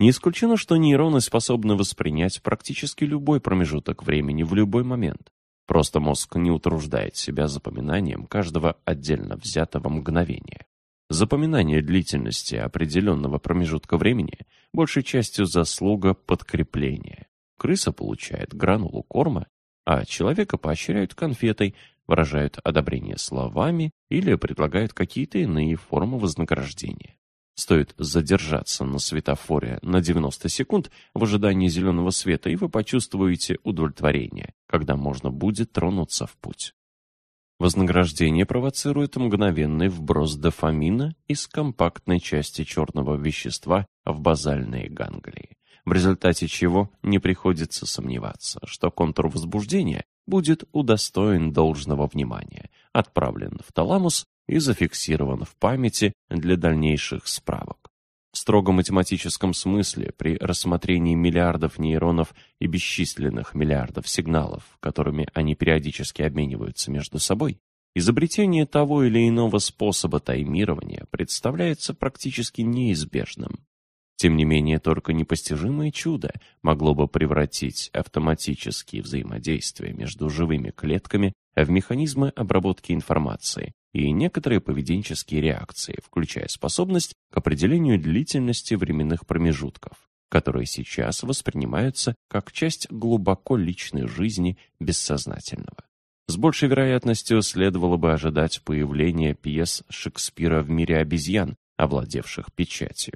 Не исключено, что нейроны способны воспринять практически любой промежуток времени в любой момент. Просто мозг не утруждает себя запоминанием каждого отдельно взятого мгновения. Запоминание длительности определенного промежутка времени большей частью заслуга подкрепления. Крыса получает гранулу корма, а человека поощряют конфетой, выражают одобрение словами или предлагают какие-то иные формы вознаграждения. Стоит задержаться на светофоре на 90 секунд в ожидании зеленого света, и вы почувствуете удовлетворение, когда можно будет тронуться в путь. Вознаграждение провоцирует мгновенный вброс дофамина из компактной части черного вещества в базальные ганглии, в результате чего не приходится сомневаться, что контур возбуждения будет удостоен должного внимания, отправлен в таламус и зафиксирован в памяти для дальнейших справок. В строго математическом смысле, при рассмотрении миллиардов нейронов и бесчисленных миллиардов сигналов, которыми они периодически обмениваются между собой, изобретение того или иного способа таймирования представляется практически неизбежным. Тем не менее, только непостижимое чудо могло бы превратить автоматические взаимодействия между живыми клетками в механизмы обработки информации, и некоторые поведенческие реакции, включая способность к определению длительности временных промежутков, которые сейчас воспринимаются как часть глубоко личной жизни бессознательного. С большей вероятностью следовало бы ожидать появления пьес Шекспира в мире обезьян, овладевших печатью.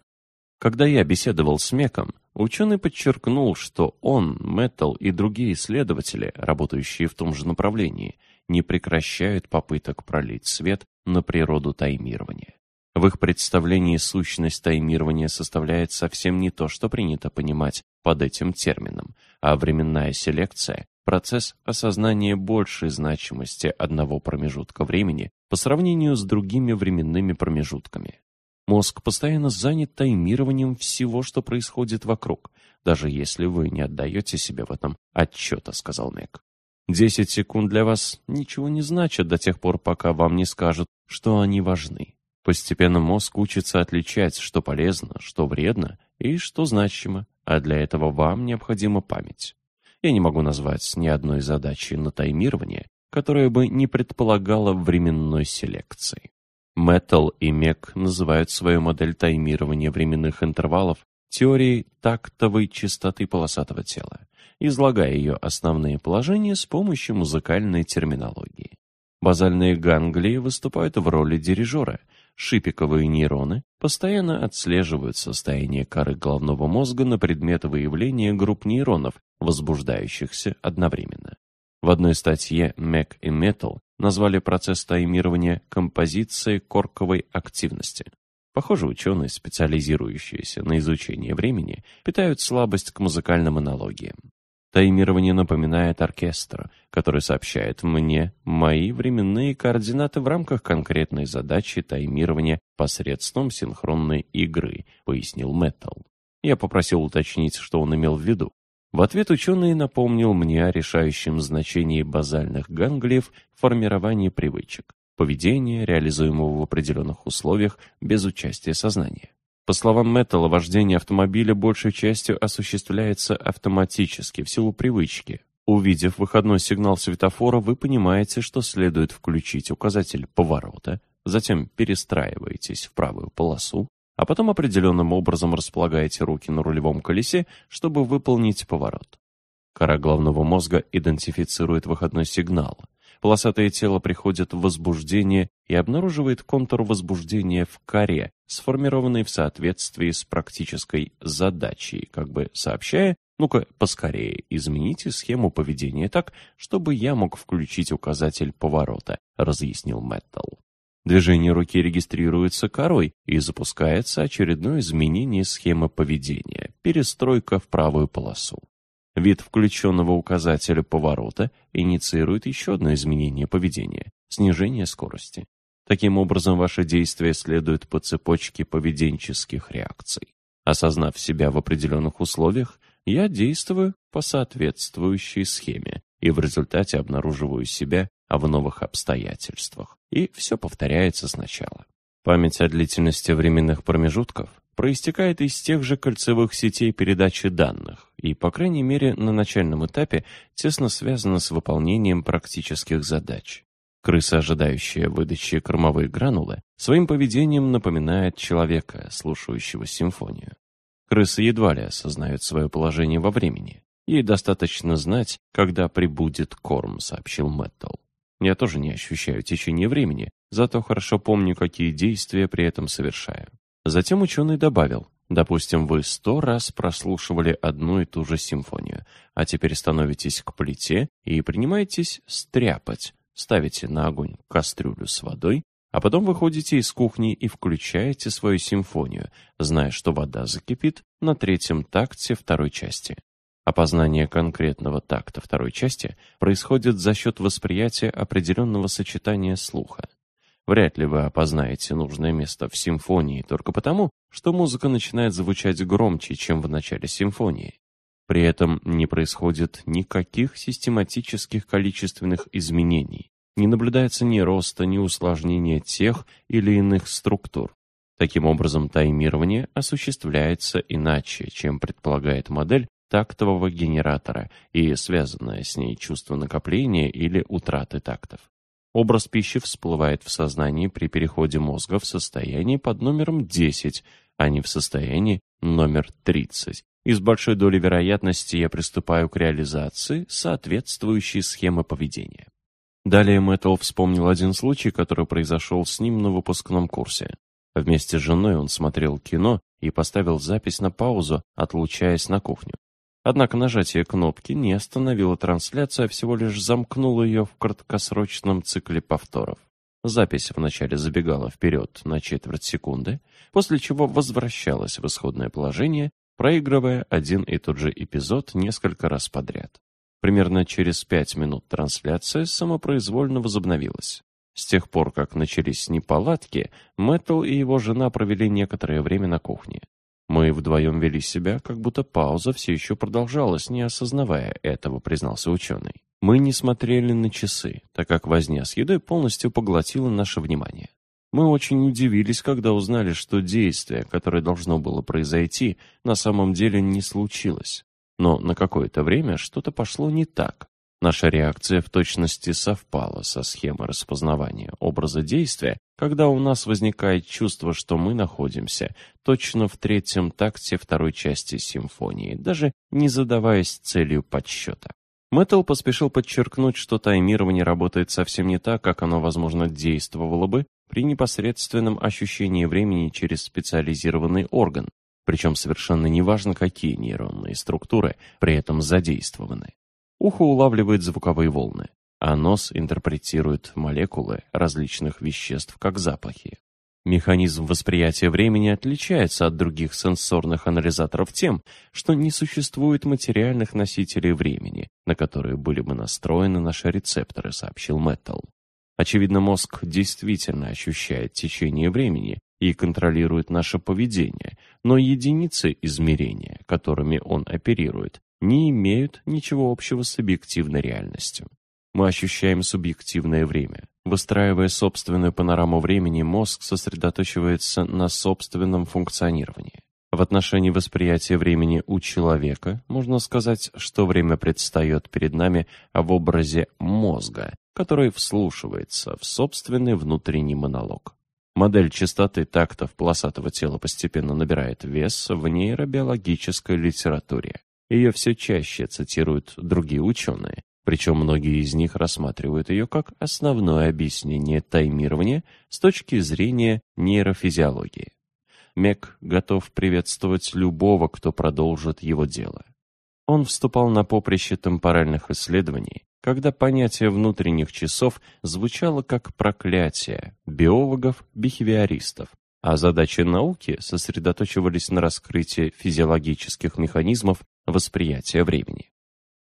Когда я беседовал с Меком, ученый подчеркнул, что он, Мэттл и другие исследователи, работающие в том же направлении, не прекращают попыток пролить свет на природу таймирования. В их представлении сущность таймирования составляет совсем не то, что принято понимать под этим термином, а временная селекция – процесс осознания большей значимости одного промежутка времени по сравнению с другими временными промежутками. Мозг постоянно занят таймированием всего, что происходит вокруг, даже если вы не отдаете себе в этом отчета, сказал Мэг. Десять секунд для вас ничего не значат до тех пор, пока вам не скажут, что они важны. Постепенно мозг учится отличать, что полезно, что вредно и что значимо, а для этого вам необходима память. Я не могу назвать ни одной задачи на таймирование, которая бы не предполагала временной селекции. Мэттл и Мек называют свою модель таймирования временных интервалов теорией тактовой частоты полосатого тела, излагая ее основные положения с помощью музыкальной терминологии. Базальные ганглии выступают в роли дирижера. Шипиковые нейроны постоянно отслеживают состояние коры головного мозга на предмет выявления групп нейронов, возбуждающихся одновременно. В одной статье Мек и Метал назвали процесс таймирования композицией корковой активности. Похоже, ученые, специализирующиеся на изучении времени, питают слабость к музыкальным аналогиям. Таймирование напоминает оркестр, который сообщает мне мои временные координаты в рамках конкретной задачи таймирования посредством синхронной игры, пояснил Мэттл. Я попросил уточнить, что он имел в виду. В ответ ученый напомнил мне о решающем значении базальных ганглиев в формировании привычек, поведения, реализуемого в определенных условиях без участия сознания. По словам Мэттелла, вождение автомобиля большей частью осуществляется автоматически, в силу привычки. Увидев выходной сигнал светофора, вы понимаете, что следует включить указатель поворота, затем перестраиваетесь в правую полосу, а потом определенным образом располагаете руки на рулевом колесе, чтобы выполнить поворот. Кора головного мозга идентифицирует выходной сигнал. Полосатое тело приходит в возбуждение и обнаруживает контур возбуждения в коре, сформированный в соответствии с практической задачей, как бы сообщая «Ну-ка, поскорее измените схему поведения так, чтобы я мог включить указатель поворота», разъяснил Мэттл. Движение руки регистрируется корой и запускается очередное изменение схемы поведения, перестройка в правую полосу. Вид включенного указателя поворота инициирует еще одно изменение поведения – снижение скорости. Таким образом, ваше действие следует по цепочке поведенческих реакций. Осознав себя в определенных условиях, я действую по соответствующей схеме и в результате обнаруживаю себя в новых обстоятельствах. И все повторяется сначала. Память о длительности временных промежутков проистекает из тех же кольцевых сетей передачи данных и, по крайней мере, на начальном этапе тесно связана с выполнением практических задач. Крыса, ожидающая выдачи кормовой гранулы, своим поведением напоминает человека, слушающего симфонию. Крысы едва ли осознают свое положение во времени. Ей достаточно знать, когда прибудет корм, сообщил Мэттл. Я тоже не ощущаю течение времени, зато хорошо помню, какие действия при этом совершаю. Затем ученый добавил, допустим, вы сто раз прослушивали одну и ту же симфонию, а теперь становитесь к плите и принимаетесь стряпать, ставите на огонь кастрюлю с водой, а потом выходите из кухни и включаете свою симфонию, зная, что вода закипит на третьем такте второй части. Опознание конкретного такта второй части происходит за счет восприятия определенного сочетания слуха. Вряд ли вы опознаете нужное место в симфонии только потому, что музыка начинает звучать громче, чем в начале симфонии. При этом не происходит никаких систематических количественных изменений, не наблюдается ни роста, ни усложнения тех или иных структур. Таким образом, таймирование осуществляется иначе, чем предполагает модель, тактового генератора и связанное с ней чувство накопления или утраты тактов. Образ пищи всплывает в сознании при переходе мозга в состояние под номером 10, а не в состоянии номер 30. И с большой долей вероятности я приступаю к реализации соответствующей схемы поведения. Далее Мэттл вспомнил один случай, который произошел с ним на выпускном курсе. Вместе с женой он смотрел кино и поставил запись на паузу, отлучаясь на кухню. Однако нажатие кнопки не остановило трансляцию, а всего лишь замкнуло ее в краткосрочном цикле повторов. Запись вначале забегала вперед на четверть секунды, после чего возвращалась в исходное положение, проигрывая один и тот же эпизод несколько раз подряд. Примерно через пять минут трансляция самопроизвольно возобновилась. С тех пор, как начались неполадки, Мэттл и его жена провели некоторое время на кухне. Мы вдвоем вели себя, как будто пауза все еще продолжалась, не осознавая этого, признался ученый. Мы не смотрели на часы, так как возня с едой полностью поглотила наше внимание. Мы очень удивились, когда узнали, что действие, которое должно было произойти, на самом деле не случилось. Но на какое-то время что-то пошло не так. Наша реакция в точности совпала со схемой распознавания образа действия, когда у нас возникает чувство, что мы находимся точно в третьем такте второй части симфонии, даже не задаваясь целью подсчета. Мэттл поспешил подчеркнуть, что таймирование работает совсем не так, как оно, возможно, действовало бы при непосредственном ощущении времени через специализированный орган, причем совершенно неважно, какие нейронные структуры при этом задействованы. Ухо улавливает звуковые волны, а нос интерпретирует молекулы различных веществ как запахи. Механизм восприятия времени отличается от других сенсорных анализаторов тем, что не существует материальных носителей времени, на которые были бы настроены наши рецепторы, сообщил Мэттл. Очевидно, мозг действительно ощущает течение времени и контролирует наше поведение, но единицы измерения, которыми он оперирует, не имеют ничего общего с объективной реальностью. Мы ощущаем субъективное время. Выстраивая собственную панораму времени, мозг сосредоточивается на собственном функционировании. В отношении восприятия времени у человека можно сказать, что время предстает перед нами в образе мозга, который вслушивается в собственный внутренний монолог. Модель частоты тактов полосатого тела постепенно набирает вес в нейробиологической литературе. Ее все чаще цитируют другие ученые, причем многие из них рассматривают ее как основное объяснение таймирования с точки зрения нейрофизиологии. Мек готов приветствовать любого, кто продолжит его дело. Он вступал на поприще темпоральных исследований, когда понятие внутренних часов звучало как проклятие биологов-бихевиористов, а задачи науки сосредоточивались на раскрытии физиологических механизмов восприятия времени.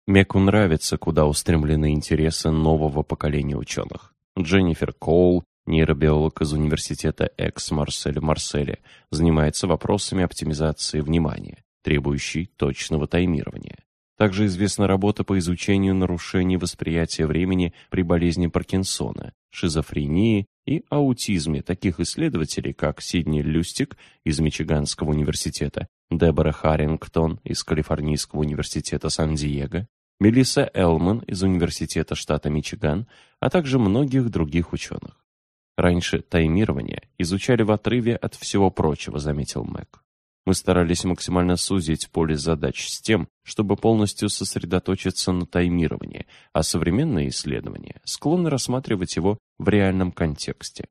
Меку нравится, куда устремлены интересы нового поколения ученых. Дженнифер Коул, нейробиолог из университета Экс-Марсель Марселе, занимается вопросами оптимизации внимания, требующей точного таймирования. Также известна работа по изучению нарушений восприятия времени при болезни Паркинсона, шизофрении и аутизме таких исследователей, как Сидни Люстик из Мичиганского университета, Дебора Харрингтон из Калифорнийского университета Сан-Диего, Мелисса Элман из Университета штата Мичиган, а также многих других ученых. Раньше таймирование изучали в отрыве от всего прочего, заметил Мэг. Мы старались максимально сузить поле задач с тем, чтобы полностью сосредоточиться на таймировании, а современные исследования склонны рассматривать его в реальном контексте.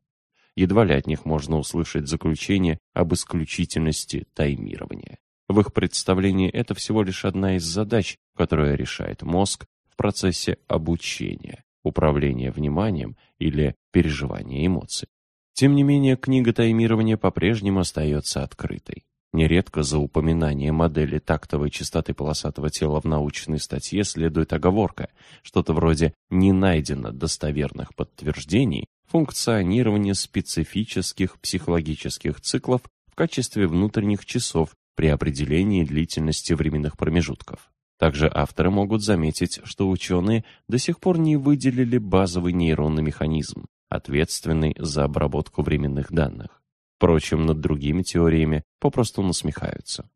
Едва ли от них можно услышать заключение об исключительности таймирования. В их представлении это всего лишь одна из задач, которую решает мозг в процессе обучения, управления вниманием или переживания эмоций. Тем не менее, книга таймирования по-прежнему остается открытой. Нередко за упоминание модели тактовой частоты полосатого тела в научной статье следует оговорка, что-то вроде «не найдено достоверных подтверждений функционирования специфических психологических циклов в качестве внутренних часов при определении длительности временных промежутков». Также авторы могут заметить, что ученые до сих пор не выделили базовый нейронный механизм, ответственный за обработку временных данных. Впрочем, над другими теориями попросту насмехаются.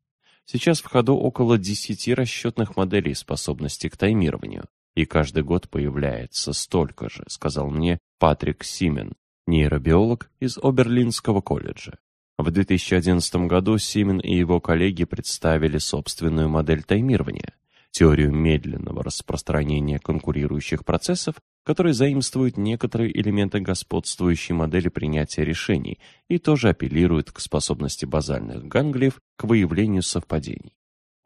Сейчас в ходу около 10 расчетных моделей способности к таймированию, и каждый год появляется столько же, сказал мне Патрик Симен, нейробиолог из Оберлинского колледжа. В 2011 году Симен и его коллеги представили собственную модель таймирования, теорию медленного распространения конкурирующих процессов которые заимствуют некоторые элементы господствующей модели принятия решений и тоже апеллируют к способности базальных ганглиев к выявлению совпадений.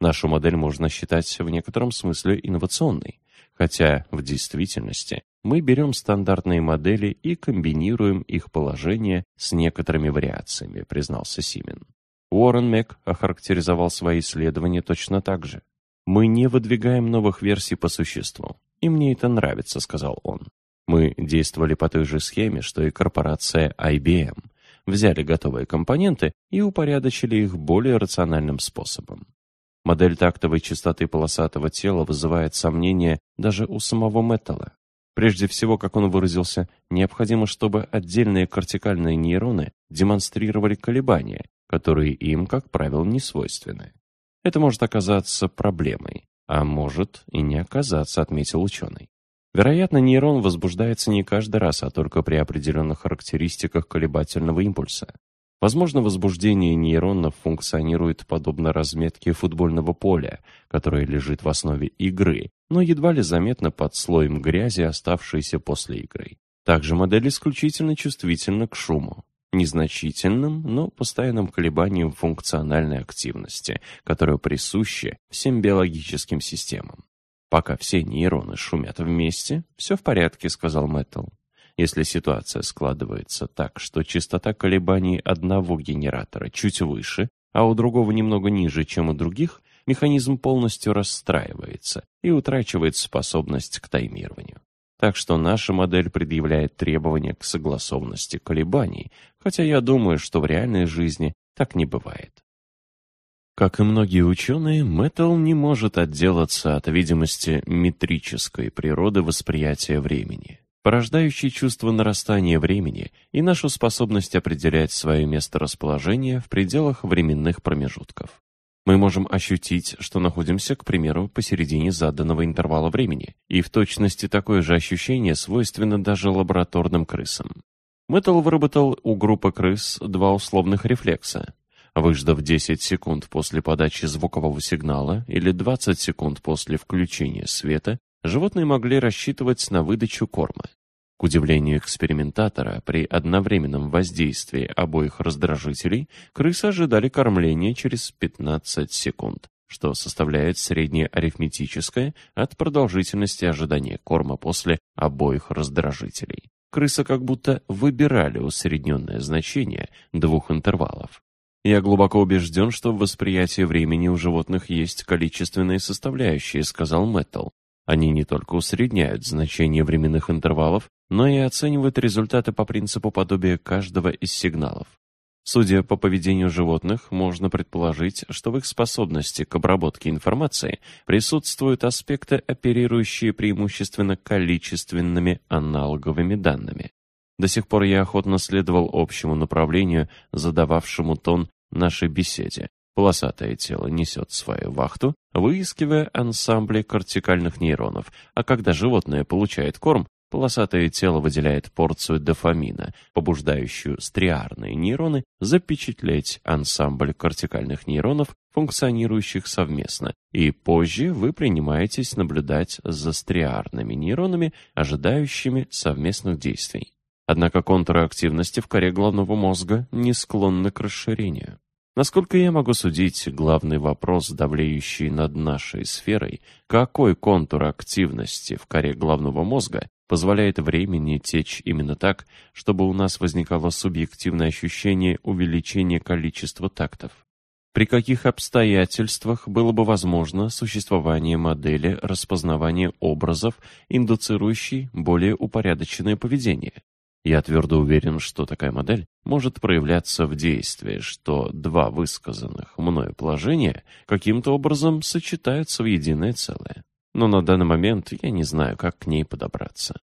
Нашу модель можно считать в некотором смысле инновационной, хотя в действительности мы берем стандартные модели и комбинируем их положение с некоторыми вариациями, признался Симен. Уоррен Мек охарактеризовал свои исследования точно так же. Мы не выдвигаем новых версий по существу. «И мне это нравится», — сказал он. Мы действовали по той же схеме, что и корпорация IBM. Взяли готовые компоненты и упорядочили их более рациональным способом. Модель тактовой частоты полосатого тела вызывает сомнения даже у самого Мэттелла. Прежде всего, как он выразился, необходимо, чтобы отдельные кортикальные нейроны демонстрировали колебания, которые им, как правило, не свойственны. Это может оказаться проблемой, а может и не оказаться, отметил ученый. Вероятно, нейрон возбуждается не каждый раз, а только при определенных характеристиках колебательного импульса. Возможно, возбуждение нейронов функционирует подобно разметке футбольного поля, которое лежит в основе игры, но едва ли заметно под слоем грязи, оставшейся после игры. Также модель исключительно чувствительна к шуму незначительным, но постоянным колебанием функциональной активности, которое присуще всем биологическим системам. Пока все нейроны шумят вместе, все в порядке, сказал Мэттл. Если ситуация складывается так, что частота колебаний одного генератора чуть выше, а у другого немного ниже, чем у других, механизм полностью расстраивается и утрачивает способность к таймированию. Так что наша модель предъявляет требования к согласованности колебаний, хотя я думаю, что в реальной жизни так не бывает. Как и многие ученые, Мэттл не может отделаться от видимости метрической природы восприятия времени, порождающей чувство нарастания времени и нашу способность определять свое месторасположение в пределах временных промежутков. Мы можем ощутить, что находимся, к примеру, посередине заданного интервала времени, и в точности такое же ощущение свойственно даже лабораторным крысам. Мэттл выработал у группы крыс два условных рефлекса. Выждав 10 секунд после подачи звукового сигнала или 20 секунд после включения света, животные могли рассчитывать на выдачу корма. К удивлению экспериментатора, при одновременном воздействии обоих раздражителей крысы ожидали кормления через 15 секунд, что составляет среднее арифметическое от продолжительности ожидания корма после обоих раздражителей. Крысы как будто выбирали усредненное значение двух интервалов. Я глубоко убежден, что в восприятии времени у животных есть количественные составляющие, сказал Мэттл. Они не только усредняют значение временных интервалов, но и оценивают результаты по принципу подобия каждого из сигналов. Судя по поведению животных, можно предположить, что в их способности к обработке информации присутствуют аспекты, оперирующие преимущественно количественными аналоговыми данными. До сих пор я охотно следовал общему направлению, задававшему тон нашей беседе. Полосатое тело несет свою вахту, выискивая ансамбли кортикальных нейронов, а когда животное получает корм, полосатое тело выделяет порцию дофамина, побуждающую стриарные нейроны запечатлеть ансамбль кортикальных нейронов, функционирующих совместно, и позже вы принимаетесь наблюдать за стриарными нейронами, ожидающими совместных действий. Однако контуры активности в коре головного мозга не склонны к расширению. Насколько я могу судить, главный вопрос, давлеющий над нашей сферой, какой контур активности в коре головного мозга позволяет времени течь именно так, чтобы у нас возникало субъективное ощущение увеличения количества тактов. При каких обстоятельствах было бы возможно существование модели распознавания образов, индуцирующей более упорядоченное поведение? Я твердо уверен, что такая модель может проявляться в действии, что два высказанных мною положения каким-то образом сочетаются в единое целое. Но на данный момент я не знаю, как к ней подобраться.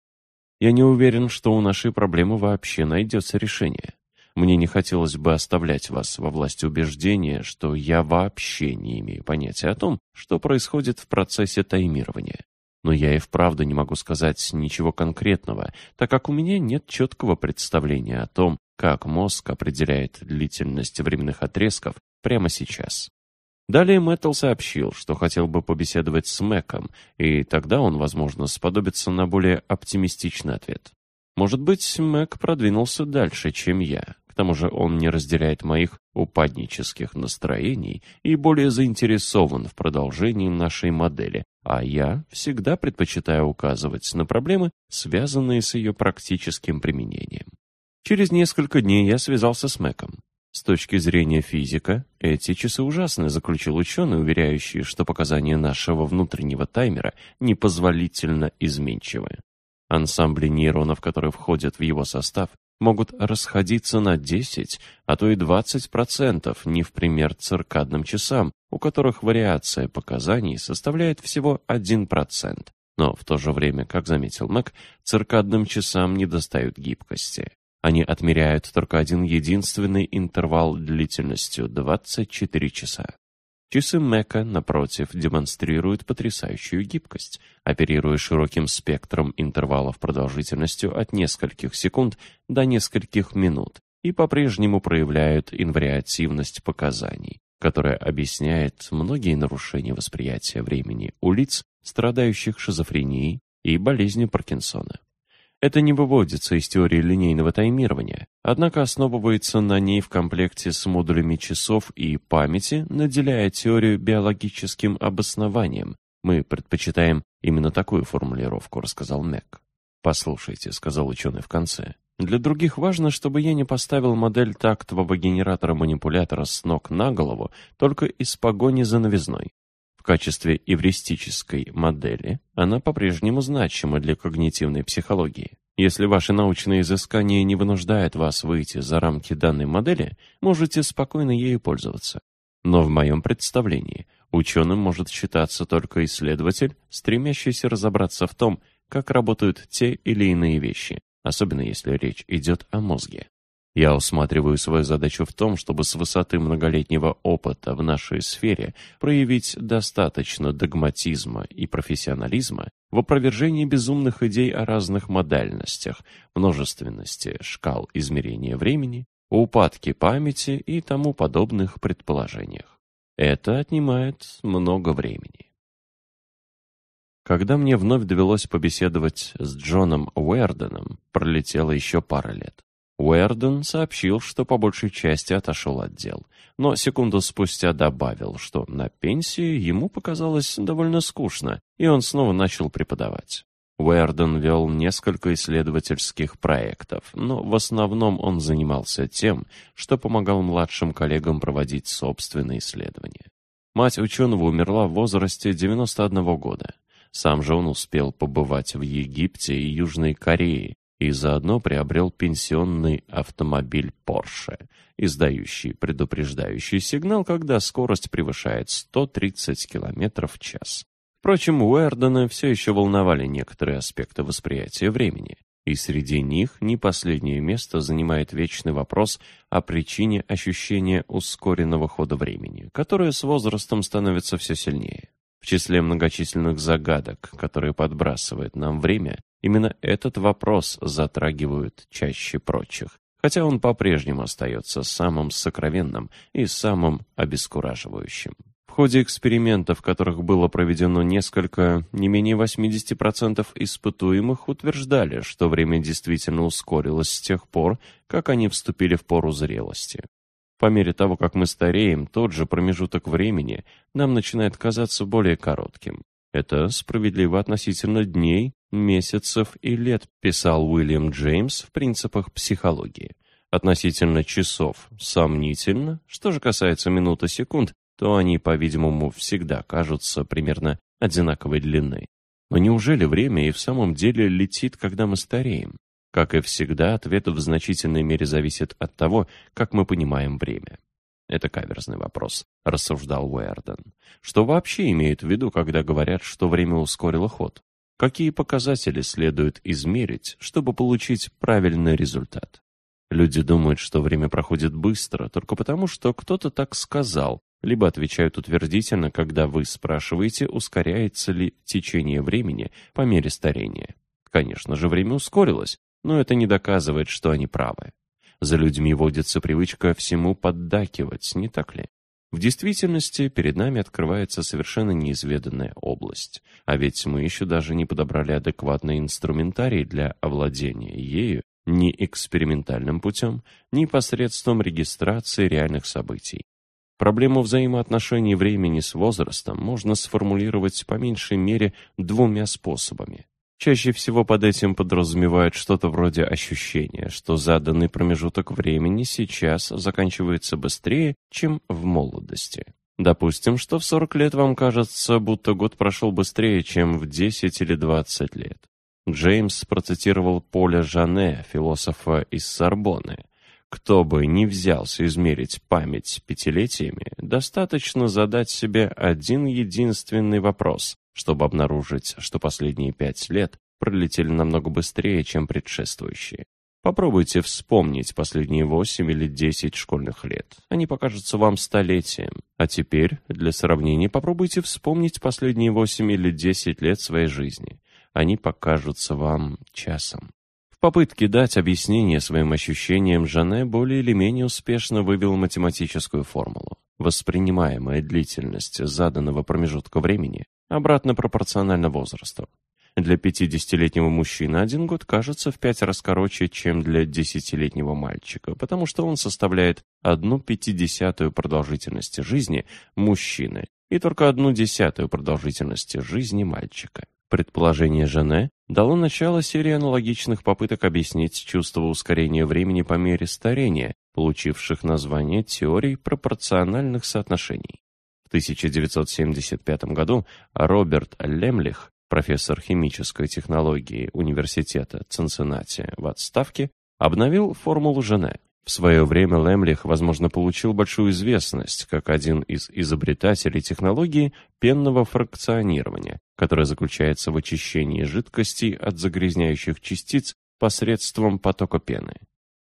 Я не уверен, что у нашей проблемы вообще найдется решение. Мне не хотелось бы оставлять вас во власти убеждения, что я вообще не имею понятия о том, что происходит в процессе таймирования. Но я и вправду не могу сказать ничего конкретного, так как у меня нет четкого представления о том, как мозг определяет длительность временных отрезков прямо сейчас. Далее Мэттл сообщил, что хотел бы побеседовать с Мэком, и тогда он, возможно, сподобится на более оптимистичный ответ. Может быть, Мэк продвинулся дальше, чем я. К тому же он не разделяет моих упаднических настроений и более заинтересован в продолжении нашей модели, а я всегда предпочитаю указывать на проблемы, связанные с ее практическим применением. Через несколько дней я связался с Мэком. С точки зрения физика, эти часы ужасны, заключил ученый, уверяющий, что показания нашего внутреннего таймера непозволительно изменчивы. Ансамбли нейронов, которые входят в его состав, могут расходиться на 10, а то и 20% не в пример циркадным часам, у которых вариация показаний составляет всего 1%. Но в то же время, как заметил Мак, циркадным часам недостают гибкости. Они отмеряют только один единственный интервал длительностью 24 часа. Часы Мэка, напротив, демонстрируют потрясающую гибкость, оперируя широким спектром интервалов продолжительностью от нескольких секунд до нескольких минут и по-прежнему проявляют инвариативность показаний, которая объясняет многие нарушения восприятия времени у лиц, страдающих шизофренией и болезнью Паркинсона. Это не выводится из теории линейного таймирования, однако основывается на ней в комплекте с модулями часов и памяти, наделяя теорию биологическим обоснованием. Мы предпочитаем именно такую формулировку, рассказал Мэг. «Послушайте», — сказал ученый в конце, «для других важно, чтобы я не поставил модель тактового генератора-манипулятора с ног на голову только из погони за новизной. В качестве эвристической модели она по-прежнему значима для когнитивной психологии. Если ваши научные изыскания не вынуждают вас выйти за рамки данной модели, можете спокойно ею пользоваться. Но в моем представлении ученым может считаться только исследователь, стремящийся разобраться в том, как работают те или иные вещи, особенно если речь идет о мозге. Я усматриваю свою задачу в том, чтобы с высоты многолетнего опыта в нашей сфере проявить достаточно догматизма и профессионализма в опровержении безумных идей о разных модальностях, множественности шкал измерения времени, упадке памяти и тому подобных предположениях. Это отнимает много времени. Когда мне вновь довелось побеседовать с Джоном Уэрденом, пролетело еще пара лет. Уэрден сообщил, что по большей части отошел от дел, но секунду спустя добавил, что на пенсии ему показалось довольно скучно, и он снова начал преподавать. Уэрден вел несколько исследовательских проектов, но в основном он занимался тем, что помогал младшим коллегам проводить собственные исследования. Мать ученого умерла в возрасте 91 года. Сам же он успел побывать в Египте и Южной Корее, и заодно приобрел пенсионный автомобиль Porsche, издающий предупреждающий сигнал, когда скорость превышает 130 км в час. Впрочем, Уэрдена все еще волновали некоторые аспекты восприятия времени, и среди них не последнее место занимает вечный вопрос о причине ощущения ускоренного хода времени, которое с возрастом становится все сильнее. В числе многочисленных загадок, которые подбрасывает нам время, Именно этот вопрос затрагивают чаще прочих, хотя он по-прежнему остается самым сокровенным и самым обескураживающим. В ходе экспериментов, в которых было проведено несколько, не менее 80% испытуемых утверждали, что время действительно ускорилось с тех пор, как они вступили в пору зрелости. По мере того, как мы стареем, тот же промежуток времени нам начинает казаться более коротким. Это справедливо относительно дней, месяцев и лет, писал Уильям Джеймс в «Принципах психологии». Относительно часов сомнительно. Что же касается минут и секунд, то они, по-видимому, всегда кажутся примерно одинаковой длины. Но неужели время и в самом деле летит, когда мы стареем? Как и всегда, ответ в значительной мере зависит от того, как мы понимаем время. Это каверзный вопрос, рассуждал Уэрден. Что вообще имеют в виду, когда говорят, что время ускорило ход? Какие показатели следует измерить, чтобы получить правильный результат? Люди думают, что время проходит быстро, только потому, что кто-то так сказал, либо отвечают утвердительно, когда вы спрашиваете, ускоряется ли течение времени по мере старения. Конечно же, время ускорилось, но это не доказывает, что они правы. За людьми водится привычка всему поддакивать, не так ли? В действительности перед нами открывается совершенно неизведанная область, а ведь мы еще даже не подобрали адекватный инструментарий для овладения ею ни экспериментальным путем, ни посредством регистрации реальных событий. Проблему взаимоотношений времени с возрастом можно сформулировать по меньшей мере двумя способами. Чаще всего под этим подразумевают что-то вроде ощущения, что заданный промежуток времени сейчас заканчивается быстрее, чем в молодости. Допустим, что в 40 лет вам кажется, будто год прошел быстрее, чем в 10 или 20 лет. Джеймс процитировал Поля Жане, философа из Сорбонны. Кто бы ни взялся измерить память пятилетиями, достаточно задать себе один единственный вопрос, чтобы обнаружить, что последние пять лет пролетели намного быстрее, чем предшествующие. Попробуйте вспомнить последние восемь или десять школьных лет. Они покажутся вам столетием. А теперь, для сравнения, попробуйте вспомнить последние восемь или десять лет своей жизни. Они покажутся вам часом попытке дать объяснение своим ощущениям Жане более или менее успешно вывел математическую формулу. Воспринимаемая длительность заданного промежутка времени обратно пропорциональна возрасту. Для 50-летнего мужчины один год кажется в пять раз короче, чем для 10-летнего мальчика, потому что он составляет одну пятидесятую продолжительности жизни мужчины и только одну десятую продолжительности жизни мальчика. Предположение Жене дало начало серии аналогичных попыток объяснить чувство ускорения времени по мере старения, получивших название теорий пропорциональных соотношений. В 1975 году Роберт Лемлих, профессор химической технологии Университета Цинциннати в отставке, обновил формулу Жене – в свое время Лемлих, возможно, получил большую известность как один из изобретателей технологии пенного фракционирования, которая заключается в очищении жидкостей от загрязняющих частиц посредством потока пены.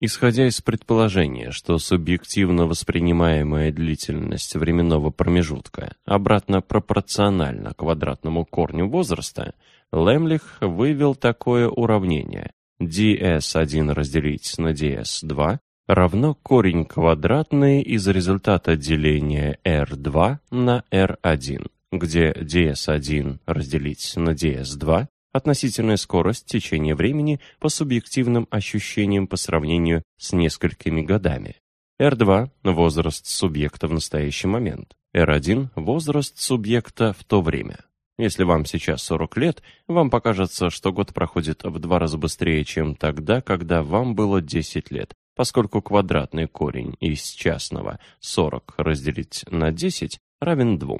Исходя из предположения, что субъективно воспринимаемая длительность временного промежутка обратно пропорциональна квадратному корню возраста, Лемлих вывел такое уравнение. ds1 разделить на ds2 равно корень квадратный из результата деления R2 на R1, где ds1 разделить на ds2 относительная скорость течения времени по субъективным ощущениям по сравнению с несколькими годами. R2 – возраст субъекта в настоящий момент. R1 – возраст субъекта в то время. Если вам сейчас 40 лет, вам покажется, что год проходит в два раза быстрее, чем тогда, когда вам было 10 лет, поскольку квадратный корень из частного 40 разделить на 10 равен 2.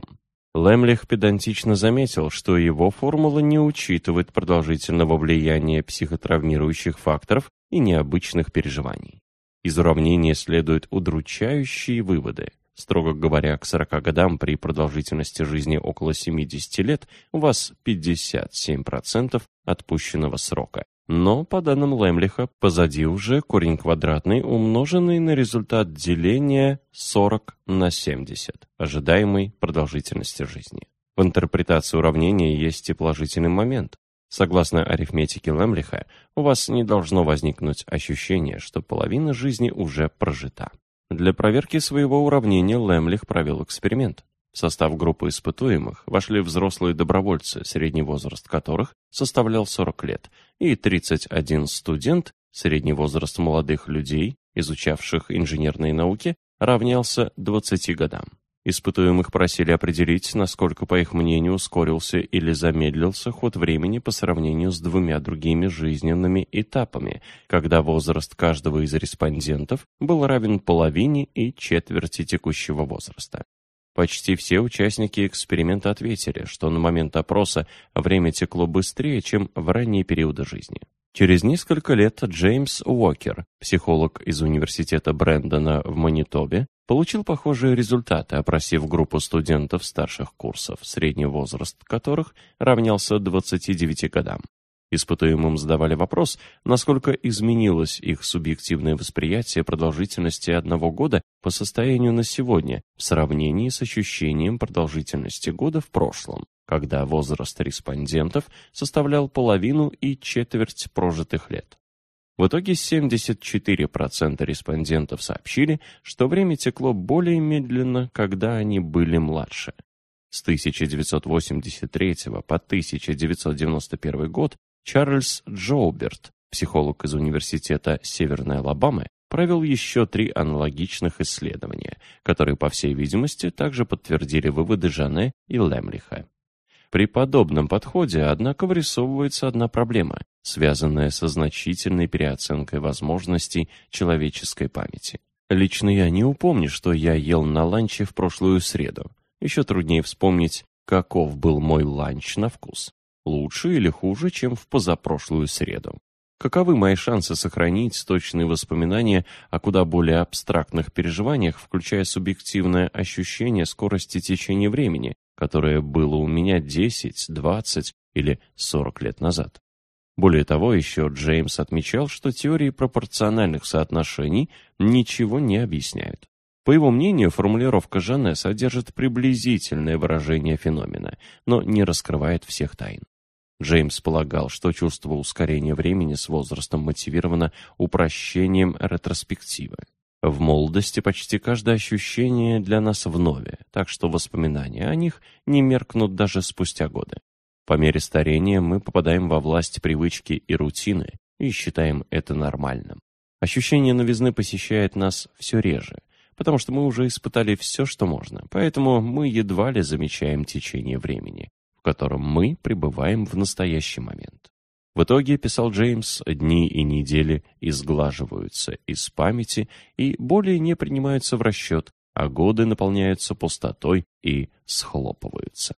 Лемлих педантично заметил, что его формула не учитывает продолжительного влияния психотравмирующих факторов и необычных переживаний. Из уравнения следуют удручающие выводы. Строго говоря, к 40 годам при продолжительности жизни около 70 лет у вас 57% отпущенного срока, но, по данным Лемлиха, позади уже корень квадратный, умноженный на результат деления 40 на 70, ожидаемой продолжительности жизни. В интерпретации уравнения есть и положительный момент. Согласно арифметике Лемлиха, у вас не должно возникнуть ощущение, что половина жизни уже прожита. Для проверки своего уравнения Лемлих провел эксперимент. В состав группы испытуемых вошли взрослые добровольцы, средний возраст которых составлял 40 лет, и 31 студент, средний возраст молодых людей, изучавших инженерные науки, равнялся 20 годам. Испытуемых просили определить, насколько, по их мнению, ускорился или замедлился ход времени по сравнению с двумя другими жизненными этапами, когда возраст каждого из респондентов был равен половине и четверти текущего возраста. Почти все участники эксперимента ответили, что на момент опроса время текло быстрее, чем в ранние периоды жизни. Через несколько лет Джеймс Уокер, психолог из университета Брэндона в Манитобе, получил похожие результаты, опросив группу студентов старших курсов, средний возраст которых равнялся 29 годам. Испытуемым задавали вопрос, насколько изменилось их субъективное восприятие продолжительности одного года по состоянию на сегодня в сравнении с ощущением продолжительности года в прошлом, когда возраст респондентов составлял половину и четверть прожитых лет. В итоге 74% респондентов сообщили, что время текло более медленно, когда они были младше. С 1983 по 1991 год Чарльз Джоуберт, психолог из Университета Северной Алабамы, провел еще три аналогичных исследования, которые, по всей видимости, также подтвердили выводы Жане и Лемлиха. При подобном подходе, однако, вырисовывается одна проблема, связанная со значительной переоценкой возможностей человеческой памяти. Лично я не упомню, что я ел на ланче в прошлую среду. Еще труднее вспомнить, каков был мой ланч на вкус. Лучше или хуже, чем в позапрошлую среду. Каковы мои шансы сохранить точные воспоминания о куда более абстрактных переживаниях, включая субъективное ощущение скорости течения времени, которое было у меня 10, 20 или 40 лет назад? Более того, еще Джеймс отмечал, что теории пропорциональных соотношений ничего не объясняют. По его мнению, формулировка Жанне содержит приблизительное выражение феномена, но не раскрывает всех тайн. Джеймс полагал, что чувство ускорения времени с возрастом мотивировано упрощением ретроспективы. В молодости почти каждое ощущение для нас вновь, так что воспоминания о них не меркнут даже спустя годы. По мере старения мы попадаем во власть привычки и рутины и считаем это нормальным. Ощущение новизны посещает нас все реже, потому что мы уже испытали все, что можно, поэтому мы едва ли замечаем течение времени, в котором мы пребываем в настоящий момент. В итоге, писал Джеймс, дни и недели изглаживаются из памяти и более не принимаются в расчет, а годы наполняются пустотой и схлопываются.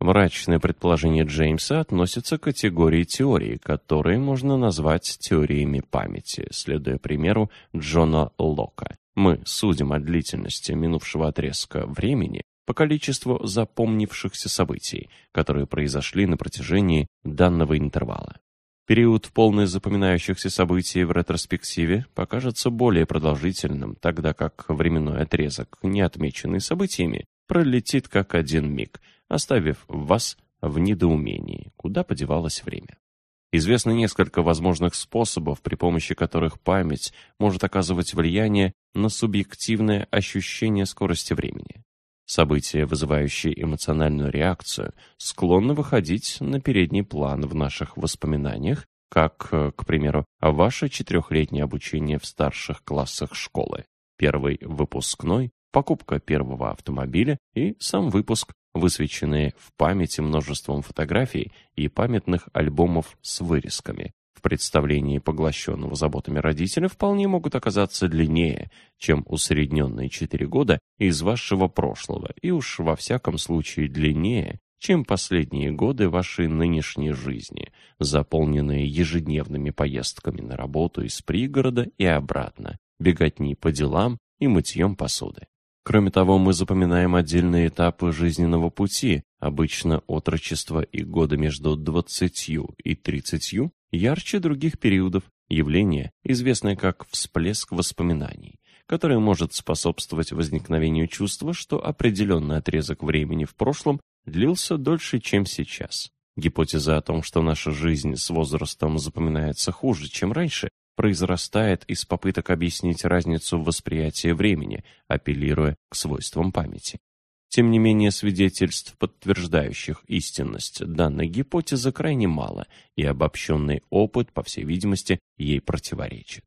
Мрачное предположение Джеймса относится к категории теорий, которые можно назвать теориями памяти, следуя примеру Джона Лока. Мы судим о длительности минувшего отрезка времени по количеству запомнившихся событий, которые произошли на протяжении данного интервала. Период полный запоминающихся событий в ретроспективе покажется более продолжительным, тогда как временной отрезок, не отмеченный событиями, пролетит как один миг, оставив вас в недоумении, куда подевалось время. Известно несколько возможных способов, при помощи которых память может оказывать влияние на субъективное ощущение скорости времени. События, вызывающие эмоциональную реакцию, склонны выходить на передний план в наших воспоминаниях, как, к примеру, ваше четырехлетнее обучение в старших классах школы, первый выпускной, покупка первого автомобиля и сам выпуск, высвеченные в памяти множеством фотографий и памятных альбомов с вырезками, в представлении поглощенного заботами родителя вполне могут оказаться длиннее, чем усредненные четыре года из вашего прошлого, и уж во всяком случае длиннее, чем последние годы вашей нынешней жизни, заполненные ежедневными поездками на работу из пригорода и обратно, беготни по делам и мытьем посуды. Кроме того, мы запоминаем отдельные этапы жизненного пути, обычно отрочество и годы между 20 и 30, ярче других периодов, явление, известное как всплеск воспоминаний, которое может способствовать возникновению чувства, что определенный отрезок времени в прошлом длился дольше, чем сейчас. Гипотеза о том, что наша жизнь с возрастом запоминается хуже, чем раньше, произрастает из попыток объяснить разницу в восприятии времени, апеллируя к свойствам памяти. Тем не менее, свидетельств, подтверждающих истинность данной гипотезы, крайне мало, и обобщенный опыт, по всей видимости, ей противоречит.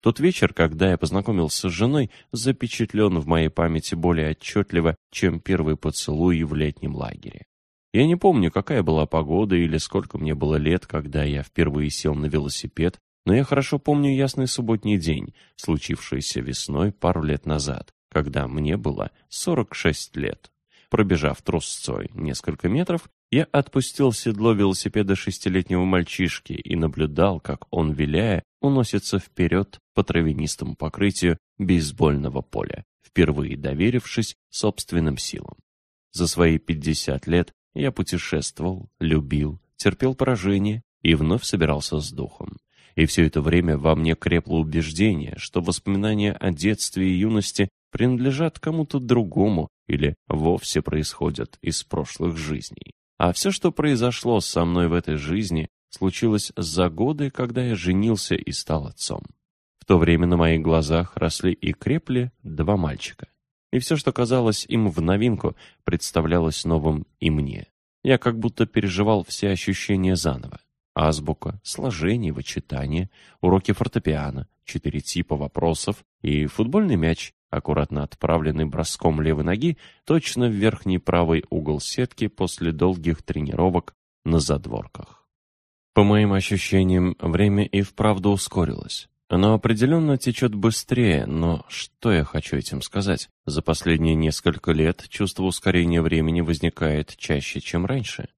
Тот вечер, когда я познакомился с женой, запечатлен в моей памяти более отчетливо, чем первый поцелуй в летнем лагере. Я не помню, какая была погода или сколько мне было лет, когда я впервые сел на велосипед, но я хорошо помню ясный субботний день, случившийся весной пару лет назад, когда мне было 46 лет. Пробежав трусцой несколько метров, я отпустил седло велосипеда шестилетнего мальчишки и наблюдал, как он, виляя, уносится вперед по травянистому покрытию бейсбольного поля, впервые доверившись собственным силам. За свои 50 лет я путешествовал, любил, терпел поражение и вновь собирался с духом. И все это время во мне крепло убеждение, что воспоминания о детстве и юности принадлежат кому-то другому или вовсе происходят из прошлых жизней. А все, что произошло со мной в этой жизни, случилось за годы, когда я женился и стал отцом. В то время на моих глазах росли и крепли два мальчика. И все, что казалось им в новинку, представлялось новым и мне. Я как будто переживал все ощущения заново. Азбука, сложение, вычитание, уроки фортепиано, четыре типа вопросов и футбольный мяч, аккуратно отправленный броском левой ноги точно в верхний правый угол сетки после долгих тренировок на задворках. По моим ощущениям, время и вправду ускорилось. Оно определенно течет быстрее, но что я хочу этим сказать? За последние несколько лет чувство ускорения времени возникает чаще, чем раньше.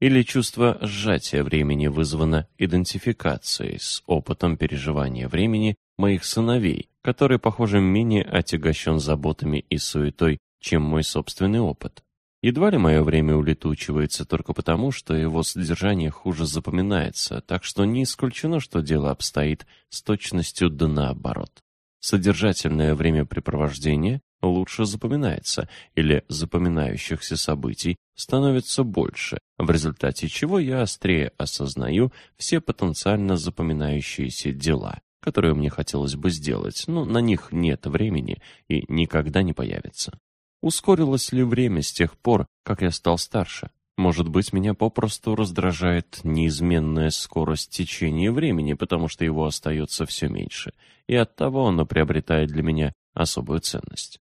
Или чувство сжатия времени вызвано идентификацией с опытом переживания времени моих сыновей, который, похоже, менее отягощен заботами и суетой, чем мой собственный опыт. Едва ли мое время улетучивается только потому, что его содержание хуже запоминается, так что не исключено, что дело обстоит с точностью да наоборот. Содержательное времяпрепровождение лучше запоминается, или запоминающихся событий становится больше, в результате чего я острее осознаю все потенциально запоминающиеся дела, которые мне хотелось бы сделать, но на них нет времени и никогда не появится. Ускорилось ли время с тех пор, как я стал старше? Может быть, меня попросту раздражает неизменная скорость течения времени, потому что его остается все меньше, и оттого оно приобретает для меня особую ценность.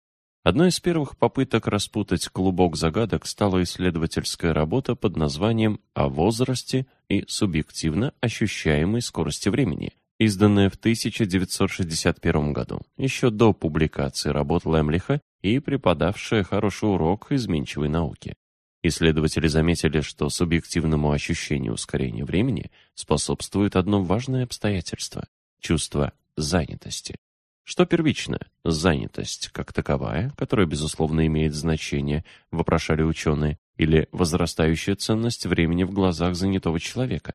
Одной из первых попыток распутать клубок загадок стала исследовательская работа под названием «О возрасте и субъективно ощущаемой скорости времени», изданная в 1961 году, еще до публикации работ Лемлиха и преподавшая хороший урок изменчивой науки. Исследователи заметили, что субъективному ощущению ускорения времени способствует одно важное обстоятельство – чувство занятости. Что первично? Занятость как таковая, которая, безусловно, имеет значение, вопрошали ученые, или возрастающая ценность времени в глазах занятого человека.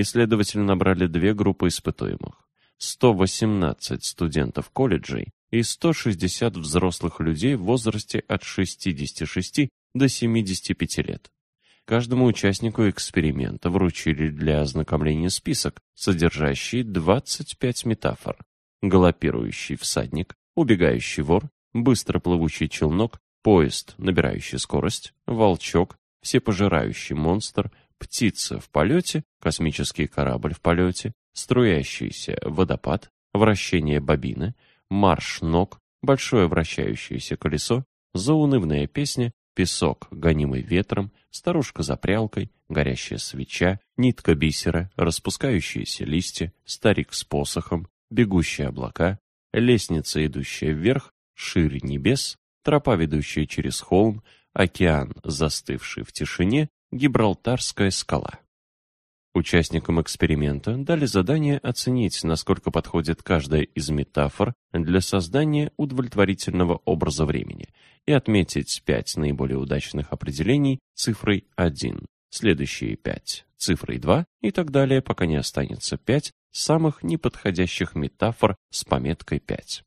Исследователи набрали две группы испытуемых. 118 студентов колледжей и 160 взрослых людей в возрасте от 66 до 75 лет. Каждому участнику эксперимента вручили для ознакомления список, содержащий 25 метафор галопирующий всадник, убегающий вор, быстро плывущий челнок, поезд, набирающий скорость, волчок, всепожирающий монстр, птица в полете, космический корабль в полете, струящийся водопад, вращение бобины, марш ног, большое вращающееся колесо, заунывная песня, песок, гонимый ветром, старушка за прялкой, горящая свеча, нитка бисера, распускающиеся листья, старик с посохом, бегущие облака, лестница, идущая вверх, шире небес, тропа, ведущая через холм, океан, застывший в тишине, Гибралтарская скала. Участникам эксперимента дали задание оценить, насколько подходит каждая из метафор для создания удовлетворительного образа времени и отметить пять наиболее удачных определений цифрой 1, следующие пять цифрой 2 и так далее, пока не останется пять самых неподходящих метафор с пометкой 5.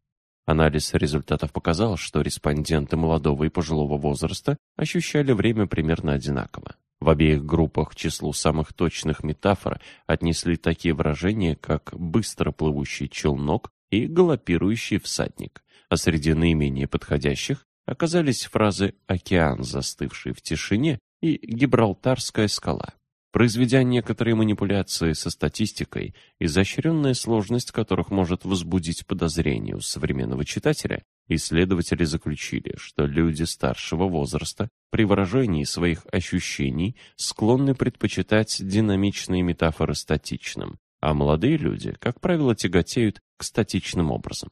Анализ результатов показал, что респонденты молодого и пожилого возраста ощущали время примерно одинаково. В обеих группах к числу самых точных метафор отнесли такие выражения, как «быстро плывущий челнок» и «галопирующий всадник», а среди наименее подходящих оказались фразы «океан, застывший в тишине» и «гибралтарская скала». Произведя некоторые манипуляции со статистикой, изощренная сложность которых может возбудить подозрение у современного читателя, исследователи заключили, что люди старшего возраста при выражении своих ощущений склонны предпочитать динамичные метафоры статичным, а молодые люди, как правило, тяготеют к статичным образом.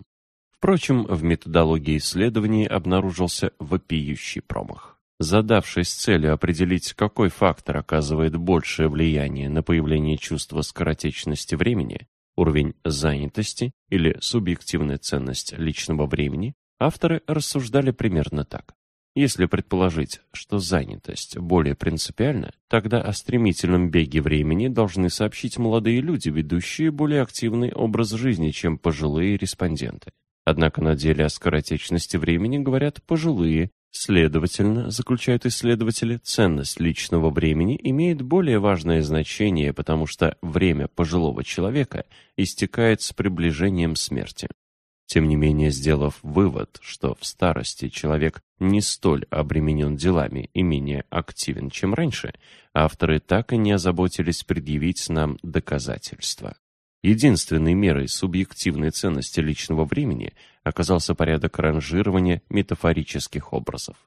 Впрочем, в методологии исследований обнаружился вопиющий промах. Задавшись целью определить, какой фактор оказывает большее влияние на появление чувства скоротечности времени, уровень занятости или субъективная ценность личного времени, авторы рассуждали примерно так. Если предположить, что занятость более принципиальна, тогда о стремительном беге времени должны сообщить молодые люди, ведущие более активный образ жизни, чем пожилые респонденты. Однако на деле о скоротечности времени говорят пожилые, Следовательно, заключают исследователи, ценность личного времени имеет более важное значение, потому что время пожилого человека истекает с приближением смерти. Тем не менее, сделав вывод, что в старости человек не столь обременен делами и менее активен, чем раньше, авторы так и не озаботились предъявить нам доказательства. Единственной мерой субъективной ценности личного времени оказался порядок ранжирования метафорических образов.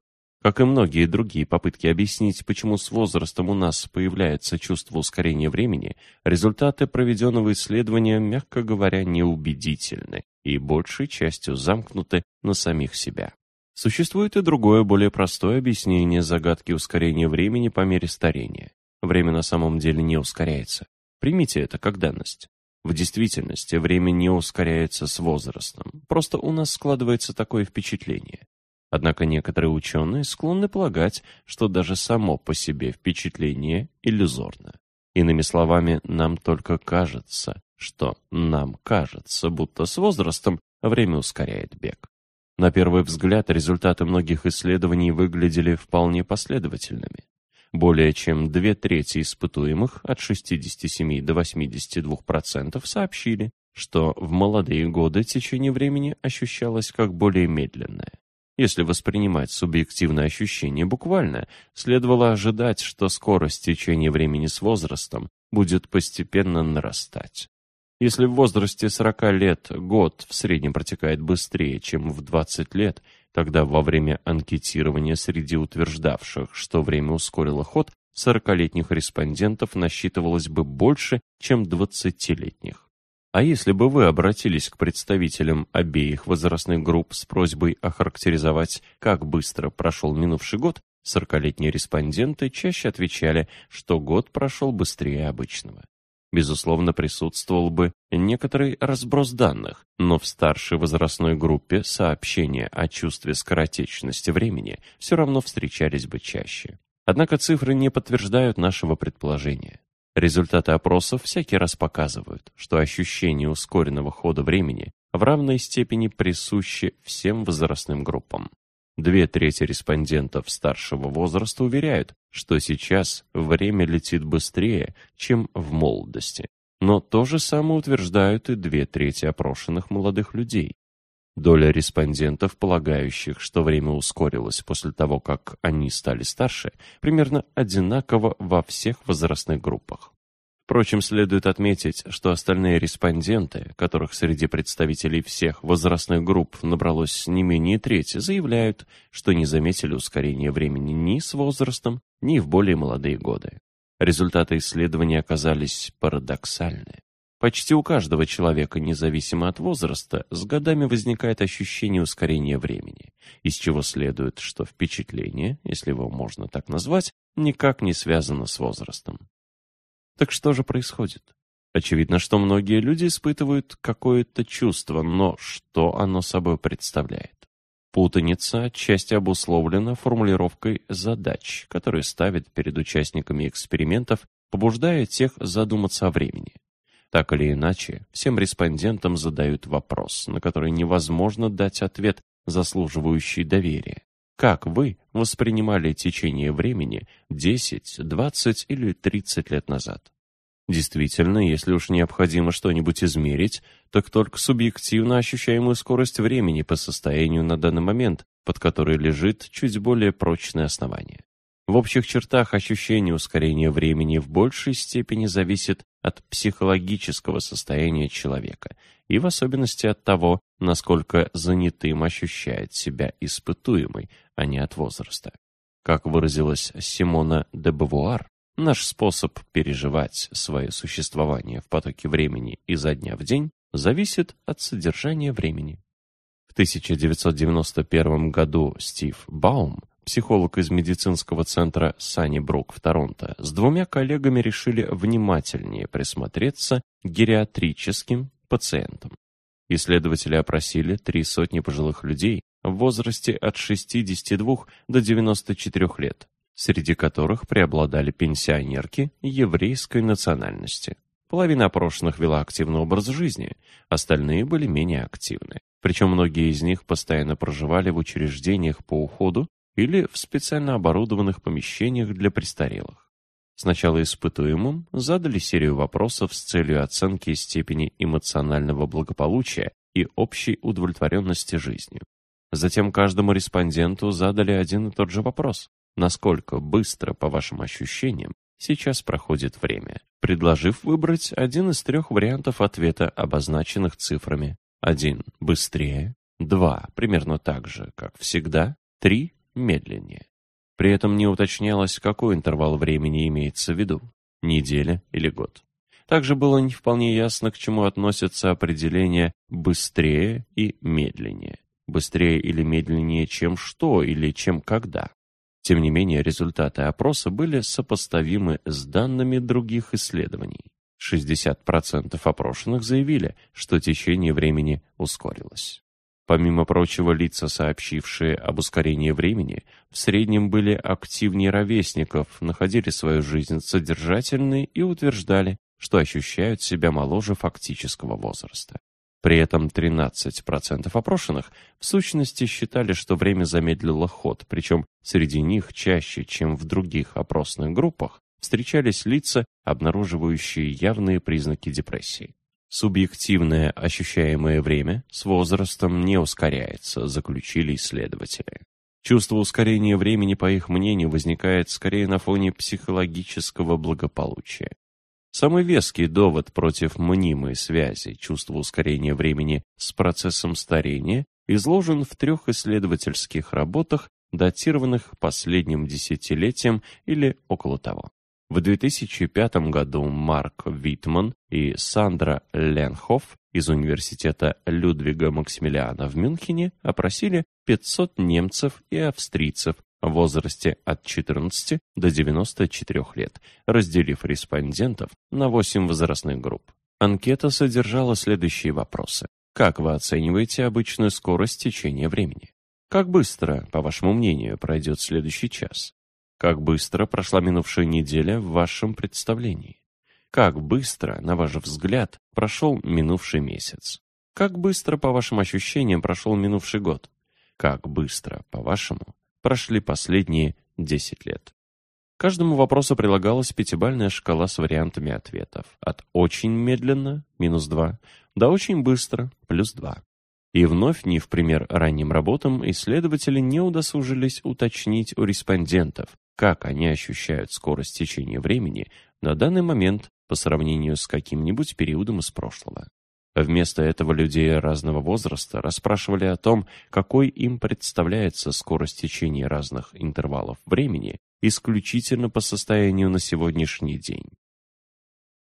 Как и многие другие попытки объяснить, почему с возрастом у нас появляется чувство ускорения времени, результаты проведенного исследования, мягко говоря, неубедительны и большей частью замкнуты на самих себя. Существует и другое, более простое объяснение загадки ускорения времени по мере старения. время на самом деле не ускоряется. Примите это как данность. В действительности время не ускоряется с возрастом, просто у нас складывается такое впечатление. Однако некоторые ученые склонны полагать, что даже само по себе впечатление иллюзорно. Иными словами, нам только кажется, что нам кажется, будто с возрастом время ускоряет бег. На первый взгляд результаты многих исследований выглядели вполне последовательными. Более чем две трети испытуемых, от 67 до 82%, сообщили, что в молодые годы течение времени ощущалось как более медленное. Если воспринимать субъективное ощущение буквально, следовало ожидать, что скорость течения времени с возрастом будет постепенно нарастать. Если в возрасте 40 лет год в среднем протекает быстрее, чем в 20 лет, Тогда во время анкетирования среди утверждавших, что время ускорило ход, 40-летних респондентов насчитывалось бы больше, чем 20-летних. А если бы вы обратились к представителям обеих возрастных групп с просьбой охарактеризовать, как быстро прошел минувший год, 40-летние респонденты чаще отвечали, что год прошел быстрее обычного безусловно, присутствовал бы некоторый разброс данных, но в старшей возрастной группе сообщения о чувстве скоротечности времени все равно встречались бы чаще. Однако цифры не подтверждают нашего предположения. Результаты опросов всякий раз показывают, что ощущение ускоренного хода времени в равной степени присуще всем возрастным группам. Две трети респондентов старшего возраста уверяют, что сейчас время летит быстрее, чем в молодости. Но то же самое утверждают и две трети опрошенных молодых людей. Доля респондентов, полагающих, что время ускорилось после того, как они стали старше, примерно одинакова во всех возрастных группах. Впрочем, следует отметить, что остальные респонденты, которых среди представителей всех возрастных групп набралось не менее трети, заявляют, что не заметили ускорения времени ни с возрастом, ни в более молодые годы. Результаты исследования оказались парадоксальны. Почти у каждого человека, независимо от возраста, с годами возникает ощущение ускорения времени, из чего следует, что впечатление, если его можно так назвать, никак не связано с возрастом. Так что же происходит? Очевидно, что многие люди испытывают какое-то чувство, но что оно собой представляет? Путаница отчасти обусловлена формулировкой задач, которые ставят перед участниками экспериментов, побуждая тех задуматься о времени. Так или иначе, всем респондентам задают вопрос, на который невозможно дать ответ, заслуживающий доверия. Как вы воспринимали течение времени 10, 20 или 30 лет назад? Действительно, если уж необходимо что-нибудь измерить, так только субъективно ощущаемую скорость времени по состоянию на данный момент, под которой лежит чуть более прочное основание. В общих чертах ощущение ускорения времени в большей степени зависит от психологического состояния человека и в особенности от того, насколько занятым ощущает себя испытуемый, а не от возраста. Как выразилась Симона де Бавуар, наш способ переживать свое существование в потоке времени изо дня в день зависит от содержания времени. В 1991 году Стив Баум, психолог из медицинского центра Саннибрук в Торонто, с двумя коллегами решили внимательнее присмотреться к гериатрическим пациентам. Исследователи опросили три сотни пожилых людей в возрасте от 62 до 94 лет, среди которых преобладали пенсионерки еврейской национальности. Половина опрошенных вела активный образ жизни, остальные были менее активны. Причем многие из них постоянно проживали в учреждениях по уходу или в специально оборудованных помещениях для престарелых. Сначала испытуемым задали серию вопросов с целью оценки степени эмоционального благополучия и общей удовлетворенности жизнью. Затем каждому респонденту задали один и тот же вопрос. Насколько быстро, по вашим ощущениям, сейчас проходит время, предложив выбрать один из трех вариантов ответа, обозначенных цифрами. Один – быстрее, два – примерно так же, как всегда, три – медленнее. При этом не уточнялось, какой интервал времени имеется в виду – неделя или год. Также было не вполне ясно, к чему относятся определения «быстрее» и «медленнее». Быстрее или медленнее, чем что или чем когда. Тем не менее, результаты опроса были сопоставимы с данными других исследований. 60% опрошенных заявили, что течение времени ускорилось. Помимо прочего, лица, сообщившие об ускорении времени, в среднем были активнее ровесников, находили свою жизнь содержательной и утверждали, что ощущают себя моложе фактического возраста. При этом 13% опрошенных в сущности считали, что время замедлило ход, причем среди них чаще, чем в других опросных группах, встречались лица, обнаруживающие явные признаки депрессии. Субъективное ощущаемое время с возрастом не ускоряется, заключили исследователи. Чувство ускорения времени, по их мнению, возникает скорее на фоне психологического благополучия. Самый веский довод против мнимой связи чувства ускорения времени с процессом старения изложен в трех исследовательских работах, датированных последним десятилетием или около того. В 2005 году Марк Витман и Сандра Ленхоф из университета Людвига Максимилиана в Мюнхене опросили 500 немцев и австрийцев в возрасте от 14 до 94 лет, разделив респондентов на 8 возрастных групп. Анкета содержала следующие вопросы. Как вы оцениваете обычную скорость течения времени? Как быстро, по вашему мнению, пройдет следующий час? Как быстро прошла минувшая неделя в вашем представлении? Как быстро, на ваш взгляд, прошел минувший месяц? Как быстро, по вашим ощущениям, прошел минувший год? Как быстро, по-вашему, прошли последние 10 лет? Каждому вопросу прилагалась пятибальная шкала с вариантами ответов. От «очень медленно» — минус 2 до «очень быстро» — плюс 2. И вновь, не в пример ранним работам, исследователи не удосужились уточнить у респондентов, как они ощущают скорость течения времени на данный момент по сравнению с каким-нибудь периодом из прошлого. Вместо этого людей разного возраста расспрашивали о том, какой им представляется скорость течения разных интервалов времени исключительно по состоянию на сегодняшний день.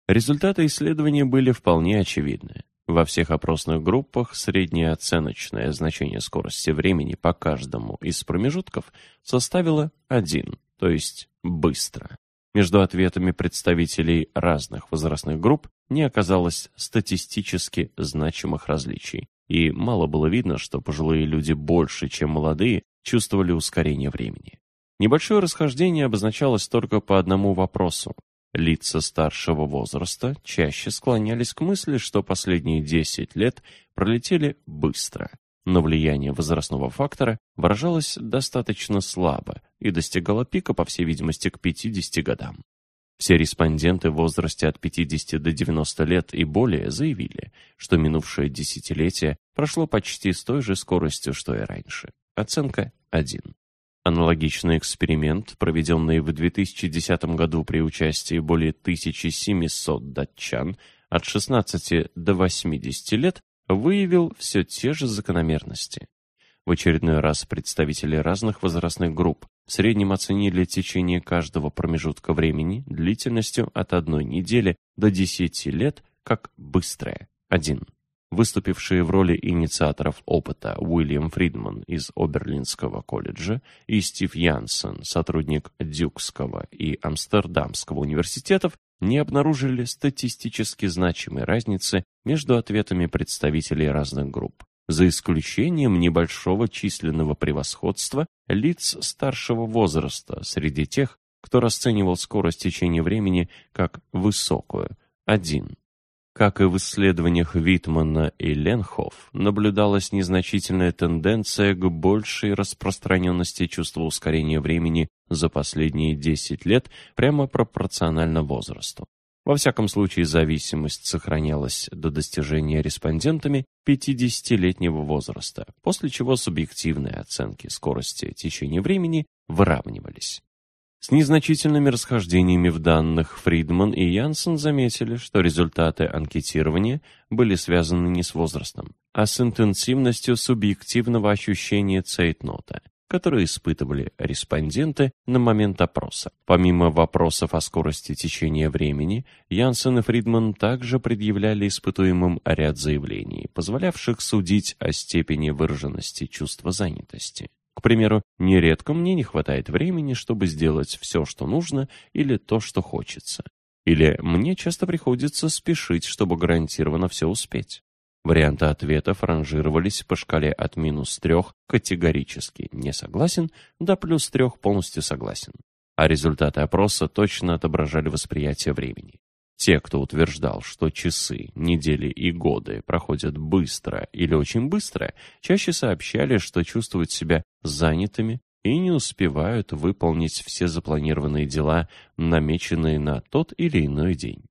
Результаты исследования были вполне очевидны. Во всех опросных группах среднее оценочное значение скорости времени по каждому из промежутков составило 1, то есть быстро. Между ответами представителей разных возрастных групп не оказалось статистически значимых различий, и мало было видно, что пожилые люди больше, чем молодые, чувствовали ускорение времени. Небольшое расхождение обозначалось только по одному вопросу. Лица старшего возраста чаще склонялись к мысли, что последние 10 лет пролетели быстро, но влияние возрастного фактора выражалось достаточно слабо и достигало пика, по всей видимости, к 50 годам. Все респонденты в возрасте от 50 до 90 лет и более заявили, что минувшее десятилетие прошло почти с той же скоростью, что и раньше. Оценка 1. Аналогичный эксперимент, проведенный в 2010 году при участии более 1700 датчан от 16 до 80 лет, выявил все те же закономерности. В очередной раз представители разных возрастных групп в среднем оценили течение каждого промежутка времени длительностью от одной недели до 10 лет как быстрое – один. Выступившие в роли инициаторов опыта Уильям Фридман из Оберлинского колледжа и Стив Янсен, сотрудник Дюкского и Амстердамского университетов, не обнаружили статистически значимой разницы между ответами представителей разных групп, за исключением небольшого численного превосходства лиц старшего возраста среди тех, кто расценивал скорость течения времени как высокую – один. Как и в исследованиях Витмана и Ленхоф, наблюдалась незначительная тенденция к большей распространенности чувства ускорения времени за последние 10 лет прямо пропорционально возрасту. Во всяком случае, зависимость сохранялась до достижения респондентами 50-летнего возраста, после чего субъективные оценки скорости течения времени выравнивались. С незначительными расхождениями в данных Фридман и Янсен заметили, что результаты анкетирования были связаны не с возрастом, а с интенсивностью субъективного ощущения цейтнота, которые испытывали респонденты на момент опроса. Помимо вопросов о скорости течения времени, Янсен и Фридман также предъявляли испытуемым ряд заявлений, позволявших судить о степени выраженности чувства занятости. К примеру, нередко мне не хватает времени, чтобы сделать все, что нужно, или то, что хочется. Или мне часто приходится спешить, чтобы гарантированно все успеть. Варианты ответов ранжировались по шкале от минус трех категорически не согласен до плюс трех полностью согласен. А результаты опроса точно отображали восприятие времени. Те, кто утверждал, что часы, недели и годы проходят быстро или очень быстро, чаще сообщали, что чувствуют себя занятыми и не успевают выполнить все запланированные дела, намеченные на тот или иной день.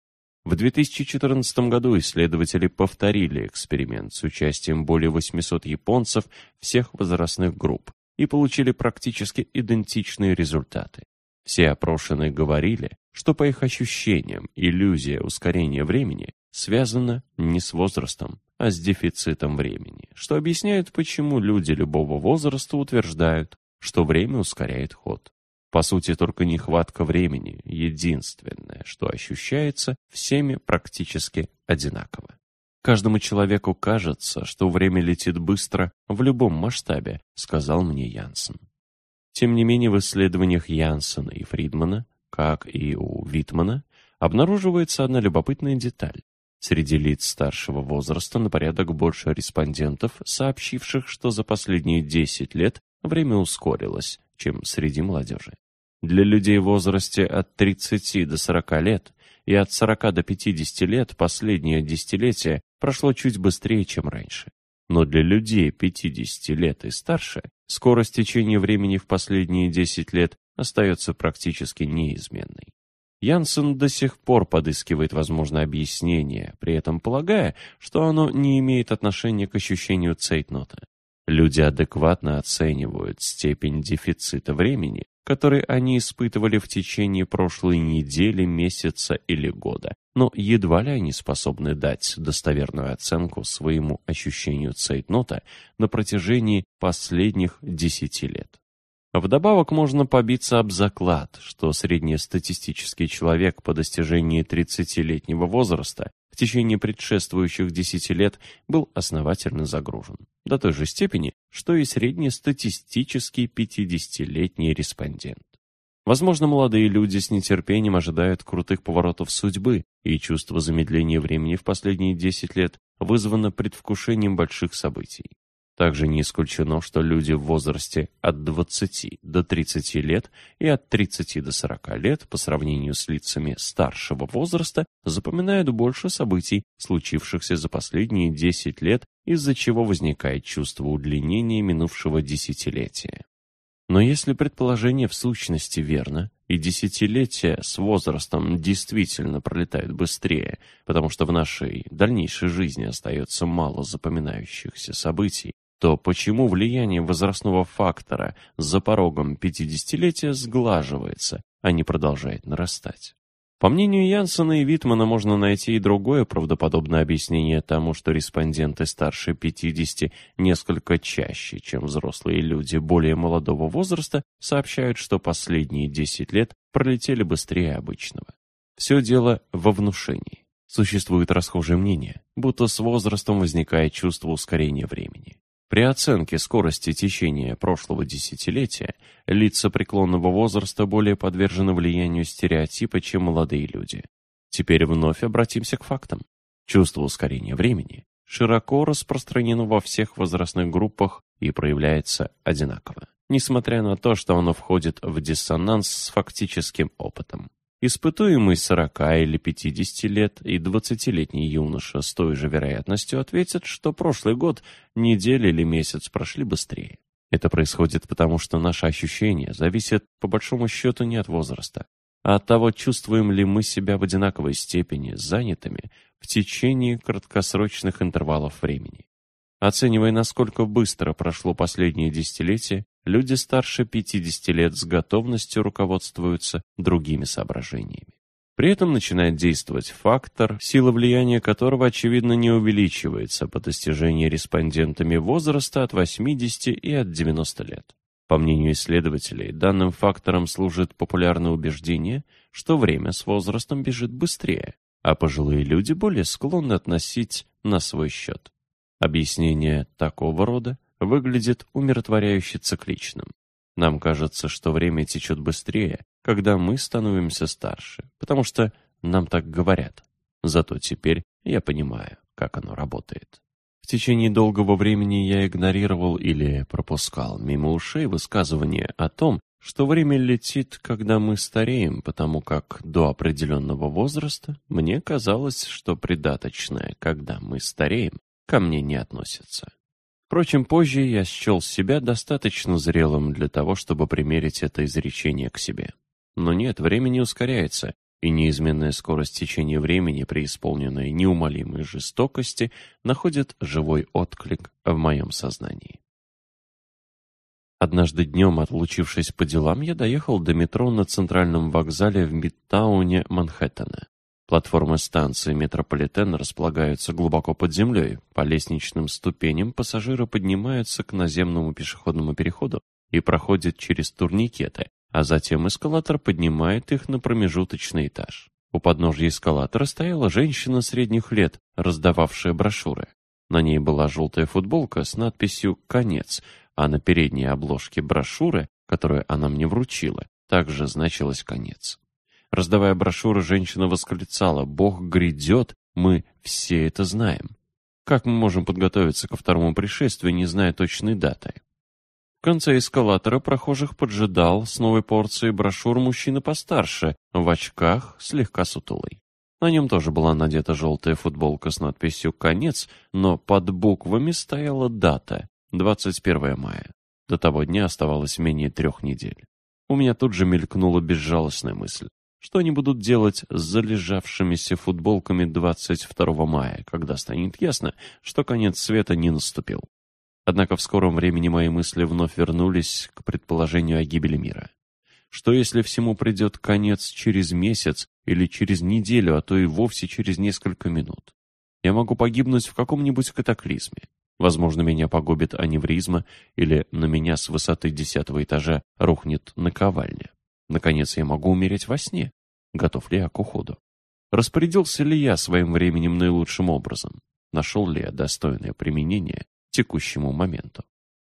В 2014 году исследователи повторили эксперимент с участием более 800 японцев всех возрастных групп и получили практически идентичные результаты. Все опрошенные говорили, что по их ощущениям иллюзия ускорения времени связана не с возрастом, а с дефицитом времени, что объясняет, почему люди любого возраста утверждают, что время ускоряет ход. По сути, только нехватка времени – единственное, что ощущается всеми практически одинаково. Каждому человеку кажется, что время летит быстро в любом масштабе, сказал мне Янсен. Тем не менее, в исследованиях Янсена и Фридмана, как и у Витмана, обнаруживается одна любопытная деталь. Среди лиц старшего возраста на порядок больше респондентов, сообщивших, что за последние 10 лет время ускорилось, чем среди молодежи. Для людей в возрасте от 30 до 40 лет и от 40 до 50 лет последнее десятилетие прошло чуть быстрее, чем раньше. Но для людей 50 лет и старше скорость течения времени в последние 10 лет остается практически неизменной. Янсен до сих пор подыскивает возможное объяснение, при этом полагая, что оно не имеет отношения к ощущению цейтнота. Люди адекватно оценивают степень дефицита времени, который они испытывали в течение прошлой недели, месяца или года, но едва ли они способны дать достоверную оценку своему ощущению цейтнота на протяжении последних десяти лет. Вдобавок можно побиться об заклад, что среднестатистический человек по достижении 30-летнего возраста в течение предшествующих 10 лет был основательно загружен. До той же степени, что и среднестатистический 50-летний респондент. Возможно, молодые люди с нетерпением ожидают крутых поворотов судьбы, и чувство замедления времени в последние 10 лет вызвано предвкушением больших событий. Также не исключено, что люди в возрасте от 20 до 30 лет и от 30 до 40 лет по сравнению с лицами старшего возраста запоминают больше событий, случившихся за последние 10 лет, из-за чего возникает чувство удлинения минувшего десятилетия. Но если предположение в сущности верно, и десятилетия с возрастом действительно пролетают быстрее, потому что в нашей дальнейшей жизни остается мало запоминающихся событий, то почему влияние возрастного фактора за порогом 50-летия сглаживается, а не продолжает нарастать? По мнению Янсена и Витмана можно найти и другое правдоподобное объяснение тому, что респонденты старше 50 несколько чаще, чем взрослые люди более молодого возраста, сообщают, что последние 10 лет пролетели быстрее обычного. Все дело во внушении. Существует расхожее мнение, будто с возрастом возникает чувство ускорения времени. При оценке скорости течения прошлого десятилетия лица преклонного возраста более подвержены влиянию стереотипа, чем молодые люди. Теперь вновь обратимся к фактам. Чувство ускорения времени широко распространено во всех возрастных группах и проявляется одинаково, несмотря на то, что оно входит в диссонанс с фактическим опытом. Испытуемый 40 или 50 лет и 20-летний юноша с той же вероятностью ответят, что прошлый год, неделя или месяц прошли быстрее. Это происходит потому, что наши ощущения зависят по большому счету не от возраста, а от того, чувствуем ли мы себя в одинаковой степени занятыми в течение краткосрочных интервалов времени. Оценивая, насколько быстро прошло последнее десятилетие, люди старше 50 лет с готовностью руководствуются другими соображениями. При этом начинает действовать фактор, сила влияния которого, очевидно, не увеличивается по достижении респондентами возраста от 80 и от 90 лет. По мнению исследователей, данным фактором служит популярное убеждение, что время с возрастом бежит быстрее, а пожилые люди более склонны относить на свой счет. Объяснение такого рода выглядит умиротворяюще цикличным. Нам кажется, что время течет быстрее, когда мы становимся старше, потому что нам так говорят. Зато теперь я понимаю, как оно работает. В течение долгого времени я игнорировал или пропускал мимо ушей высказывания о том, что время летит, когда мы стареем, потому как до определенного возраста мне казалось, что придаточное «когда мы стареем» ко мне не относится. Впрочем, позже я счел себя достаточно зрелым для того, чтобы примерить это изречение к себе. Но нет, время не ускоряется, и неизменная скорость течения времени, преисполненная неумолимой жестокости, находит живой отклик в моем сознании. Однажды днем, отлучившись по делам, я доехал до метро на центральном вокзале в Мидтауне Манхэттена. Платформы станции метрополитена располагаются глубоко под землей. По лестничным ступеням пассажиры поднимаются к наземному пешеходному переходу и проходят через турникеты, а затем эскалатор поднимает их на промежуточный этаж. У подножья эскалатора стояла женщина средних лет, раздававшая брошюры. На ней была желтая футболка с надписью «Конец», а на передней обложке брошюры, которую она мне вручила, также значилось «Конец». Раздавая брошюры, женщина восклицала «Бог грядет, мы все это знаем». Как мы можем подготовиться ко второму пришествию, не зная точной даты? В конце эскалатора прохожих поджидал с новой порцией брошюр мужчина постарше, в очках, слегка сутулый. На нем тоже была надета желтая футболка с надписью «Конец», но под буквами стояла дата — 21 мая. До того дня оставалось менее трех недель. У меня тут же мелькнула безжалостная мысль. Что они будут делать с залежавшимися футболками 22 мая, когда станет ясно, что конец света не наступил? Однако в скором времени мои мысли вновь вернулись к предположению о гибели мира. Что если всему придет конец через месяц или через неделю, а то и вовсе через несколько минут? Я могу погибнуть в каком-нибудь катаклизме. Возможно, меня погубит аневризма, или на меня с высоты десятого этажа рухнет наковальня. Наконец, я могу умереть во сне. Готов ли я к уходу? Распорядился ли я своим временем наилучшим образом? Нашел ли я достойное применение текущему моменту.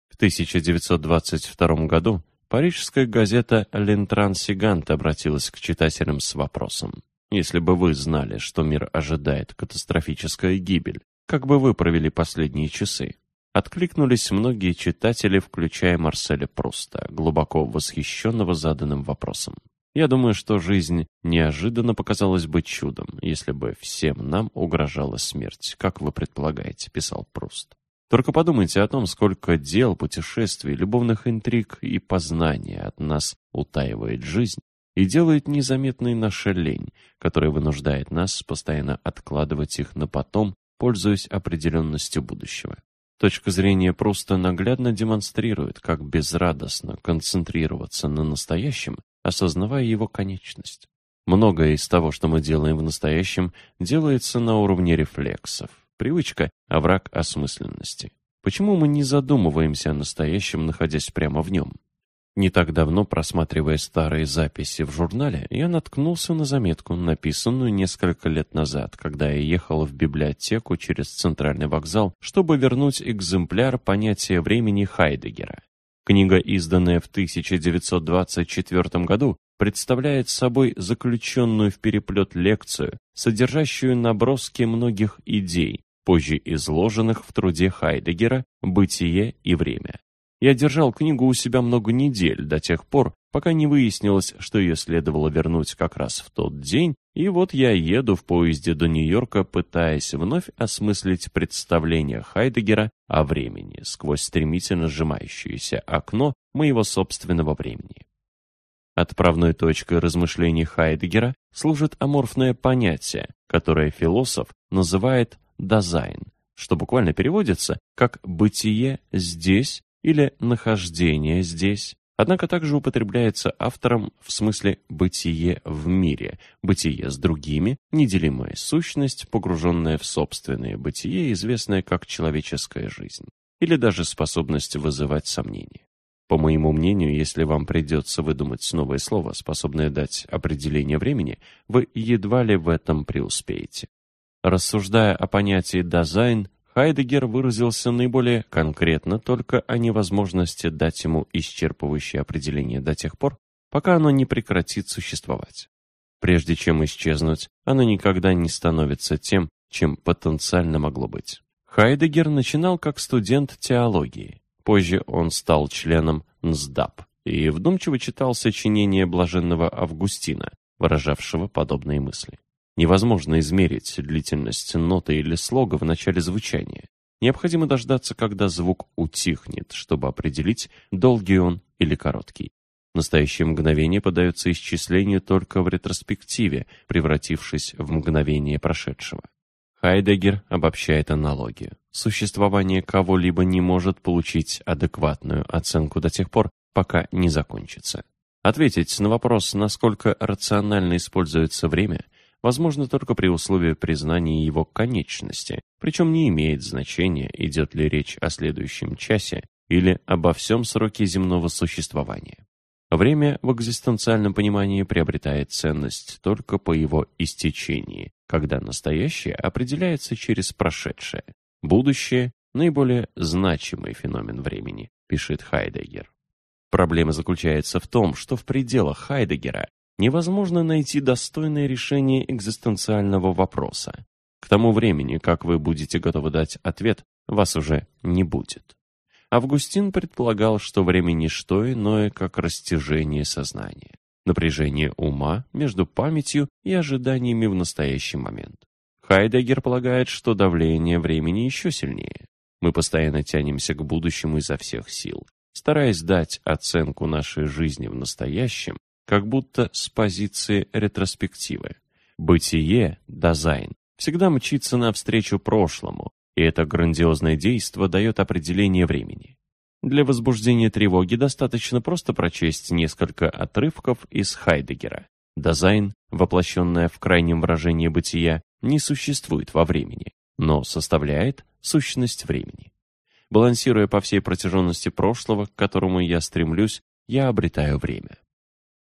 В 1922 году парижская газета «Лентрансигант» обратилась к читателям с вопросом. «Если бы вы знали, что мир ожидает катастрофическая гибель, как бы вы провели последние часы?» Откликнулись многие читатели, включая Марселя Пруста, глубоко восхищенного заданным вопросом. Я думаю, что жизнь неожиданно показалась бы чудом, если бы всем нам угрожала смерть, как вы предполагаете, писал Пруст. Только подумайте о том, сколько дел, путешествий, любовных интриг и познания от нас утаивает жизнь и делает незаметной наша лень, которая вынуждает нас постоянно откладывать их на потом, пользуясь определенностью будущего. Точка зрения просто наглядно демонстрирует, как безрадостно концентрироваться на настоящем, осознавая его конечность. Многое из того, что мы делаем в настоящем, делается на уровне рефлексов, Привычка – а враг осмысленности. Почему мы не задумываемся о настоящем, находясь прямо в нем? Не так давно, просматривая старые записи в журнале, я наткнулся на заметку, написанную несколько лет назад, когда я ехал в библиотеку через центральный вокзал, чтобы вернуть экземпляр понятия времени Хайдегера. Книга, изданная в 1924 году, представляет собой заключенную в переплет лекцию, содержащую наброски многих идей, позже изложенных в труде Хайдегера «Бытие и время». Я держал книгу у себя много недель, до тех пор, пока не выяснилось, что ее следовало вернуть как раз в тот день, и вот я еду в поезде до Нью-Йорка, пытаясь вновь осмыслить представление Хайдеггера о времени сквозь стремительно сжимающееся окно моего собственного времени. Отправной точкой размышлений Хайдеггера служит аморфное понятие, которое философ называет «дазайн», что буквально переводится как «бытие здесь» или «нахождение здесь», однако также употребляется автором в смысле «бытие в мире», «бытие с другими», неделимая сущность, погруженная в собственное бытие, известная как человеческая жизнь, или даже способность вызывать сомнения. По моему мнению, если вам придется выдумать новое слово, способное дать определение времени, вы едва ли в этом преуспеете. Рассуждая о понятии «дизайн», Хайдегер выразился наиболее конкретно только о невозможности дать ему исчерпывающее определение до тех пор, пока оно не прекратит существовать. Прежде чем исчезнуть, оно никогда не становится тем, чем потенциально могло быть. Хайдегер начинал как студент теологии. Позже он стал членом НСДАП и вдумчиво читал сочинение блаженного Августина, выражавшего подобные мысли. Невозможно измерить длительность ноты или слога в начале звучания. Необходимо дождаться, когда звук утихнет, чтобы определить, долгий он или короткий. Настоящее мгновение подается исчислению только в ретроспективе, превратившись в мгновение прошедшего. Хайдеггер обобщает аналогию. Существование кого-либо не может получить адекватную оценку до тех пор, пока не закончится. Ответить на вопрос, насколько рационально используется время, возможно только при условии признания его конечности, причем не имеет значения, идет ли речь о следующем часе или обо всем сроке земного существования. Время в экзистенциальном понимании приобретает ценность только по его истечении, когда настоящее определяется через прошедшее. Будущее – наиболее значимый феномен времени, пишет Хайдеггер. Проблема заключается в том, что в пределах Хайдеггера невозможно найти достойное решение экзистенциального вопроса. К тому времени, как вы будете готовы дать ответ, вас уже не будет. Августин предполагал, что время не что иное, как растяжение сознания, напряжение ума между памятью и ожиданиями в настоящий момент. Хайдеггер полагает, что давление времени еще сильнее. Мы постоянно тянемся к будущему изо всех сил, стараясь дать оценку нашей жизни в настоящем, как будто с позиции ретроспективы. Бытие, дизайн, всегда мчится навстречу прошлому, и это грандиозное действо дает определение времени. Для возбуждения тревоги достаточно просто прочесть несколько отрывков из Хайдегера. Дизайн, воплощенное в крайнем выражении бытия, не существует во времени, но составляет сущность времени. Балансируя по всей протяженности прошлого, к которому я стремлюсь, я обретаю время.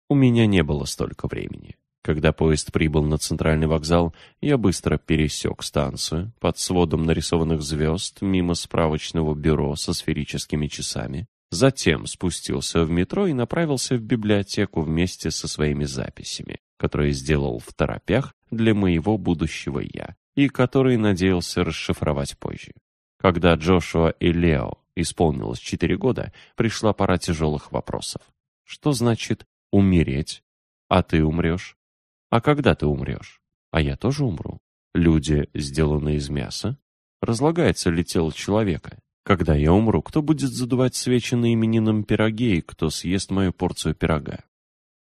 У меня не было столько времени. Когда поезд прибыл на центральный вокзал, я быстро пересек станцию под сводом нарисованных звезд мимо справочного бюро со сферическими часами, затем спустился в метро и направился в библиотеку вместе со своими записями, которые сделал в торопях для моего будущего «я» и которые надеялся расшифровать позже. Когда Джошуа и Лео исполнилось четыре года, пришла пора тяжелых вопросов. Что значит «умереть»? А ты умрешь? А когда ты умрешь? А я тоже умру. Люди сделаны из мяса? Разлагается ли тело человека? Когда я умру, кто будет задувать свечи на именинном пироге и кто съест мою порцию пирога?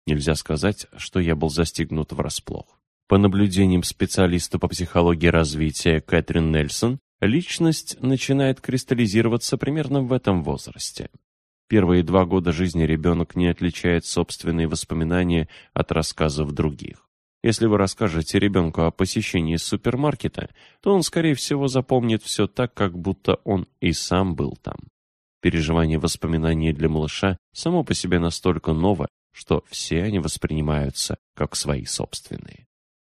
Нельзя сказать, что я был застигнут врасплох. По наблюдениям специалиста по психологии развития Кэтрин Нельсон, Личность начинает кристаллизироваться примерно в этом возрасте. Первые два года жизни ребенок не отличает собственные воспоминания от рассказов других. Если вы расскажете ребенку о посещении супермаркета, то он, скорее всего, запомнит все так, как будто он и сам был там. Переживание воспоминаний для малыша само по себе настолько ново, что все они воспринимаются как свои собственные.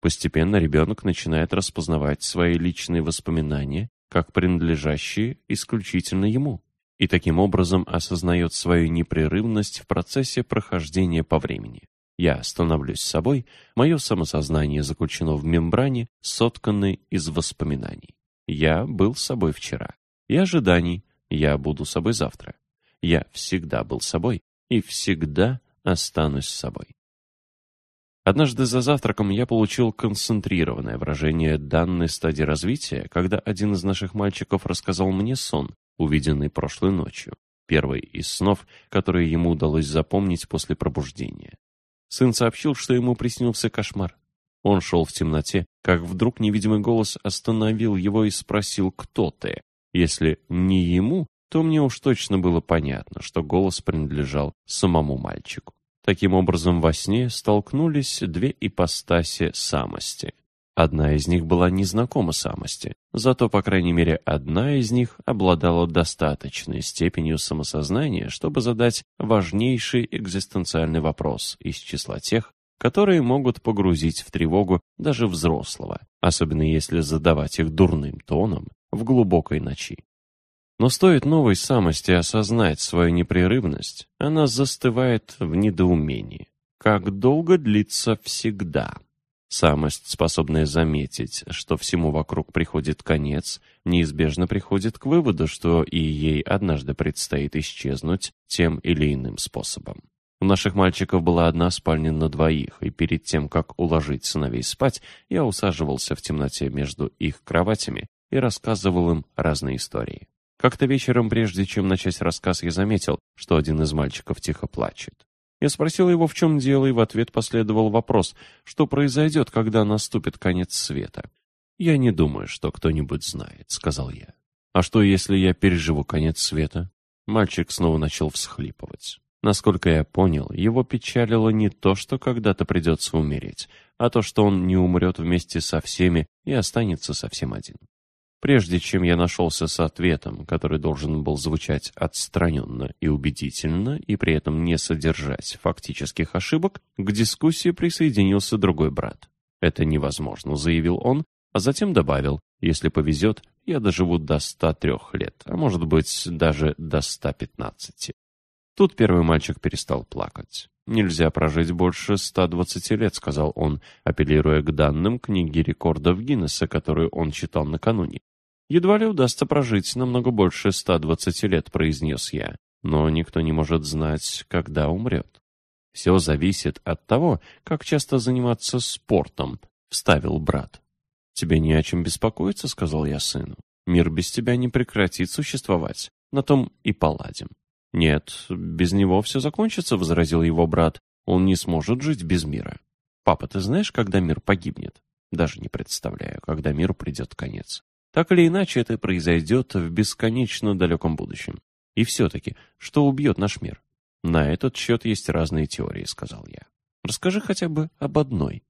Постепенно ребенок начинает распознавать свои личные воспоминания как принадлежащие исключительно ему, и таким образом осознает свою непрерывность в процессе прохождения по времени. Я становлюсь собой, мое самосознание заключено в мембране, сотканной из воспоминаний. Я был собой вчера. И ожиданий, я буду собой завтра. Я всегда был собой и всегда останусь собой. Однажды за завтраком я получил концентрированное выражение данной стадии развития, когда один из наших мальчиков рассказал мне сон, увиденный прошлой ночью, первый из снов, которые ему удалось запомнить после пробуждения. Сын сообщил, что ему приснился кошмар. Он шел в темноте, как вдруг невидимый голос остановил его и спросил, кто ты. Если не ему, то мне уж точно было понятно, что голос принадлежал самому мальчику. Таким образом, во сне столкнулись две ипостаси самости. Одна из них была незнакома самости, зато, по крайней мере, одна из них обладала достаточной степенью самосознания, чтобы задать важнейший экзистенциальный вопрос из числа тех, которые могут погрузить в тревогу даже взрослого, особенно если задавать их дурным тоном, в глубокой ночи. Но стоит новой самости осознать свою непрерывность, она застывает в недоумении. Как долго длится всегда? Самость, способная заметить, что всему вокруг приходит конец, неизбежно приходит к выводу, что и ей однажды предстоит исчезнуть тем или иным способом. У наших мальчиков была одна спальня на двоих, и перед тем, как уложить сыновей спать, я усаживался в темноте между их кроватями и рассказывал им разные истории. Как-то вечером, прежде чем начать рассказ, я заметил, что один из мальчиков тихо плачет. Я спросил его, в чем дело, и в ответ последовал вопрос, что произойдет, когда наступит конец света. «Я не думаю, что кто-нибудь знает», — сказал я. «А что, если я переживу конец света?» Мальчик снова начал всхлипывать. Насколько я понял, его печалило не то, что когда-то придется умереть, а то, что он не умрет вместе со всеми и останется совсем один. Прежде чем я нашелся с ответом, который должен был звучать отстраненно и убедительно, и при этом не содержать фактических ошибок, к дискуссии присоединился другой брат. «Это невозможно», — заявил он, а затем добавил, «если повезет, я доживу до 103 лет, а может быть, даже до 115». Тут первый мальчик перестал плакать. «Нельзя прожить больше 120 лет», — сказал он, апеллируя к данным книги рекордов Гиннесса, которую он читал накануне. «Едва ли удастся прожить намного больше 120 лет», — произнес я. «Но никто не может знать, когда умрет». «Все зависит от того, как часто заниматься спортом», — вставил брат. «Тебе не о чем беспокоиться», — сказал я сыну. «Мир без тебя не прекратит существовать. На том и поладим». «Нет, без него все закончится», — возразил его брат. «Он не сможет жить без мира». «Папа, ты знаешь, когда мир погибнет?» «Даже не представляю, когда миру придет конец. Так или иначе, это произойдет в бесконечно далеком будущем. И все-таки, что убьет наш мир? На этот счет есть разные теории, сказал я. Расскажи хотя бы об одной.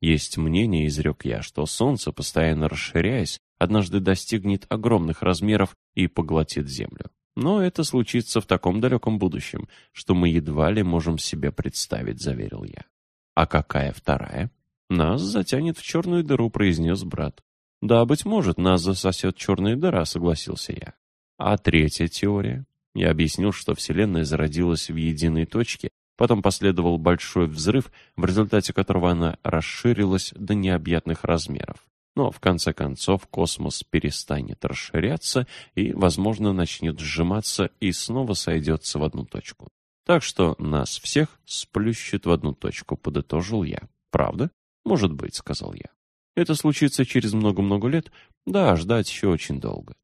Есть мнение, изрек я, что Солнце, постоянно расширяясь, однажды достигнет огромных размеров и поглотит Землю. Но это случится в таком далеком будущем, что мы едва ли можем себе представить, заверил я. А какая вторая? Нас затянет в черную дыру, произнес брат. «Да, быть может, нас засосет черная дыра», — согласился я. А третья теория? Я объяснил, что Вселенная зародилась в единой точке, потом последовал большой взрыв, в результате которого она расширилась до необъятных размеров. Но в конце концов космос перестанет расширяться и, возможно, начнет сжиматься и снова сойдется в одну точку. Так что нас всех сплющит в одну точку, подытожил я. Правда? Может быть, сказал я. Это случится через много-много лет? Да, ждать еще очень долго.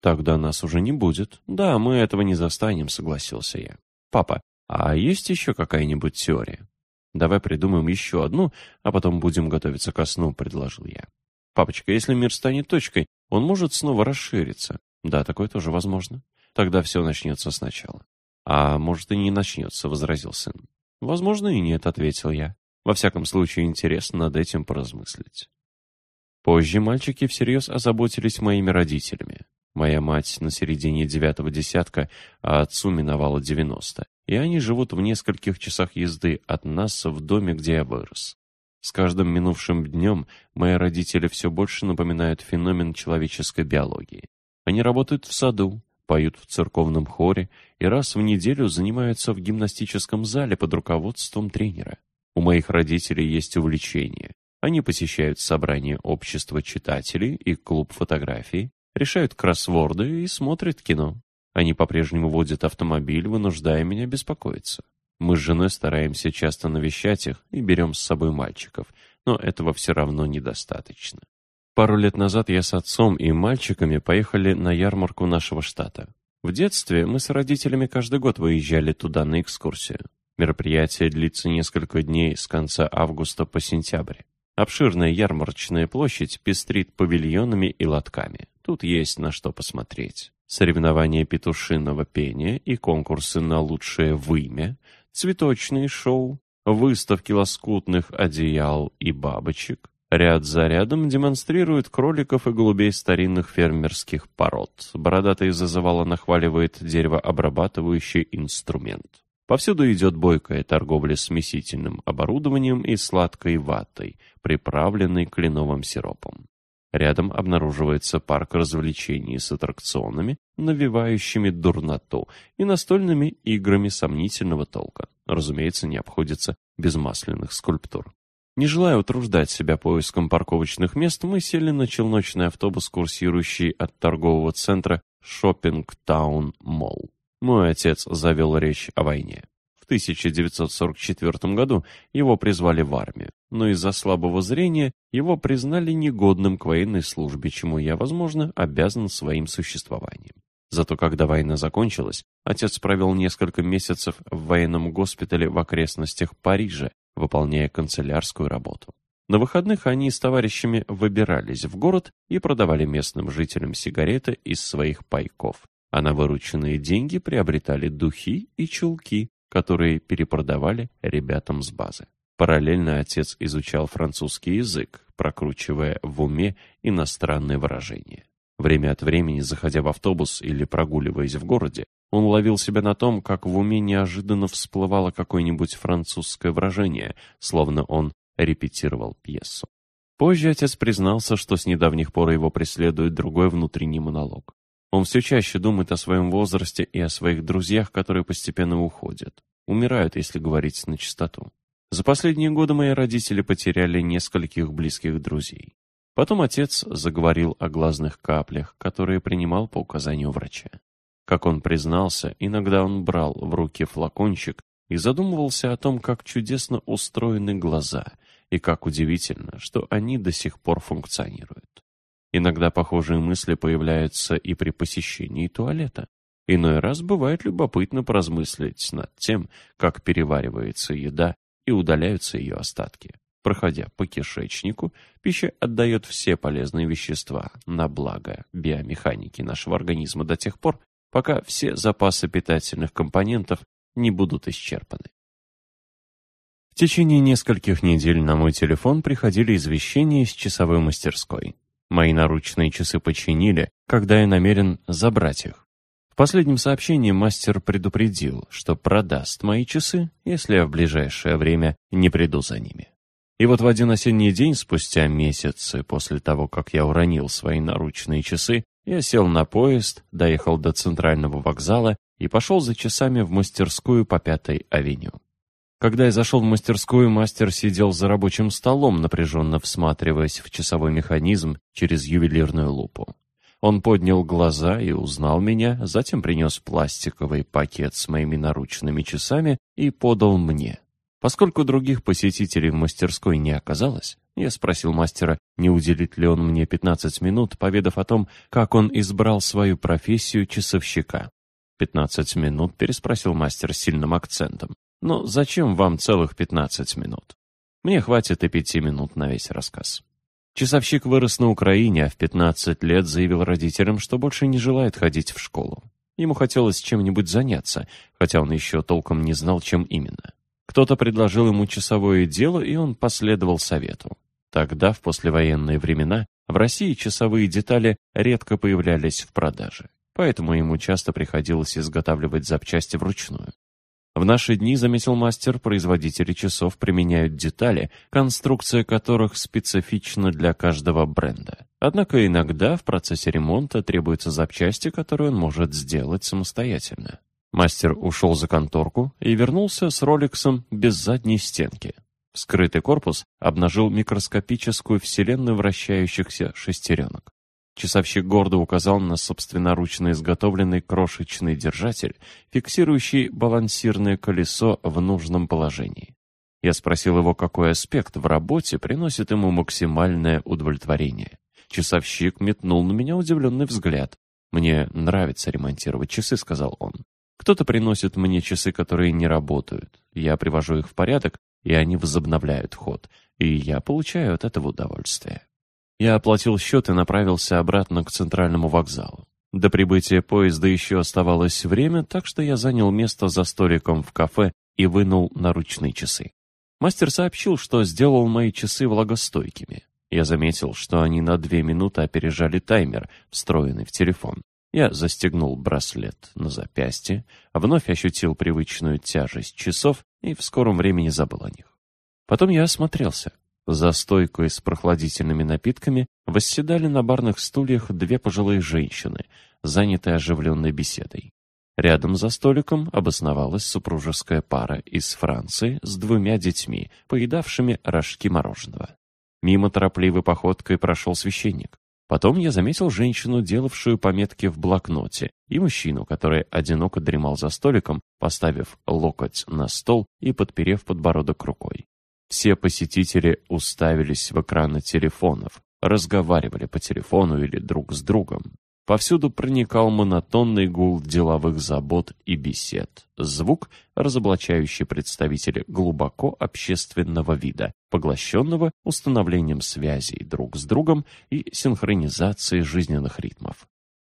Тогда нас уже не будет. Да, мы этого не застанем, согласился я. Папа, а есть еще какая-нибудь теория? Давай придумаем еще одну, а потом будем готовиться ко сну, предложил я. Папочка, если мир станет точкой, он может снова расшириться. Да, такое тоже возможно. Тогда все начнется сначала. А может и не начнется, возразил сын. Возможно и нет, ответил я. Во всяком случае, интересно над этим поразмыслить. Позже мальчики всерьез озаботились моими родителями. Моя мать на середине девятого десятка, а отцу миновало девяносто. И они живут в нескольких часах езды от нас в доме, где я вырос. С каждым минувшим днем мои родители все больше напоминают феномен человеческой биологии. Они работают в саду, поют в церковном хоре и раз в неделю занимаются в гимнастическом зале под руководством тренера. У моих родителей есть увлечение. Они посещают собрания общества читателей и клуб фотографий, решают кроссворды и смотрят кино. Они по-прежнему водят автомобиль, вынуждая меня беспокоиться. Мы с женой стараемся часто навещать их и берем с собой мальчиков, но этого все равно недостаточно. Пару лет назад я с отцом и мальчиками поехали на ярмарку нашего штата. В детстве мы с родителями каждый год выезжали туда на экскурсию. Мероприятие длится несколько дней с конца августа по сентябрь. Обширная ярмарочная площадь пестрит павильонами и лотками. Тут есть на что посмотреть. Соревнования петушиного пения и конкурсы на лучшее вымя, цветочные шоу, выставки лоскутных одеял и бабочек. Ряд за рядом демонстрируют кроликов и голубей старинных фермерских пород. Бородатый зазывало нахваливает деревообрабатывающий инструмент. Повсюду идет бойкая торговля смесительным оборудованием и сладкой ватой, приправленной кленовым сиропом. Рядом обнаруживается парк развлечений с аттракционами, навевающими дурноту, и настольными играми сомнительного толка. Разумеется, не обходится без масляных скульптур. Не желая утруждать себя поиском парковочных мест, мы сели на челночный автобус, курсирующий от торгового центра Shoppingtown Mall. Мой отец завел речь о войне. 1944 году его призвали в армию, но из-за слабого зрения его признали негодным к военной службе, чему я, возможно, обязан своим существованием. Зато когда война закончилась, отец провел несколько месяцев в военном госпитале в окрестностях Парижа, выполняя канцелярскую работу. На выходных они с товарищами выбирались в город и продавали местным жителям сигареты из своих пайков, а на вырученные деньги приобретали духи и чулки, которые перепродавали ребятам с базы. Параллельно отец изучал французский язык, прокручивая в уме иностранные выражения. Время от времени, заходя в автобус или прогуливаясь в городе, он ловил себя на том, как в уме неожиданно всплывало какое-нибудь французское выражение, словно он репетировал пьесу. Позже отец признался, что с недавних пор его преследует другой внутренний монолог. Он все чаще думает о своем возрасте и о своих друзьях, которые постепенно уходят. Умирают, если говорить на чистоту. За последние годы мои родители потеряли нескольких близких друзей. Потом отец заговорил о глазных каплях, которые принимал по указанию врача. Как он признался, иногда он брал в руки флакончик и задумывался о том, как чудесно устроены глаза и как удивительно, что они до сих пор функционируют. Иногда похожие мысли появляются и при посещении туалета. Иной раз бывает любопытно поразмыслить над тем, как переваривается еда и удаляются ее остатки. Проходя по кишечнику, пища отдает все полезные вещества на благо биомеханики нашего организма до тех пор, пока все запасы питательных компонентов не будут исчерпаны. В течение нескольких недель на мой телефон приходили извещения из часовой мастерской. Мои наручные часы починили, когда я намерен забрать их. В последнем сообщении мастер предупредил, что продаст мои часы, если я в ближайшее время не приду за ними. И вот в один осенний день, спустя месяцы после того, как я уронил свои наручные часы, я сел на поезд, доехал до центрального вокзала и пошел за часами в мастерскую по Пятой авеню. Когда я зашел в мастерскую, мастер сидел за рабочим столом, напряженно всматриваясь в часовой механизм через ювелирную лупу. Он поднял глаза и узнал меня, затем принес пластиковый пакет с моими наручными часами и подал мне. Поскольку других посетителей в мастерской не оказалось, я спросил мастера, не уделит ли он мне 15 минут, поведав о том, как он избрал свою профессию часовщика. «Пятнадцать минут?» — переспросил мастер с сильным акцентом. Но зачем вам целых 15 минут? Мне хватит и пяти минут на весь рассказ. Часовщик вырос на Украине, а в 15 лет заявил родителям, что больше не желает ходить в школу. Ему хотелось чем-нибудь заняться, хотя он еще толком не знал, чем именно. Кто-то предложил ему часовое дело, и он последовал совету. Тогда, в послевоенные времена, в России часовые детали редко появлялись в продаже, поэтому ему часто приходилось изготавливать запчасти вручную. В наши дни, заметил мастер, производители часов применяют детали, конструкция которых специфична для каждого бренда. Однако иногда в процессе ремонта требуются запчасти, которые он может сделать самостоятельно. Мастер ушел за конторку и вернулся с роликсом без задней стенки. Вскрытый корпус обнажил микроскопическую вселенную вращающихся шестеренок. Часовщик гордо указал на собственноручно изготовленный крошечный держатель, фиксирующий балансирное колесо в нужном положении. Я спросил его, какой аспект в работе приносит ему максимальное удовлетворение. Часовщик метнул на меня удивленный взгляд. «Мне нравится ремонтировать часы», — сказал он. «Кто-то приносит мне часы, которые не работают. Я привожу их в порядок, и они возобновляют ход, и я получаю от этого удовольствие». Я оплатил счет и направился обратно к центральному вокзалу. До прибытия поезда еще оставалось время, так что я занял место за столиком в кафе и вынул наручные часы. Мастер сообщил, что сделал мои часы влагостойкими. Я заметил, что они на две минуты опережали таймер, встроенный в телефон. Я застегнул браслет на запястье, вновь ощутил привычную тяжесть часов и в скором времени забыл о них. Потом я осмотрелся. За стойкой с прохладительными напитками восседали на барных стульях две пожилые женщины, занятые оживленной беседой. Рядом за столиком обосновалась супружеская пара из Франции с двумя детьми, поедавшими рожки мороженого. Мимо торопливой походкой прошел священник. Потом я заметил женщину, делавшую пометки в блокноте, и мужчину, который одиноко дремал за столиком, поставив локоть на стол и подперев подбородок рукой. Все посетители уставились в экраны телефонов, разговаривали по телефону или друг с другом. Повсюду проникал монотонный гул деловых забот и бесед. Звук, разоблачающий представителей глубоко общественного вида, поглощенного установлением связей друг с другом и синхронизацией жизненных ритмов.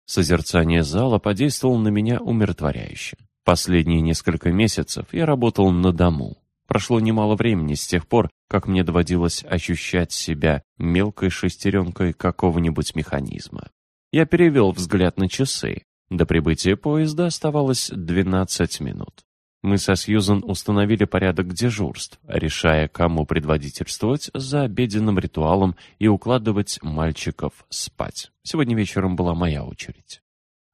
Созерцание зала подействовало на меня умиротворяюще. Последние несколько месяцев я работал на дому. Прошло немало времени с тех пор, как мне доводилось ощущать себя мелкой шестеренкой какого-нибудь механизма. Я перевел взгляд на часы. До прибытия поезда оставалось 12 минут. Мы со Сьюзан установили порядок дежурств, решая, кому предводительствовать за обеденным ритуалом и укладывать мальчиков спать. Сегодня вечером была моя очередь.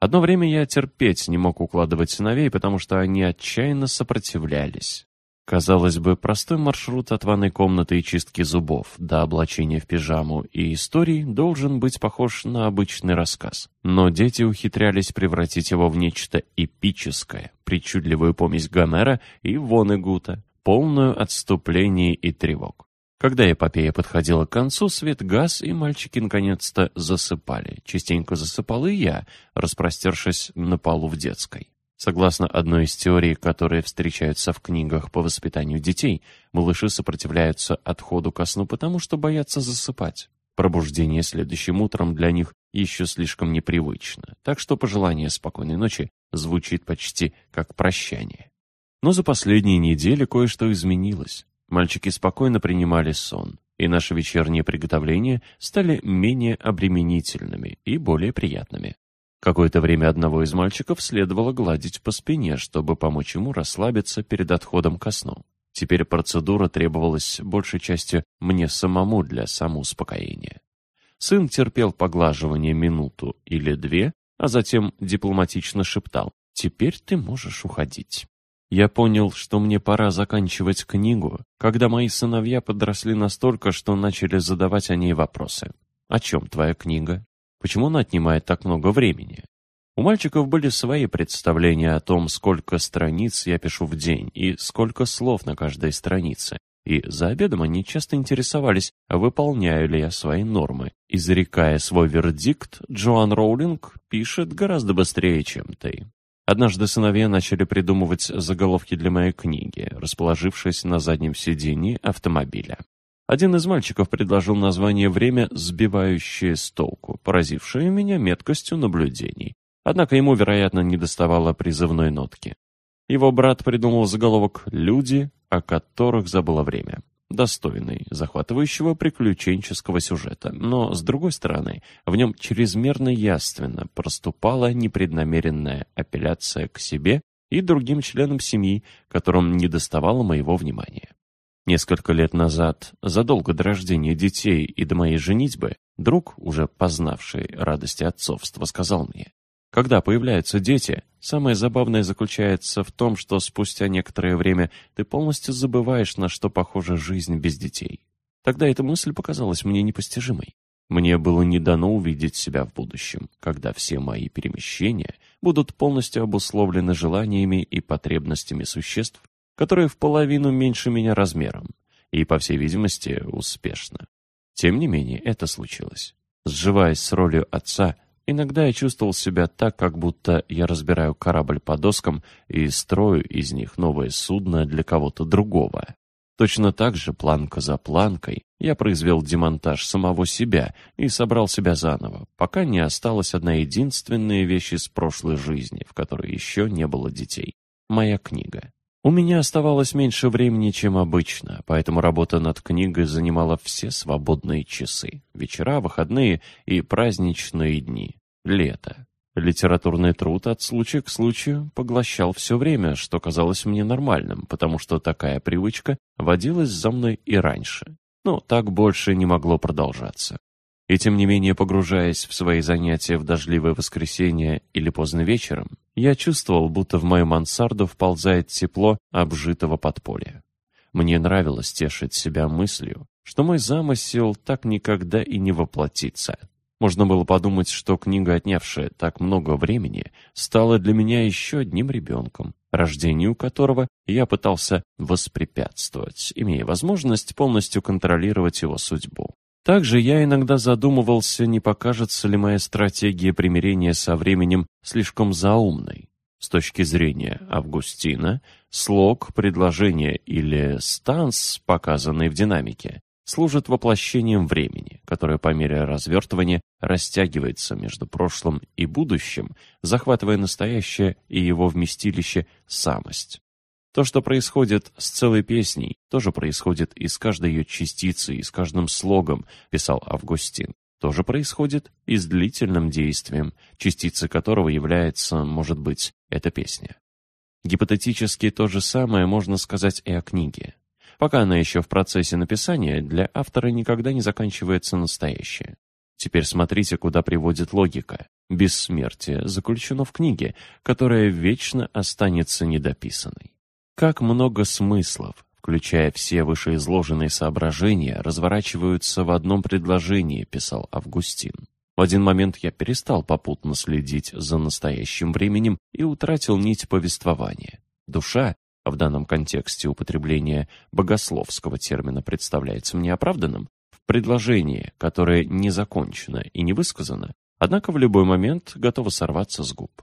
Одно время я терпеть не мог укладывать сыновей, потому что они отчаянно сопротивлялись. Казалось бы, простой маршрут от ванной комнаты и чистки зубов до облачения в пижаму и истории должен быть похож на обычный рассказ. Но дети ухитрялись превратить его в нечто эпическое, причудливую помесь Гомера и Вонегута, полную отступлений и тревог. Когда эпопея подходила к концу, свет гас, и мальчики наконец-то засыпали. Частенько засыпал и я, распростершись на полу в детской. Согласно одной из теорий, которые встречаются в книгах по воспитанию детей, малыши сопротивляются отходу ко сну потому, что боятся засыпать. Пробуждение следующим утром для них еще слишком непривычно, так что пожелание спокойной ночи звучит почти как прощание. Но за последние недели кое-что изменилось. Мальчики спокойно принимали сон, и наши вечерние приготовления стали менее обременительными и более приятными. Какое-то время одного из мальчиков следовало гладить по спине, чтобы помочь ему расслабиться перед отходом ко сну. Теперь процедура требовалась большей частью мне самому для самоуспокоения. Сын терпел поглаживание минуту или две, а затем дипломатично шептал «Теперь ты можешь уходить». Я понял, что мне пора заканчивать книгу, когда мои сыновья подросли настолько, что начали задавать о ней вопросы. «О чем твоя книга? Почему она отнимает так много времени? У мальчиков были свои представления о том, сколько страниц я пишу в день и сколько слов на каждой странице. И за обедом они часто интересовались, выполняю ли я свои нормы. Изрекая свой вердикт, Джоан Роулинг пишет гораздо быстрее, чем ты. Однажды сыновья начали придумывать заголовки для моей книги, расположившись на заднем сиденье автомобиля. Один из мальчиков предложил название «Время, сбивающее с толку», поразившее меня меткостью наблюдений. Однако ему, вероятно, не доставало призывной нотки. Его брат придумал заголовок «Люди, о которых забыло время». Достойный, захватывающего приключенческого сюжета, но, с другой стороны, в нем чрезмерно яственно проступала непреднамеренная апелляция к себе и другим членам семьи, которым не доставало моего внимания. Несколько лет назад, задолго до рождения детей и до моей женитьбы, друг, уже познавший радости отцовства, сказал мне, когда появляются дети, самое забавное заключается в том, что спустя некоторое время ты полностью забываешь, на что похожа жизнь без детей. Тогда эта мысль показалась мне непостижимой. Мне было не дано увидеть себя в будущем, когда все мои перемещения будут полностью обусловлены желаниями и потребностями существ, которые в половину меньше меня размером, и, по всей видимости, успешно. Тем не менее, это случилось. Сживаясь с ролью отца, иногда я чувствовал себя так, как будто я разбираю корабль по доскам и строю из них новое судно для кого-то другого. Точно так же, планка за планкой, я произвел демонтаж самого себя и собрал себя заново, пока не осталась одна единственная вещь из прошлой жизни, в которой еще не было детей. Моя книга. У меня оставалось меньше времени, чем обычно, поэтому работа над книгой занимала все свободные часы, вечера, выходные и праздничные дни, лето. Литературный труд от случая к случаю поглощал все время, что казалось мне нормальным, потому что такая привычка водилась за мной и раньше. Но так больше не могло продолжаться. И тем не менее, погружаясь в свои занятия в дождливое воскресенье или поздно вечером, я чувствовал, будто в мою мансарду вползает тепло обжитого подполья. Мне нравилось тешить себя мыслью, что мой замысел так никогда и не воплотится. Можно было подумать, что книга, отнявшая так много времени, стала для меня еще одним ребенком, рождению которого я пытался воспрепятствовать, имея возможность полностью контролировать его судьбу. Также я иногда задумывался, не покажется ли моя стратегия примирения со временем слишком заумной. С точки зрения Августина, слог, предложение или станс, показанный в динамике, служит воплощением времени, которое по мере развертывания растягивается между прошлым и будущим, захватывая настоящее и его вместилище самость. То, что происходит с целой песней, тоже происходит и с каждой ее частицей, и с каждым слогом, писал Августин. Тоже происходит и с длительным действием, частицей которого является, может быть, эта песня. Гипотетически то же самое можно сказать и о книге. Пока она еще в процессе написания, для автора никогда не заканчивается настоящее. Теперь смотрите, куда приводит логика. Бессмертие заключено в книге, которая вечно останется недописанной. Как много смыслов, включая все вышеизложенные соображения, разворачиваются в одном предложении, писал Августин. В один момент я перестал попутно следить за настоящим временем и утратил нить повествования. Душа, а в данном контексте употребление богословского термина представляется мне оправданным, в предложении, которое не закончено и не высказано, однако в любой момент готово сорваться с губ.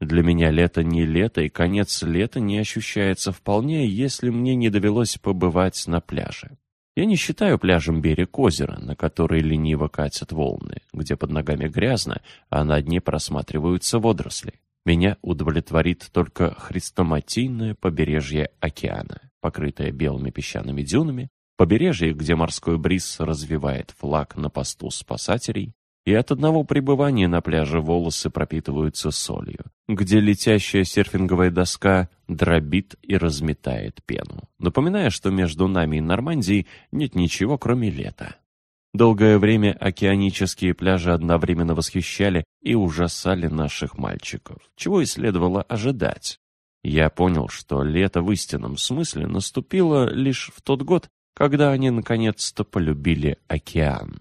Для меня лето не лето, и конец лета не ощущается вполне, если мне не довелось побывать на пляже. Я не считаю пляжем берег озера, на который лениво катят волны, где под ногами грязно, а на дне просматриваются водоросли. Меня удовлетворит только хрестоматийное побережье океана, покрытое белыми песчаными дюнами, побережье, где морской бриз развивает флаг на посту спасателей, и от одного пребывания на пляже волосы пропитываются солью, где летящая серфинговая доска дробит и разметает пену, напоминая, что между нами и Нормандией нет ничего, кроме лета. Долгое время океанические пляжи одновременно восхищали и ужасали наших мальчиков, чего и следовало ожидать. Я понял, что лето в истинном смысле наступило лишь в тот год, когда они наконец-то полюбили океан.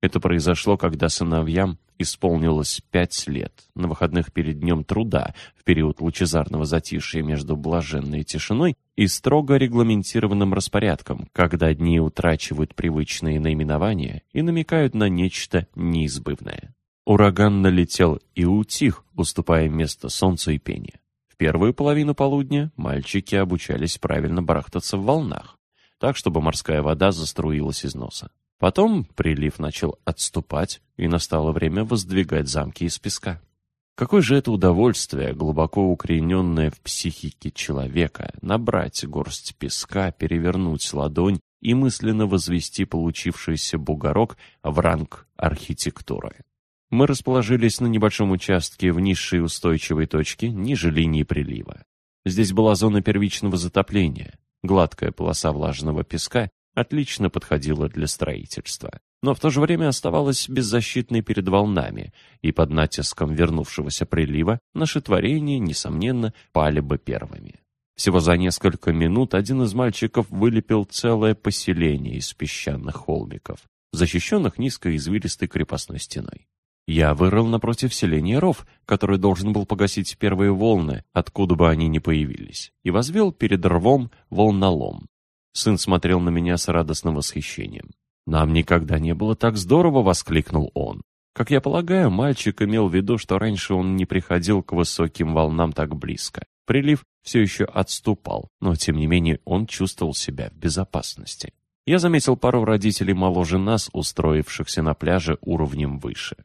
Это произошло, когда сыновьям исполнилось пять лет, на выходных перед днем труда, в период лучезарного затишья между блаженной тишиной и строго регламентированным распорядком, когда дни утрачивают привычные наименования и намекают на нечто неизбывное. Ураган налетел и утих, уступая место солнцу и пене. В первую половину полудня мальчики обучались правильно барахтаться в волнах, так, чтобы морская вода заструилась из носа. Потом прилив начал отступать, и настало время воздвигать замки из песка. Какое же это удовольствие, глубоко укорененное в психике человека, набрать горсть песка, перевернуть ладонь и мысленно возвести получившийся бугорок в ранг архитектуры. Мы расположились на небольшом участке в низшей устойчивой точке, ниже линии прилива. Здесь была зона первичного затопления, гладкая полоса влажного песка отлично подходила для строительства, но в то же время оставалась беззащитной перед волнами, и под натиском вернувшегося прилива наши творения, несомненно, пали бы первыми. Всего за несколько минут один из мальчиков вылепил целое поселение из песчаных холмиков, защищенных низкой извилистой крепостной стеной. Я вырыл напротив селения ров, который должен был погасить первые волны, откуда бы они ни появились, и возвел перед рвом волнолом, Сын смотрел на меня с радостным восхищением. «Нам никогда не было так здорово!» — воскликнул он. Как я полагаю, мальчик имел в виду, что раньше он не приходил к высоким волнам так близко. Прилив все еще отступал, но тем не менее он чувствовал себя в безопасности. Я заметил пару родителей моложе нас, устроившихся на пляже уровнем выше.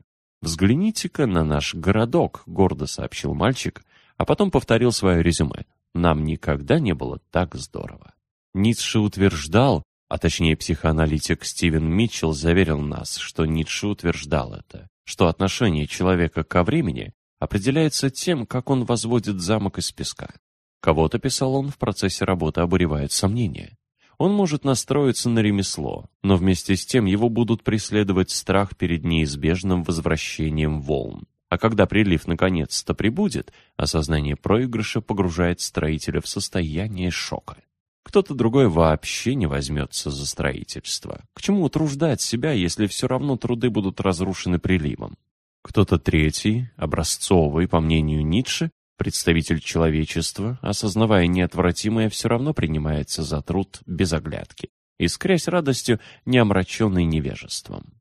«Взгляните-ка на наш городок», — гордо сообщил мальчик, а потом повторил свое резюме. «Нам никогда не было так здорово». Ницше утверждал, а точнее психоаналитик Стивен Митчелл заверил нас, что Ницше утверждал это, что отношение человека ко времени определяется тем, как он возводит замок из песка. Кого-то, писал он, в процессе работы обуревают сомнения. Он может настроиться на ремесло, но вместе с тем его будут преследовать страх перед неизбежным возвращением волн. А когда прилив наконец-то прибудет, осознание проигрыша погружает строителя в состояние шока. Кто-то другой вообще не возьмется за строительство. К чему утруждать себя, если все равно труды будут разрушены приливом? Кто-то третий, образцовый, по мнению Ницше, представитель человечества, осознавая неотвратимое, все равно принимается за труд без оглядки, искрясь радостью, не омраченной невежеством.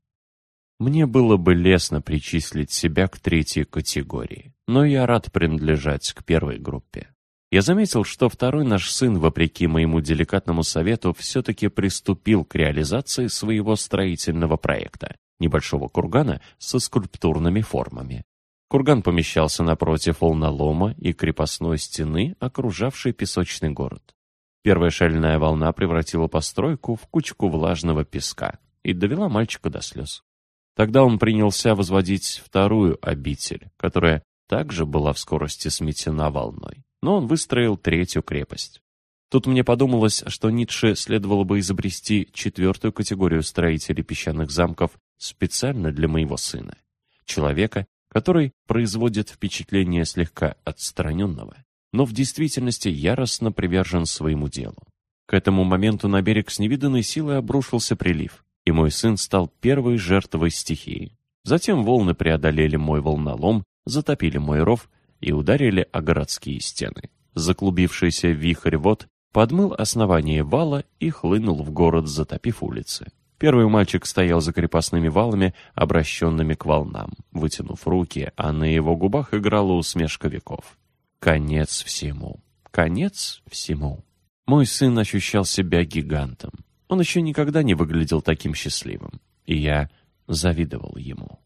Мне было бы лестно причислить себя к третьей категории, но я рад принадлежать к первой группе. Я заметил, что второй наш сын, вопреки моему деликатному совету, все-таки приступил к реализации своего строительного проекта – небольшого кургана со скульптурными формами. Курган помещался напротив волнолома и крепостной стены, окружавшей песочный город. Первая шальная волна превратила постройку в кучку влажного песка и довела мальчика до слез. Тогда он принялся возводить вторую обитель, которая также была в скорости сметена волной. Но он выстроил третью крепость. Тут мне подумалось, что Ницше следовало бы изобрести четвертую категорию строителей песчаных замков специально для моего сына. Человека, который производит впечатление слегка отстраненного, но в действительности яростно привержен своему делу. К этому моменту на берег с невиданной силой обрушился прилив и мой сын стал первой жертвой стихии. Затем волны преодолели мой волнолом, затопили мой ров и ударили о городские стены. Заклубившийся вихрь вод подмыл основание вала и хлынул в город, затопив улицы. Первый мальчик стоял за крепостными валами, обращенными к волнам, вытянув руки, а на его губах играла усмешка веков. Конец всему. Конец всему. Мой сын ощущал себя гигантом. Он еще никогда не выглядел таким счастливым, и я завидовал ему.